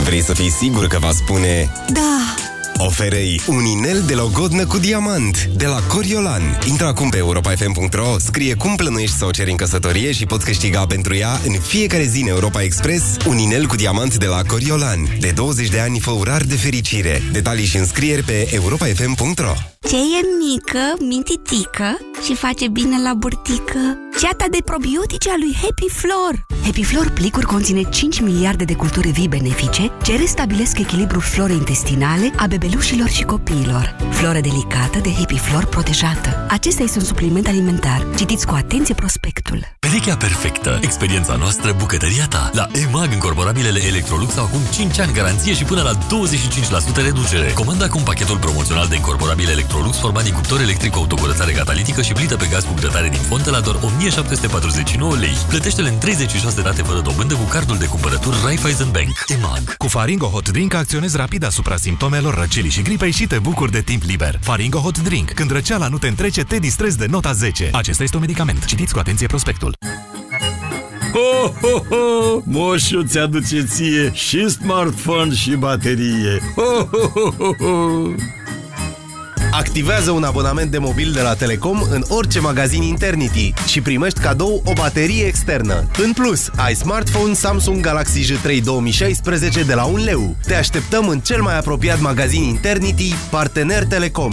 Vrei să fii sigur că va spune Da! Oferei un inel de logodnă cu diamant de la Coriolan. Intră acum pe europa.fm.ro, scrie cum plănuiești să o ceri în căsătorie și poți câștiga pentru ea în fiecare zi în Europa Express un inel cu diamant de la Coriolan. De 20 de ani fă rar de fericire. Detalii și înscrieri pe europa.fm.ro Ce e mică, mintitică și face bine la burtică? Ceata de probiotice a lui Happy Flor. Happy Flor plicuri conține 5 miliarde de culturi vii benefice ce restabilesc echilibrul florei intestinale a bebelușilor și copiilor. Floră delicată de Happy Flor protejată. Acesta este un supliment alimentar. Citiți cu atenție prospectul. Perechea perfectă. Experiența noastră, bucătăria ta. La EMAG, încorporabilele Electrolux au acum 5 ani garanție și până la 25% reducere. Comanda acum pachetul promoțional de incorporabile Electrolux format din cuptor electric cu autocurățare catalitică și plită pe gaz cu grătare din fontă la doar 1749 lei. Plătește-le în 36 rate fără dobândă cu cardul de cumpărături Raiffeisen Bank. EMAG. Cu Faringo Hot Drink acționezi rapid asupra simptomelor răcelii și gripei și te bucuri de timp liber. Faringo Hot Drink. Când răceala nu te întrece, te distrezi de nota 10. Acesta este un medicament. Citiți cu atenție prospectul. Ho, ho, ho! Moșu ți-aduce ție și smartphone și baterie. Ho, ho, ho, ho, ho! Activează un abonament de mobil de la Telecom în orice magazin Internity și primești cadou o baterie externă. În plus, ai smartphone Samsung Galaxy J3 2016 de la 1 leu. Te așteptăm în cel mai apropiat magazin Internity, partener Telecom.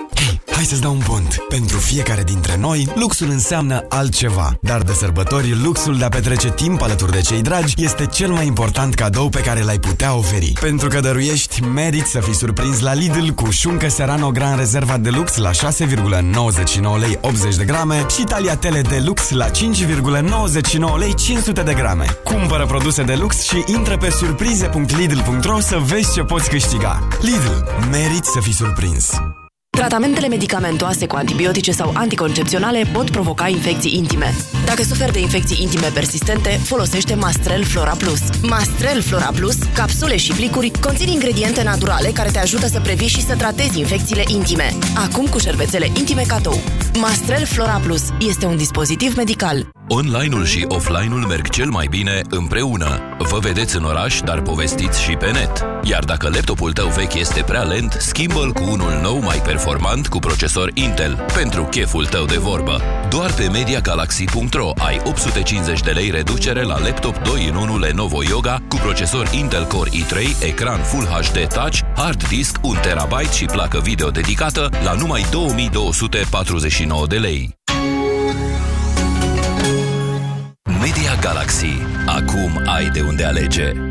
Hei, hai să-ți dau un pont. Pentru fiecare dintre noi, luxul înseamnă altceva. Dar de sărbători, luxul de a petrece timp alături de cei dragi este cel mai important cadou pe care l-ai putea oferi. Pentru că dăruiești, merit să fii surprins la Lidl cu șuncă Serrano Gran Rezerva de Lux la 6,99 lei 80 de grame și tagliatele de lux la 5,99 lei 500 de grame. Cumpără produse de lux și intră pe surprize.lidl.ro să vezi ce poți câștiga. Lidl, merit să fii surprins. Tratamentele medicamentoase cu antibiotice sau anticoncepționale pot provoca infecții intime. Dacă suferi de infecții intime persistente, folosește Mastrel Flora Plus. Mastrel Flora Plus, capsule și plicuri, conțin ingrediente naturale care te ajută să previi și să tratezi infecțiile intime. Acum cu șervețele intime cadou. Mastrel Flora Plus este un dispozitiv medical. Online-ul și offline-ul merg cel mai bine împreună. Vă vedeți în oraș, dar povestiți și pe net. Iar dacă laptopul tău vechi este prea lent, schimbă-l cu unul nou mai performant cu procesor Intel, pentru cheful tău de vorbă. Doar pe MediaGalaxy.ro ai 850 de lei reducere la laptop 2 în 1 Lenovo Yoga cu procesor Intel Core i3, ecran Full HD Touch, hard disk 1 TB și placă video dedicată la numai 2249 de lei. Media Galaxy. Acum ai de unde alege.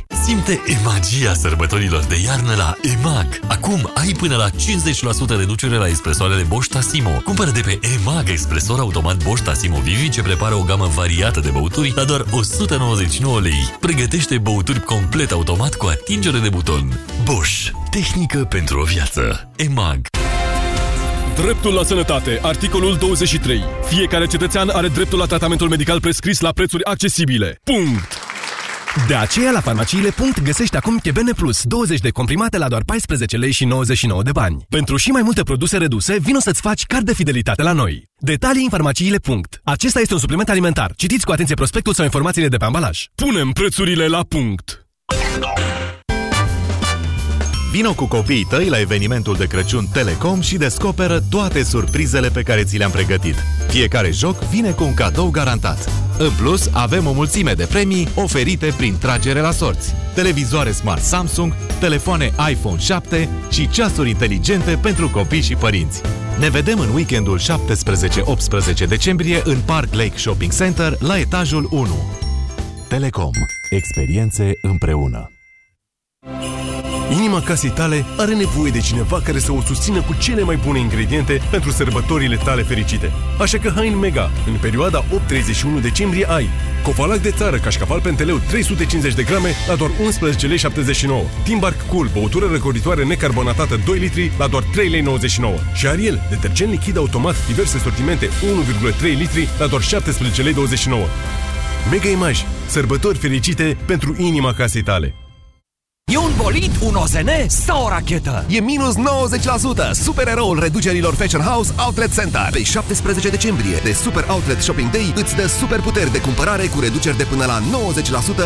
Simte magia sărbătorilor de iarnă la EMAG. Acum ai până la 50% reducere la expresoarele Bosch Tassimo. Cumpără de pe EMAG expresor automat Bosch Tassimo Vivi ce prepară o gamă variată de băuturi la doar 199 lei. Pregătește băuturi complet automat cu atingere de buton. Bosch. Tehnică pentru o viață. EMAG. Dreptul la sănătate. Articolul 23. Fiecare cetățean are dreptul la tratamentul medical prescris la prețuri accesibile. Punct! De aceea, la farmaciile Punct găsești acum Chebene Plus, 20 de comprimate la doar 14 lei și 99 de bani. Pentru și mai multe produse reduse, vino să-ți faci card de fidelitate la noi. Detalii în farmaciile Punct. Acesta este un supliment alimentar. Citiți cu atenție prospectul sau informațiile de pe ambalaj. Punem prețurile la punct! Vino cu copiii tăi la evenimentul de Crăciun Telecom și descoperă toate surprizele pe care ți le-am pregătit. Fiecare joc vine cu un cadou garantat. În plus, avem o mulțime de premii oferite prin tragere la sorți. Televizoare smart Samsung, telefoane iPhone 7 și ceasuri inteligente pentru copii și părinți. Ne vedem în weekendul 17-18 decembrie în Park Lake Shopping Center la etajul 1. Telecom. Experiențe împreună. Inima casei tale are nevoie de cineva care să o susțină cu cele mai bune ingrediente pentru sărbătorile tale fericite. Așa că hai în Mega. În perioada 8-31 decembrie ai Cofalac de țară, cașcaval penteleu 350 de grame la doar 11 lei 79. Timbark Cool, băutură răcoritoare necarbonatată 2 litri la doar 3 lei 99. Și Ariel, detergent lichid automat diverse sortimente 1,3 litri la doar 17 lei 29. Mega Image. Sărbători fericite pentru inima casei tale. E un bolid, un OZN sau o rachetă? E minus 90%! Supereroul reducerilor Fashion House Outlet Center. Pe 17 decembrie, de Super Outlet Shopping Day, îți dă super puteri de cumpărare cu reduceri de până la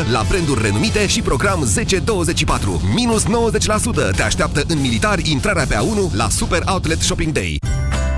90% la branduri renumite și program 1024. Minus 90% te așteaptă în militari intrarea pe A1 la Super Outlet Shopping Day.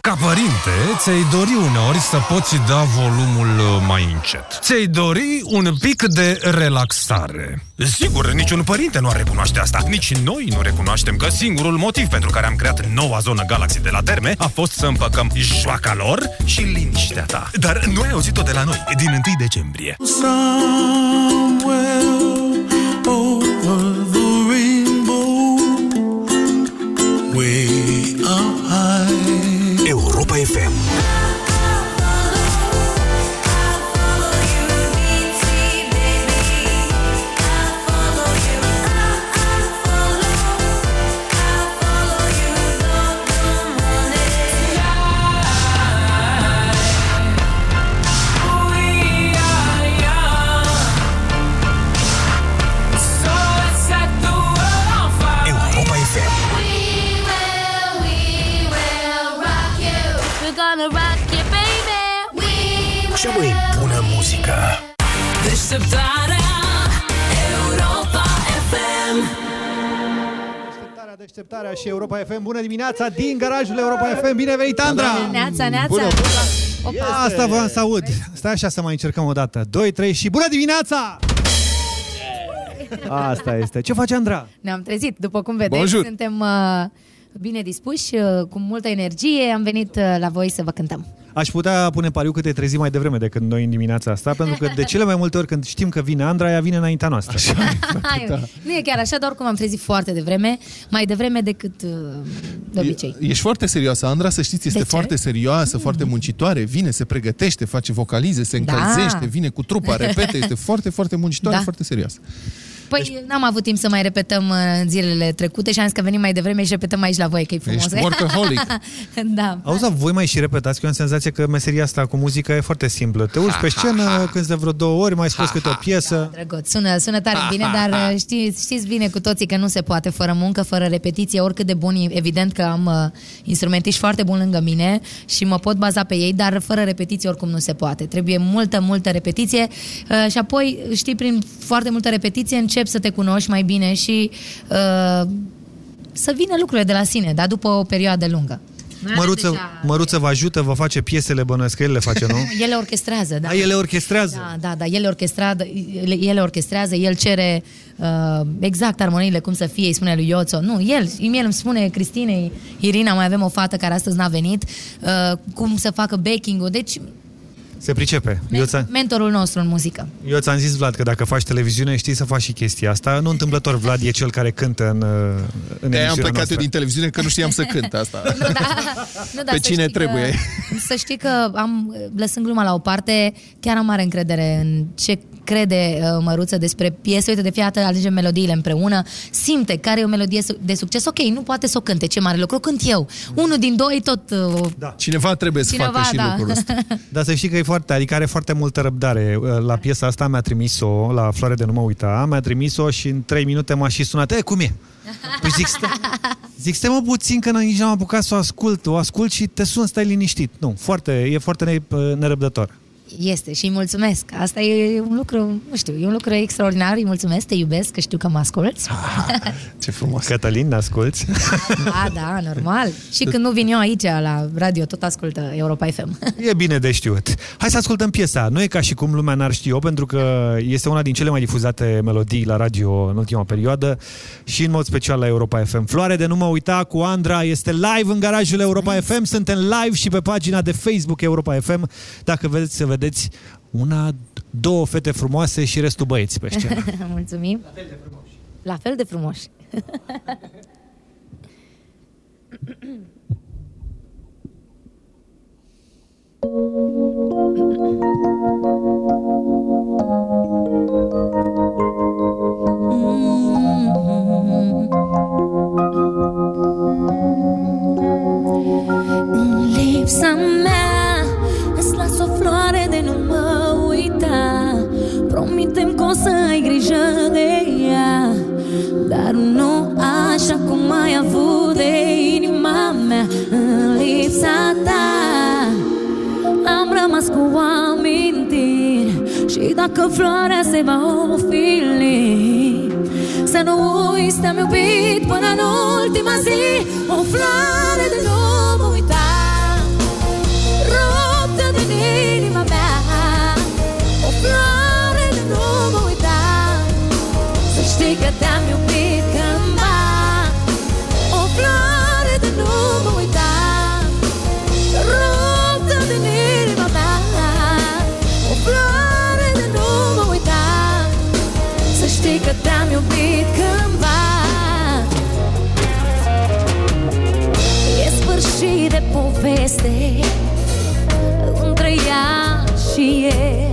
Ca părinte, ți-ai dori uneori să poți da volumul uh, mai încet. Ți-ai dori un pic de relaxare. Sigur, niciun părinte nu ar recunoaște asta. Nici noi nu recunoaștem că singurul motiv pentru care am creat noua zonă Galaxy de la Terme a fost să împăcăm joaca lor și liniștea ta. Dar nu ai auzit-o de la noi, din 1 decembrie. over Deșteptarea și Europa FM. Bună dimineața din garajul Europa FM. Bine venit, Andra! Neața, neața. Bună, bună. Asta vreau să aud. Stai așa să mai încercăm o dată. 2, 3 și bună dimineața! Asta este. Ce face Andra? Ne-am trezit, după cum vedeți, Bonjour. suntem uh, bine dispuși, uh, cu multă energie, am venit uh, la voi să vă cântăm. Aș putea pune pariu că te trezi mai devreme decât noi în dimineața asta, pentru că de cele mai multe ori când știm că vine Andra, ea vine înaintea noastră. Așa. Nu e chiar așa, doar cum am trezit foarte devreme, mai devreme decât uh, de obicei. E, ești foarte serioasă, Andra, să știți, este De ce? foarte serioasă, foarte muncitoare, vine, se pregătește, face vocalize, se Da. încălzește, vine cu trupa, repete, este foarte, foarte muncitoare, Da. foarte serioasă. Păi n-am avut timp să mai repetăm uh, în zilele trecute și am zis că venim mai devreme și repetăm aici la voi, că e frumos. Ești workaholic. da. Auzi, dar voi mai și repetați, că eu am senzația că meseria asta cu muzică e foarte simplă. Te urci pe scenă, când de vreo două ori, mai spus câte o piesă. Drăguț, sună, sună tare bine, dar uh, știți, știți bine cu toții că nu se poate fără muncă, fără repetiție, oricât de bun, e evident că am uh, instrumentiști foarte buni lângă mine și mă pot baza pe ei, dar fără repetiție oricum nu se poate. Trebuie multă, multă repetiție uh, și apoi, știi, prin foarte multă repetiție începi să te cunoști mai bine și uh, să vină lucrurile de la sine, dar după o perioadă lungă. Noi avem Măruță, deja- Măruță vă ajută, vă face piesele, bănuiesc că el le face, nu? Ele orchestrează, da. A, ele orchestrează? Da, da, da, ele orchestrează, ele, ele orchestrează, el cere uh, exact armoniile cum să fie, îi spune lui Ioțo. Nu, el, el îmi spune Cristinei, Irina, mai avem o fată care astăzi n-a venit, uh, cum să facă backing-ul. Deci, Se pricepe. Eu ți-am, mentorul nostru în muzică. eu ți-am zis, Vlad, că dacă faci televiziune, știi să faci și chestia asta. Nu întâmplător, Vlad e cel care cântă în, uh, în De-aia am emisiunea plecat noastră. eu din televiziune că nu știam să cânt asta. Nu, dar Pe să cine știi trebuie? Că, să știi că am, lăsând gluma la o parte, chiar am mare încredere în ce crede uh, Măruță despre piesă. Uite, de fiecare dată alegem melodiile împreună, simte care e o melodie su- de succes. Ok, nu poate să o cânte, ce mare lucru, cânt eu. Unul din doi tot... Uh, da. Cineva trebuie să Cineva, facă și da. lucrul ăsta. Dar să știi că e foarte, adică are foarte multă răbdare. La piesa asta mi-a trimis-o, la Floare de nu mă uita, mi-a trimis-o și în 3 minute m-a și sunat. E, cum e? Păi zic, stă, zic, stai mă puțin că nici n-am apucat să o ascult. O ascult și te sun, stai liniștit. Nu, foarte, e foarte ne, nerăbdător. Este și îi mulțumesc. Asta e un lucru, nu știu, e un lucru extraordinar. Îi mulțumesc, te iubesc, că știu că mă asculți. Ce frumos. Cătălin, ne asculți? Da, da, normal. Și când nu vin eu aici la radio, tot ascultă Europa FM. E bine de știut. Hai să ascultăm piesa. Nu e ca și cum lumea n-ar ști eu, pentru că este una din cele mai difuzate melodii la radio în ultima perioadă și în mod special la Europa FM. Floare de nu mă uita cu Andra este live în garajul Europa FM. Suntem live și pe pagina de Facebook Europa FM. Dacă vedeți să vedeți una, două fete frumoase și restul băieți pe scenă. Mulțumim. La fel de frumoși. La fel de frumoși. În Promitem că o să ai grijă de ea. Dar nu așa cum ai avut de inima mea În lipsa ta. Am rămas cu amintiri Și dacă floarea se va ofili Să nu uiți, te-am iubit până în ultima zi O floare de nu poveste Între ea și el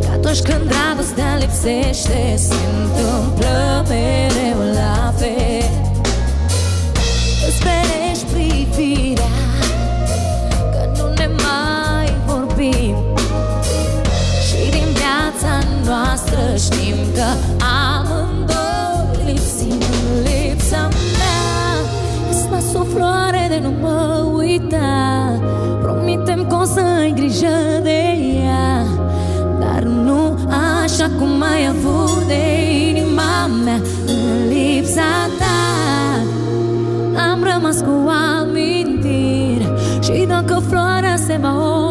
Că atunci când dragostea lipsește Se întâmplă mereu la fel. Îți perești privirea Că nu ne mai vorbim. Și din viața noastră știm că amândoi lipsim. În lipsa mea Îți las o floare de nu mă uita de inima mea În lipsa ta. Am rămas cu amintiri Și dacă floarea se va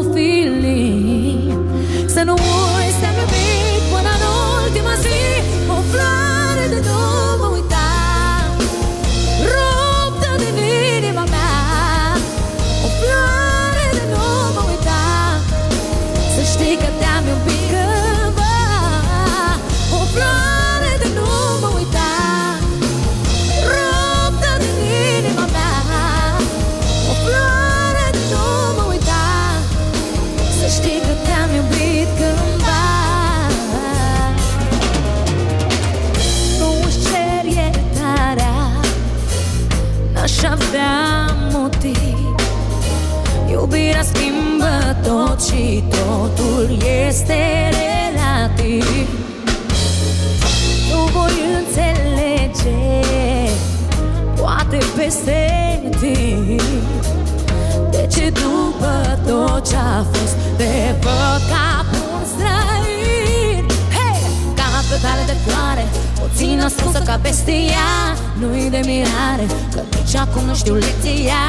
este relativ. Nu voi înțelege Poate peste timp. De ce după tot ce-a fost Te văd ca un străin? Hei! Ca pe cale de floare O țin ascunsă ca bestia Nu-i de mirare Că nici acum nu știu lecția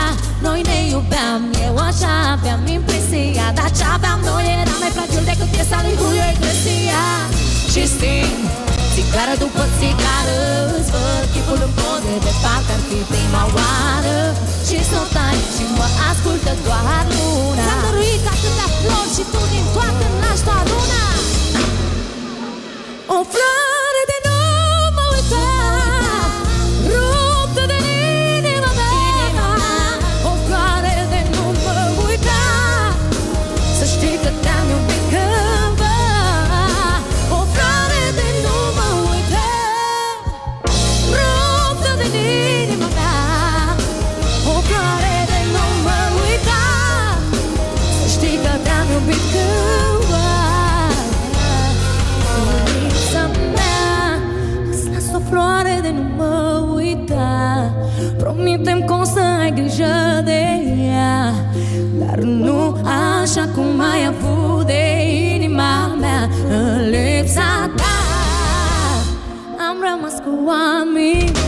Noi ne iubeam, eu așa aveam impresia Dar ce aveam noi era mai fragil decât piesa lui Julio Iglesias. Și sting Țigară după țigară Îți văd chipul în poze De parcă ar fi prima oară. Și s-o tai și mă ascultă doar luna Ți-am dăruit atâtea flori Și tu din toate n-aș doar Cum mai avut de inima mea În lipsa ta. Am rămas cu aminte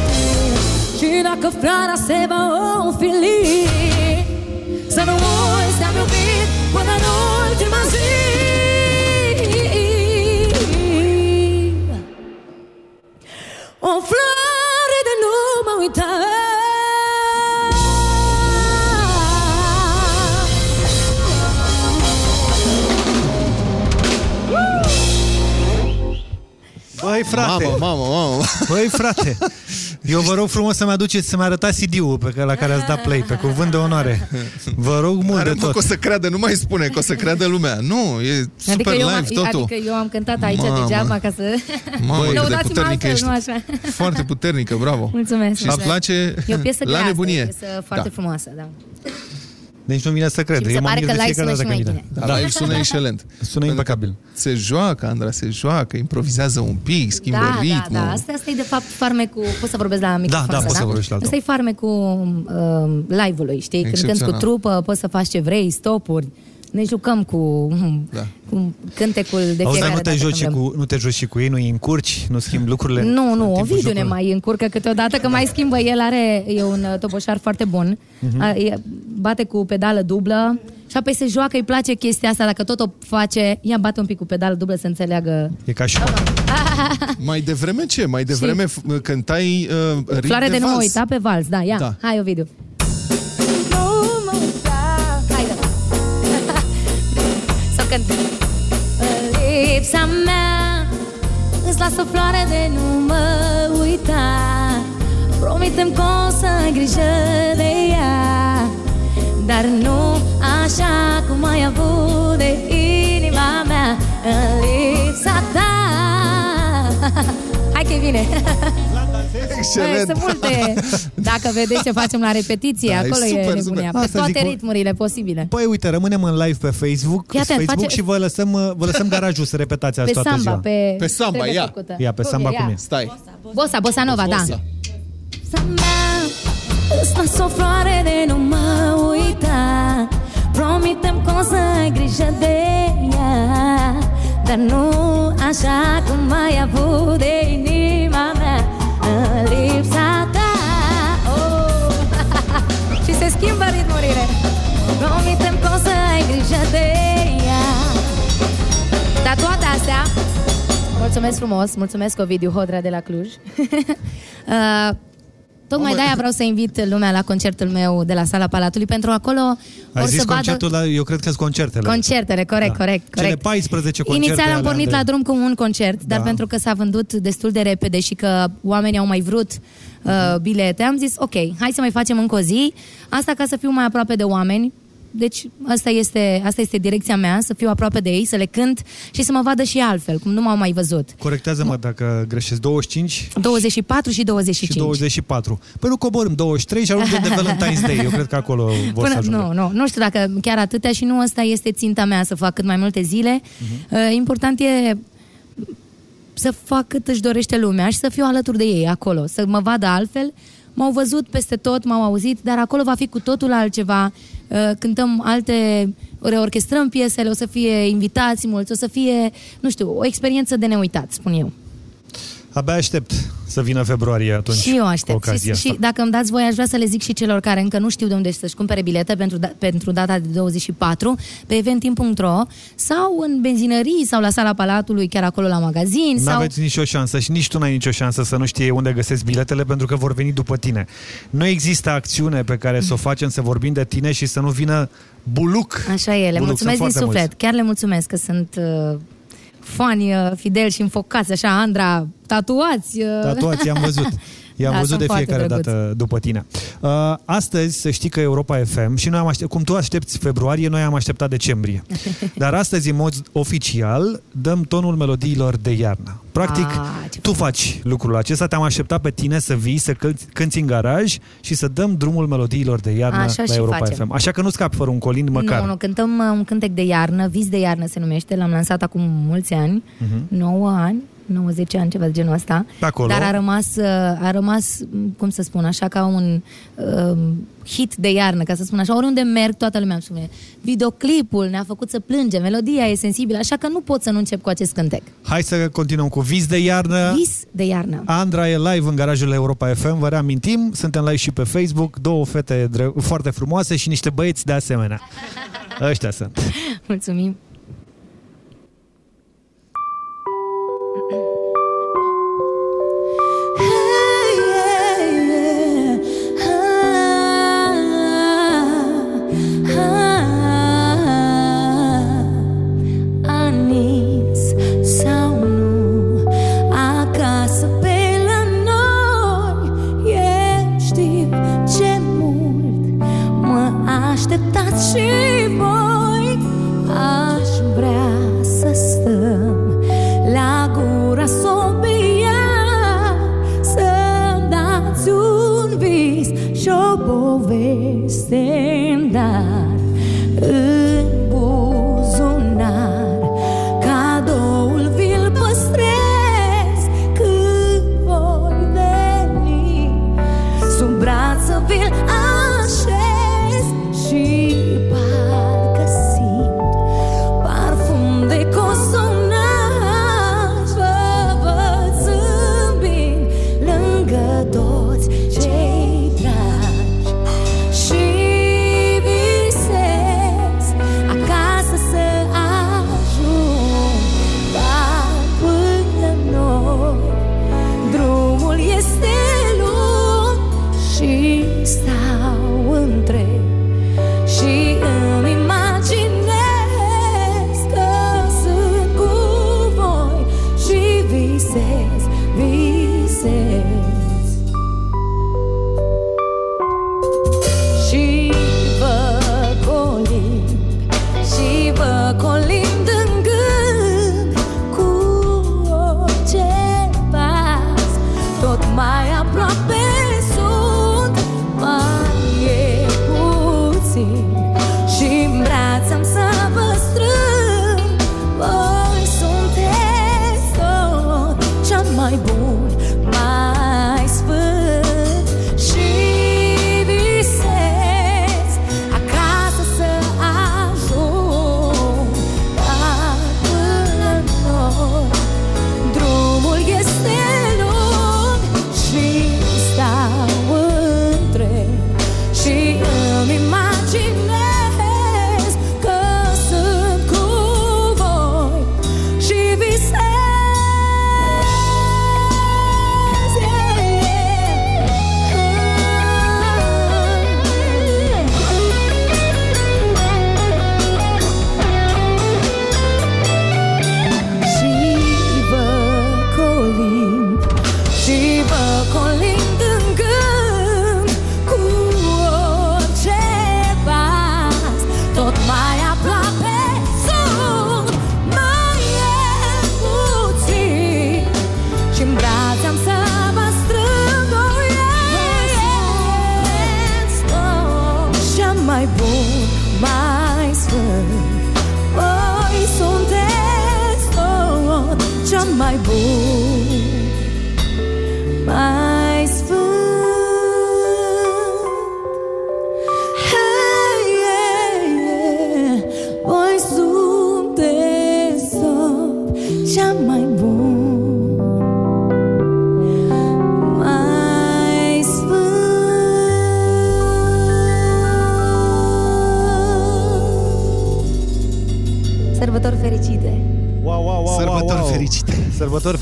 Și dacă frara se va înfili Să nu uiți, te-am iubit până nu Băi, frate! Mamă, mamă, mamă! Băi, frate! Eu vă rog frumos să-mi aduceți, să-mi arătați CD-ul pe care, la care ați dat play, pe cuvânt de onoare. Vă rog mult Are, de mă, tot. că o să creadă, nu mai spune că o să creadă lumea. Nu, e super Adică eu, am, live totul. adică eu am cântat aici Mamă. degeaba ca să... Mamă, cât de Lăudați-mă puternică altfel, ești. nu așa. Foarte puternică, bravo. Mulțumesc. Și îți mulțumesc. place E o piesă la grea, nebunie. E o piesă foarte Da. frumoasă, da. Deci nu vine să cred. Și mi se Eu mă pare mir că de live fiecare sună dată și când mai vine. Da, live sună excelent. Sună impecabil. Se joacă, Andra, se joacă, improvizează un pic, schimbă Da, da, ritmul. da. Asta, asta e de fapt farmecul... Poți să vorbesc la microfon? da, ăsta, poți să vorbești la altul. Asta e farmecul uh, live-ului, știi? Când cânti cu Excepțional. trupă, poți să faci ce vrei, stopuri. Ne jucăm cu, da. cu cântecul de Auzi, fiecare dar nu te, dată joci și când vrem. cu, nu te joci și cu ei, nu îi încurci, nu schimbi lucrurile? Nu, nu, Timpul Ovidiu ne jocului. mai încurcă câteodată, că mai schimbă. El are, e un uh, toboșar foarte bun, Mhm. A, e- bate cu pedală dublă și apoi se joacă, îi place chestia asta, dacă tot o face, ia bate un pic cu pedală dublă să înțeleagă. E ca și Mai devreme ce? Mai devreme f- cântai uh, ritm Floare de, nu mă vals. uita pe vals, da, ia, Da. hai Ovidiu. Cânt. Lipsa mea Îți las o floare de nu mă uita Promitem că o să ai grijă de ea Dar nu așa cum ai avut de inima mea În lipsa ta Hai că bine Excelent. Sunt multe Dacă vedeți ce facem la repetiție Da, e Acolo e, super, nebunia super. Pe Asta toate zic, ritmurile posibile Păi uite, rămânem în live pe Facebook, Fii atent, Facebook face- și vă lăsăm, uh, vă lăsăm garajul să repetați azi Pe toată samba, ziua. pe, Pe samba, trebuie ia. făcută. Ia, pe samba cum e? Stai. Bossa, bossa nova, da Bossa. Să mea Îți las o floare de nu mă uita Promitem că o să ai grijă de ea Dar nu așa cum ai avut de inima mea În lipsa ta. Oh. Și se schimbă ritmurile. Promitem că o să ai grijă de ea. Dar toate astea Mulțumesc frumos, mulțumesc Ovidiu Hodrea de la Cluj. Uh, Tocmai de-aia vreau să invit lumea la concertul meu de la Sala Palatului Pentru acolo Ai or zis să vadă concertul, dar eu cred că sunt concertele. Concertele, corect, Da. corect, Cele corect. 14 concerte Inițial am ale pornit Andrei. la drum cu un concert, dar Da. pentru că s-a vândut destul de repede și că oamenii au mai vrut uh, bilete, am zis ok, hai să mai facem încă o zi, asta ca să fiu mai aproape de oameni, deci asta este, asta este direcția mea, să fiu aproape de ei, să le cânt și să mă vadă și altfel, cum nu m-au mai văzut. Corectează-mă dacă greșesc 25 24 și 25. și 24. Păi nu coborâm 23 și ajungem de Valentine's Day. Eu cred că acolo vor să Până, ajungă. nu, nu, nu știu dacă chiar atâtea și nu asta este ținta mea, să fac cât mai multe zile. Mhm. Uh, important e să fac cât își dorește lumea și să fiu alături de ei acolo, să mă vadă altfel. M-au văzut peste tot, m-au auzit, dar acolo va fi cu totul altceva. Uh, Cântăm alte, reorchestrăm piesele, o să fie invitați mulți, o să fie, nu știu, o experiență de neuitat, spun eu. Abia aștept să vină februarie atunci. Și eu cu aștept. Și, ocazia și asta. dacă îmi dați voi, aș vrea să le zic și celor care încă nu știu de unde să-și cumpere bilete pentru, da, pentru data de 24 pe eventim.ro sau în benzinării sau la sala Palatului, chiar acolo la magazin. Nu sau... aveți nicio șansă și nici tu n-ai nicio șansă să nu știi unde găsesc biletele pentru că vor veni după tine. Nu există acțiune pe care să o facem să vorbim de tine și să nu vină buluc. Așa e, le Buluc, mulțumesc sunt din foarte suflet. mulți. Chiar le mulțumesc că sunt uh, fani uh, fideli și înfocați, așa, Andra, tatuați. Uh... Tatuați, i-am văzut. I-am Da, văzut sunt de foarte fiecare drăguți. dată după tine. Uh, astăzi, să știi că Europa FM și noi am aștept, cum tu aștepți februarie, noi am așteptat decembrie. Dar astăzi, în mod oficial, dăm tonul melodiilor de iarnă. Practic, Ah, ce tu faci lucrul acesta, te-am așteptat pe tine să vii, să cânti, cânti în garaj și să dăm drumul melodiilor de iarnă Așa la și Europa facem. FM. Așa că nu scapi fără un colind măcar. Nu, nu, cântăm uh, un cântec de iarnă, Vis de iarnă se numește, l-am lansat acum mulți ani, Mhm. 9 ani, 90 ani, ceva de genul ăsta. Pe acolo. Dar a rămas, uh, a rămas, m, cum să spun, așa ca un uh, hit de iarnă, ca să spun așa. Oriunde merg, toată lumea îmi spune. Videoclipul ne-a făcut să plângem, melodia e sensibilă, așa că nu pot să nu încep cu acest cântec. Hai să continuăm cu vis de iarnă. Vis de iarnă. Andra e live în garajul Europa FM, vă reamintim, suntem live și pe Facebook, două fete dre- foarte frumoase și niște băieți de asemenea. Ăștia sunt. Mulțumim. Și voi Aș vrea să stăm La gura sobia Să-mi dați un vis Și o poveste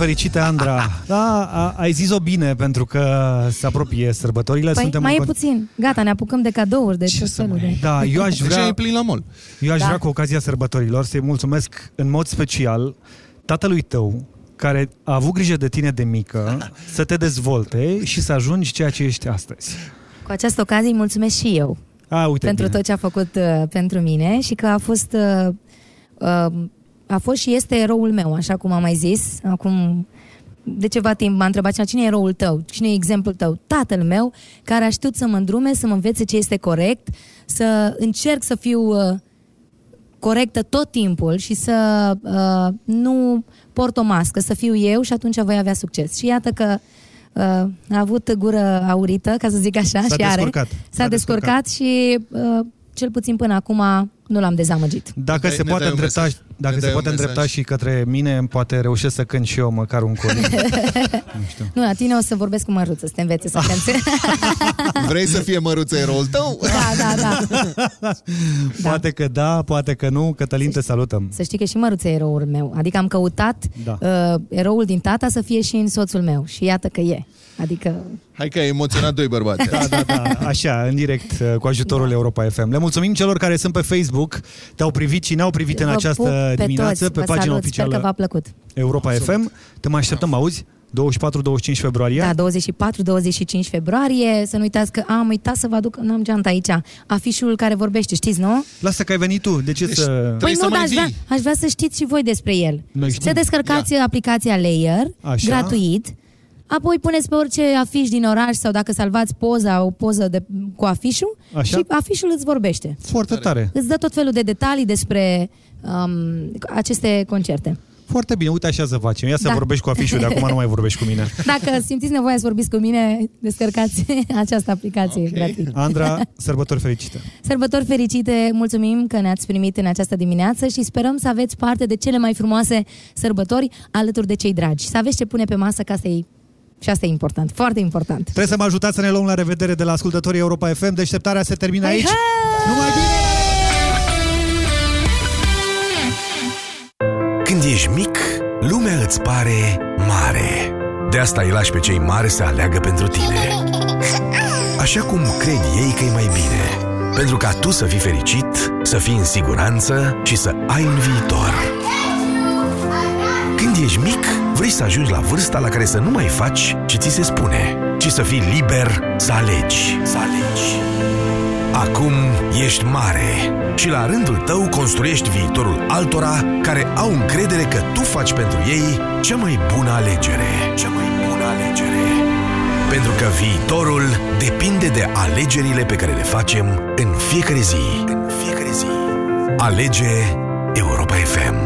fericite, Andra. Da, a, ai zis-o bine, pentru că se apropie sărbătorile. Păi Suntem mai e în con- puțin. Gata, ne apucăm de cadouri, de tot felul de... Da, eu aș vrea... Deja e plin la mol. Eu aș Da. vrea cu ocazia sărbătorilor să-i mulțumesc în mod special tatălui tău, care a avut grijă de tine de mică, să te dezvolte și să ajungi ceea ce ești astăzi. Cu această ocazie îi mulțumesc și eu A, uite pentru bine. tot ce a făcut uh, pentru mine și că a fost uh, uh, a fost și este eroul meu, așa cum am mai zis. Acum de ceva timp m-a întrebat cineva, cine e eroul tău, cine e exemplul tău. Tatăl meu, care a știut să mă îndrume, să mă învețe ce este corect, să încerc să fiu uh, corectă tot timpul și să uh, nu port o mască, să fiu eu și atunci voi avea succes. Și iată că uh, a avut gură aurită, ca să zic așa, S-a și are. descurcat. S-a, S-a descurcat, și uh, cel puțin până acum nu l-am dezamăgit. Dacă dai- se ne poate dai un îndrepta, mesaj. dacă Ne se dai poate un îndrepta mesaj. și către mine, poate reușesc să cânt și eu măcar un colic. Nu, la tine o să vorbesc cu măruță, să te învețe să cânti. Vrei să fie măruță eroul tău? da, da, da. Poate că da, poate că nu. Cătălin, te salutăm. Să știi că și măruță e eroul meu. Adică am căutat Da. uh, eroul din tata să fie și în soțul meu. Și iată că e. Adică Hai că ai emoționat doi bărbați. Da, da, da, așa, în direct, uh, cu ajutorul Europa FM. Le mulțumim celor care sunt pe Facebook, te-au privit și ne-au privit în vă această pup pe dimineață toți. pe Vă pagina salut. oficială Sper că v-a plăcut. Europa FM. Te mai așteptăm, auzi? 24-25 februarie. Da, 24-25 februarie. Să nu uitați că am uitat să vă aduc, n-am geanta aici, afișul care vorbește, știți, nu? Lasă că ai venit tu. De ce să... Păi nu, dar aș vrea, aș vrea să știți și voi despre el. Noi știm. Să descărcați aplicația Layer, Așa. gratuit, apoi puneți pe orice afiș din oraș sau dacă salvați poza, o poză de, cu afișul Așa. și afișul îți vorbește. Foarte tare. Îți dă tot felul de detalii despre um, aceste concerte. Foarte bine, uite așa să facem. Ia să Da. vorbești cu afișul, de acum nu mai vorbești cu mine. Dacă simțiți nevoia să vorbiți cu mine, descărcați această aplicație okay. gratuit. Andra, sărbători fericite. Sărbători fericite, mulțumim că ne-ați primit în această dimineață și sperăm să aveți parte de cele mai frumoase sărbători alături de cei dragi. Să aveți ce pune pe masă ca să iei. Și asta e important, foarte important. Trebuie să mă ajutați să ne luăm la revedere de la ascultătorii Europa FM. Deșteptarea se termină aici. Numai bine! Când ești mic, lumea îți pare mare. De asta îi lași pe cei mari să aleagă pentru tine. Așa cum cred ei că e mai bine. Pentru ca tu să fii fericit, să fii în siguranță și să ai un viitor. Când ești mic, vrei să ajungi la vârsta la care să nu mai faci ce ți se spune, ci să fii liber să alegi. Să alegi. Acum ești mare și la rândul tău construiești viitorul altora care au încredere că tu faci pentru ei cea mai bună alegere. Cea mai bună alegere. Pentru că viitorul depinde de alegerile pe care le facem în fiecare zi. În fiecare zi. Alege Europa FM.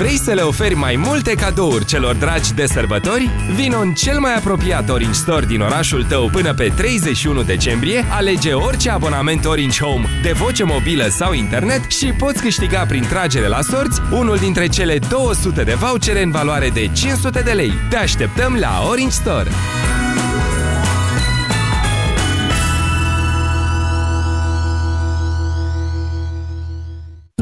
Vrei să le oferi mai multe cadouri celor dragi de sărbători? Vino în cel mai apropiat Orange Store din orașul tău până pe 31 decembrie, alege orice abonament Orange Home de voce mobilă sau internet și poți câștiga prin tragere la sorți unul dintre cele 200 de vouchere în valoare de 500 de lei. Te așteptăm la Orange Store!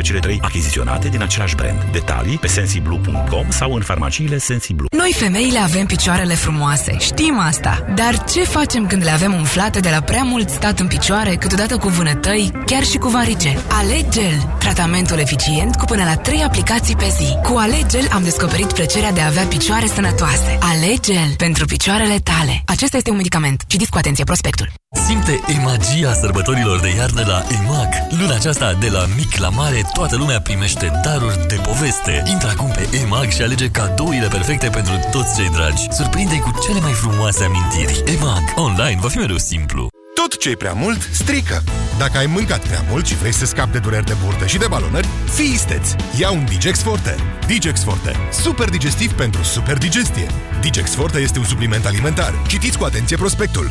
cele trei achiziționate din același brand. Detalii pe sensiblu.com sau în farmaciile Sensiblu. Noi femeile avem picioarele frumoase, știm asta. Dar ce facem când le avem umflate de la prea mult stat în picioare, câteodată cu vânătăi, chiar și cu varice? Alegel, tratamentul eficient cu până la 3 aplicații pe zi. Cu Alegel am descoperit plăcerea de a avea picioare sănătoase. Alegel pentru picioarele tale. Acesta este un medicament. Citiți cu atenție prospectul. Simte e magia sărbătorilor de iarnă la EMAG. Luna aceasta, de la mic la mare, toată lumea primește daruri de poveste. Intră acum pe EMAG și alege cadourile perfecte pentru toți cei dragi. Surprinde-i cu cele mai frumoase amintiri. EMAG. Online va fi mereu simplu. Tot ce e prea mult strică. Dacă ai mâncat prea mult și vrei să scapi de dureri de burtă și de balonări, fii isteț! Ia un Digex Forte. Digex Forte. Super digestiv pentru super digestie. Digex Forte este un supliment alimentar. Citiți cu atenție prospectul.